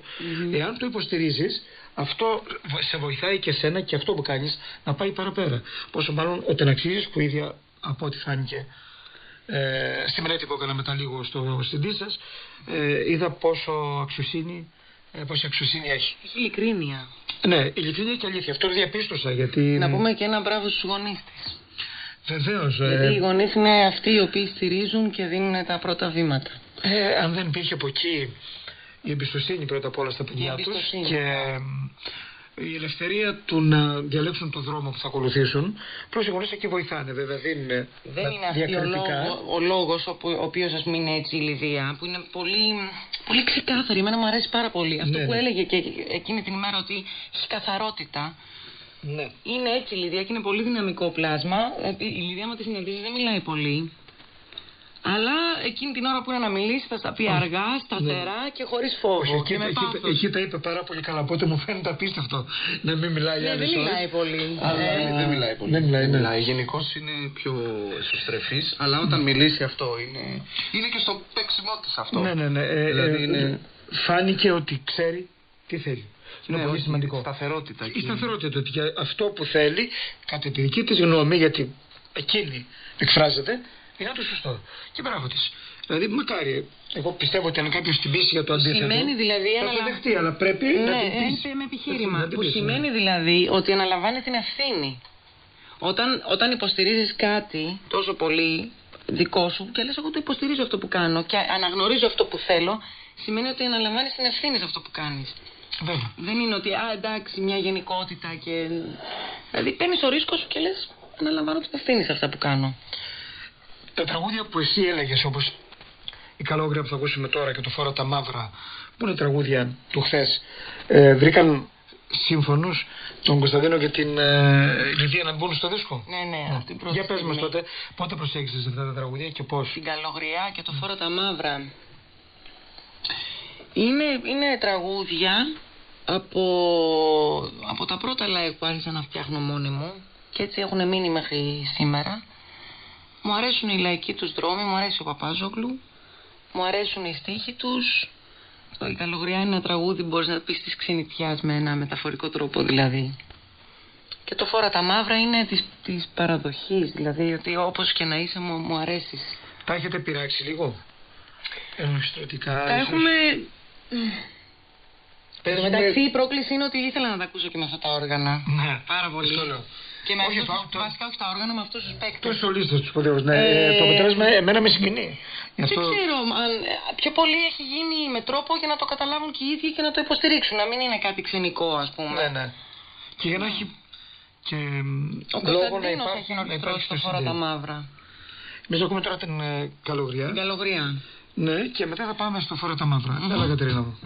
εάν το υποστηρίζεις, αυτό σε βοηθάει και σένα και αυτό που κάνεις να πάει παραπέρα. Πόσο μάλλον όταν αξίζεις που ίδια από ό,τι φάνηκε ε, στη μελέτη που έκανα μετά λίγο στο CD σας, ε, είδα πόσο αξιοσύνη, ε, πόση αξιοσύνη έχει. Έχει ειλικρίνεια. Ναι, ειλικρίνεια και αλήθεια. Αυτό το διαπίστωσα γιατί... Να πούμε και ένα μπράβο στους γονείς της. Βεβαίως, Γιατί οι ε, γονείς είναι αυτοί οι οποίοι στηρίζουν και δίνουν τα πρώτα βήματα. ε, αν δεν υπήρχε από εκεί η εμπιστοσύνη πρώτα απ' όλα στα παιδιά τους εμπιστοσύνη. και ε, η ελευθερία του να διαλέξουν τον δρόμο που θα ακολουθήσουν, προς οι γονείς εκεί βοηθάνε βέβαια, δεν είναι, Δεν να- είναι αυτή ο, διακριτικά. λόγο, ο λόγος ο, που- ο οποίος ας πούμε είναι έτσι η Λιδία που είναι πολύ, πολύ ξεκάθαρη. Εμένα μου αρέσει πάρα πολύ. Αυτό Ναι, που ναι. έλεγε και εκείνη την ημέρα ότι έχει καθαρότητα. Ναι. Είναι έτσι η Λιδία και είναι πολύ δυναμικό πλάσμα. Ε, Η Λιδία με τη συναντήσει δεν μιλάει πολύ. Αλλά εκείνη την ώρα που είναι να μιλήσει θα στα πει αργά, σταθερά και χωρίς φόβο. Όχι, εκεί, και με εκεί, πάθος. εκεί τα είπε πάρα πολύ καλά, οπότε μου φαίνεται απίστευτο να μην μιλάει Ναι, άλλες δεν ώρες. μιλάει πολύ. Αλλά Ε, Δεν μιλάει πολύ. Δεν μιλάει, ναι. Γενικώς είναι πιο εσωστρεφής, αλλά όταν μιλήσει αυτό είναι. Είναι και στο παίξιμό τη αυτό. Ναι, ναι, ναι. Ε, Δηλαδή ε, είναι- Φάνηκε ότι ξέρει τι θέλει. Είναι Ναι, πολύ όχι, σημαντικό. η σταθερότητα. Η εκεί. σταθερότητα ότι για αυτό που θέλει, κατά τη δική της γνώμη, γιατί εκείνη εκφράζεται, είναι το σωστό. Και μπράβο της. Δηλαδή, μακάρι. Εγώ πιστεύω ότι αν κάποιος την πείσει για το αντίθετο. Σημαίνει δηλαδή Θα το αναλα- δεχτεί, αλλά πρέπει να ναι, την πείσει. ε, με επιχείρημα. Να την Που πείσει, ναι. σημαίνει δηλαδή ότι αναλαμβάνει την ευθύνη. Όταν, όταν υποστηρίζεις κάτι τόσο πολύ δικό σου και λες εγώ το υποστηρίζω αυτό που κάνω και αναγνωρίζω αυτό που θέλω, σημαίνει ότι αναλαμβάνεις την ευθύνη σε αυτό που κάνεις. Βέβαια. Δεν είναι ότι, α, εντάξει, μια γενικότητα και... Δηλαδή παίρνεις το ρίσκος σου και λες, αναλαμβάνω την ευθύνη σε αυτά που κάνω. Τα τραγούδια που εσύ έλεγες, όπως η καλόγρια που θα ακούσουμε τώρα και το φόρο τα μαύρα, που είναι τραγούδια του χθες, ε, βρήκαν σύμφωνου τον Κωνσταντίνο και την ε, Λιδία να μπουν στο δίσκο; Ναι, ναι, αυτή η πρώτη Για πες μας στιγμή. τότε, πότε προσέξεις αυτά τα τραγούδια και πώς; Την καλογριά και το φόρο τα μαύρα. Είναι, είναι τραγούδια από, από τα πρώτα live που άρχισα να φτιάχνω μόνη μου και έτσι έχουν μείνει μέχρι σήμερα. Μου αρέσουν οι λαϊκοί τους δρόμοι, μου αρέσει ο Παπάζογλου, μου αρέσουν οι στίχοι τους. Το «Η Καλογριά» είναι ένα τραγούδι που μπορείς να πεις της ξενιτιάς με ένα μεταφορικό τρόπο δηλαδή. Και το «Φόρα τα μαύρα» είναι της, της παραδοχής, δηλαδή ότι όπως και να είσαι μου, μου αρέσεις. Τα έχετε πειράξει λίγο; Εννοηστρωτικά. Τα ίσως; έχουμε. Πες Εν τω μου, μεταξύ, η πρόκληση είναι ότι ήθελα να τα ακούσω και με αυτά τα όργανα. Ναι, Πάρα πολύ. αυτό λέω. Και με Όχι, αυτούς, το- τους- το- βασικά όχι τα όργανα, με αυτούς τους παίκτες. Τους σολίστες, τους ποδεύους, ναι. Ε, Ε, το αποτέλεσμα εμένα με συγκινεί. Γι' Δεν αυτό... ξέρω, αν, ε, πιο πολύ έχει γίνει με τρόπο για να το καταλάβουν και οι ίδιοι και να το υποστηρίξουν. Να μην είναι κάτι ξενικό, ας πούμε. Ναι, ναι. Και για να έχει και Ο λόγο να Κωνσταντίνος υπάρχει, έχει να ενορχιστρώσει υπάρχει το στο φόρα τα CD. μαύρα. Εμείς ακούμε τώρα την ε, καλογριά. Την καλογριά. Ναι, και μετά θα πάμε στο φόρο τα μαύρα. Έλα, Κατερίνα μου.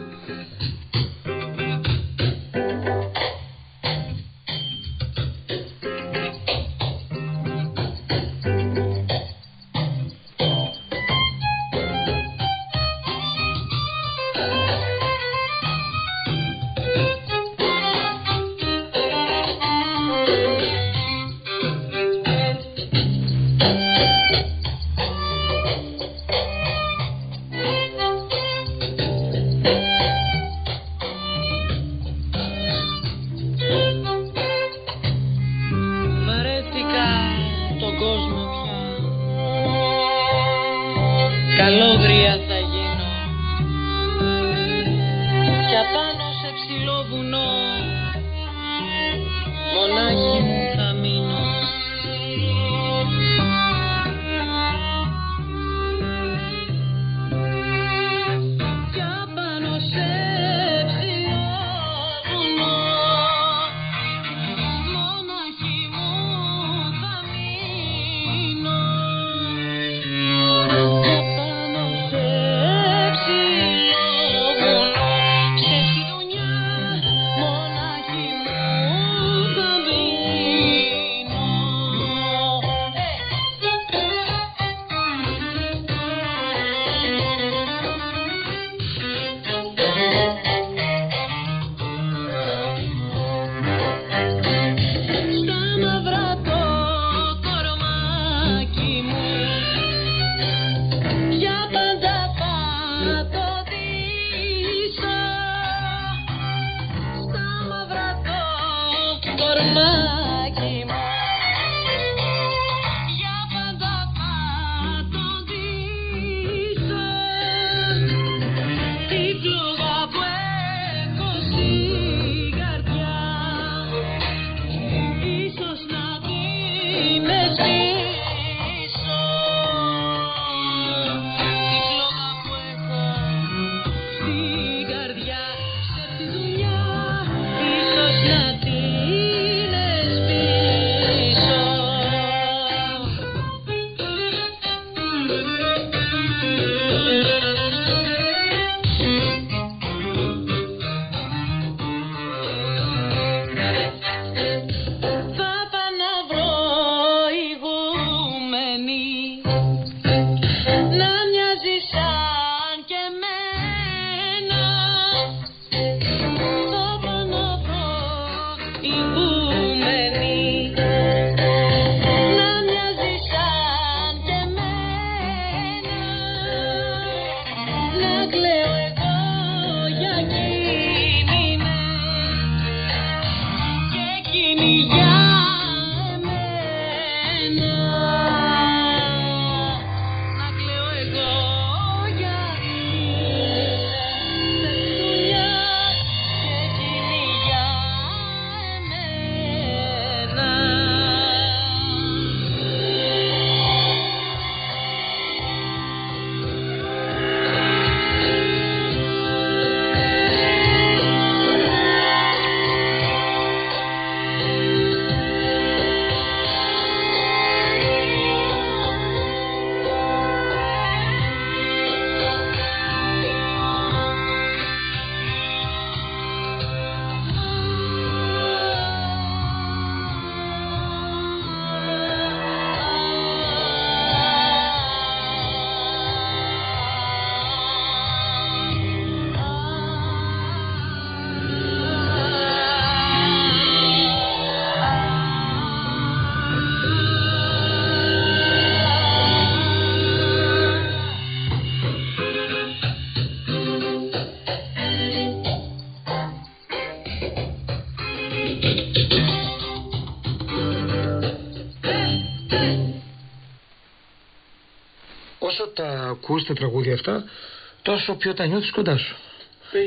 Ακούς τα τραγούδια αυτά, τόσο πιο τα νιώθεις κοντά σου.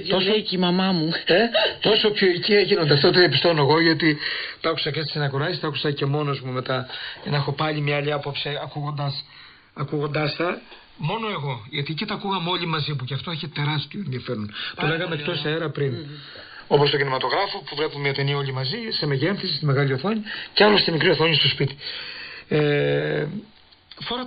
Τόσο... Λέει και η μαμά μου. Ε, τόσο πιο οικεία γίνονται. Αυτό το επιστώνω εγώ γιατί τα άκουσα και στην ακουράηση, τα άκουσα και μόνος μου μετά για να έχω πάλι μια άλλη άποψη ακούγοντας, ακούγοντας τα. Μόνο εγώ, γιατί εκεί τα ακούγαμε όλοι μαζί που και αυτό έχει τεράστιο ενδιαφέρον. το λέγαμε εκτός αέρα πριν. Όπως στο κινηματογράφο που βλέπουμε μια ταινία όλοι μαζί, σε μεγέθυνση, στη μεγάλη οθόνη και άλλο στη μικρή οθόνη στο σπίτι. Ε, φορά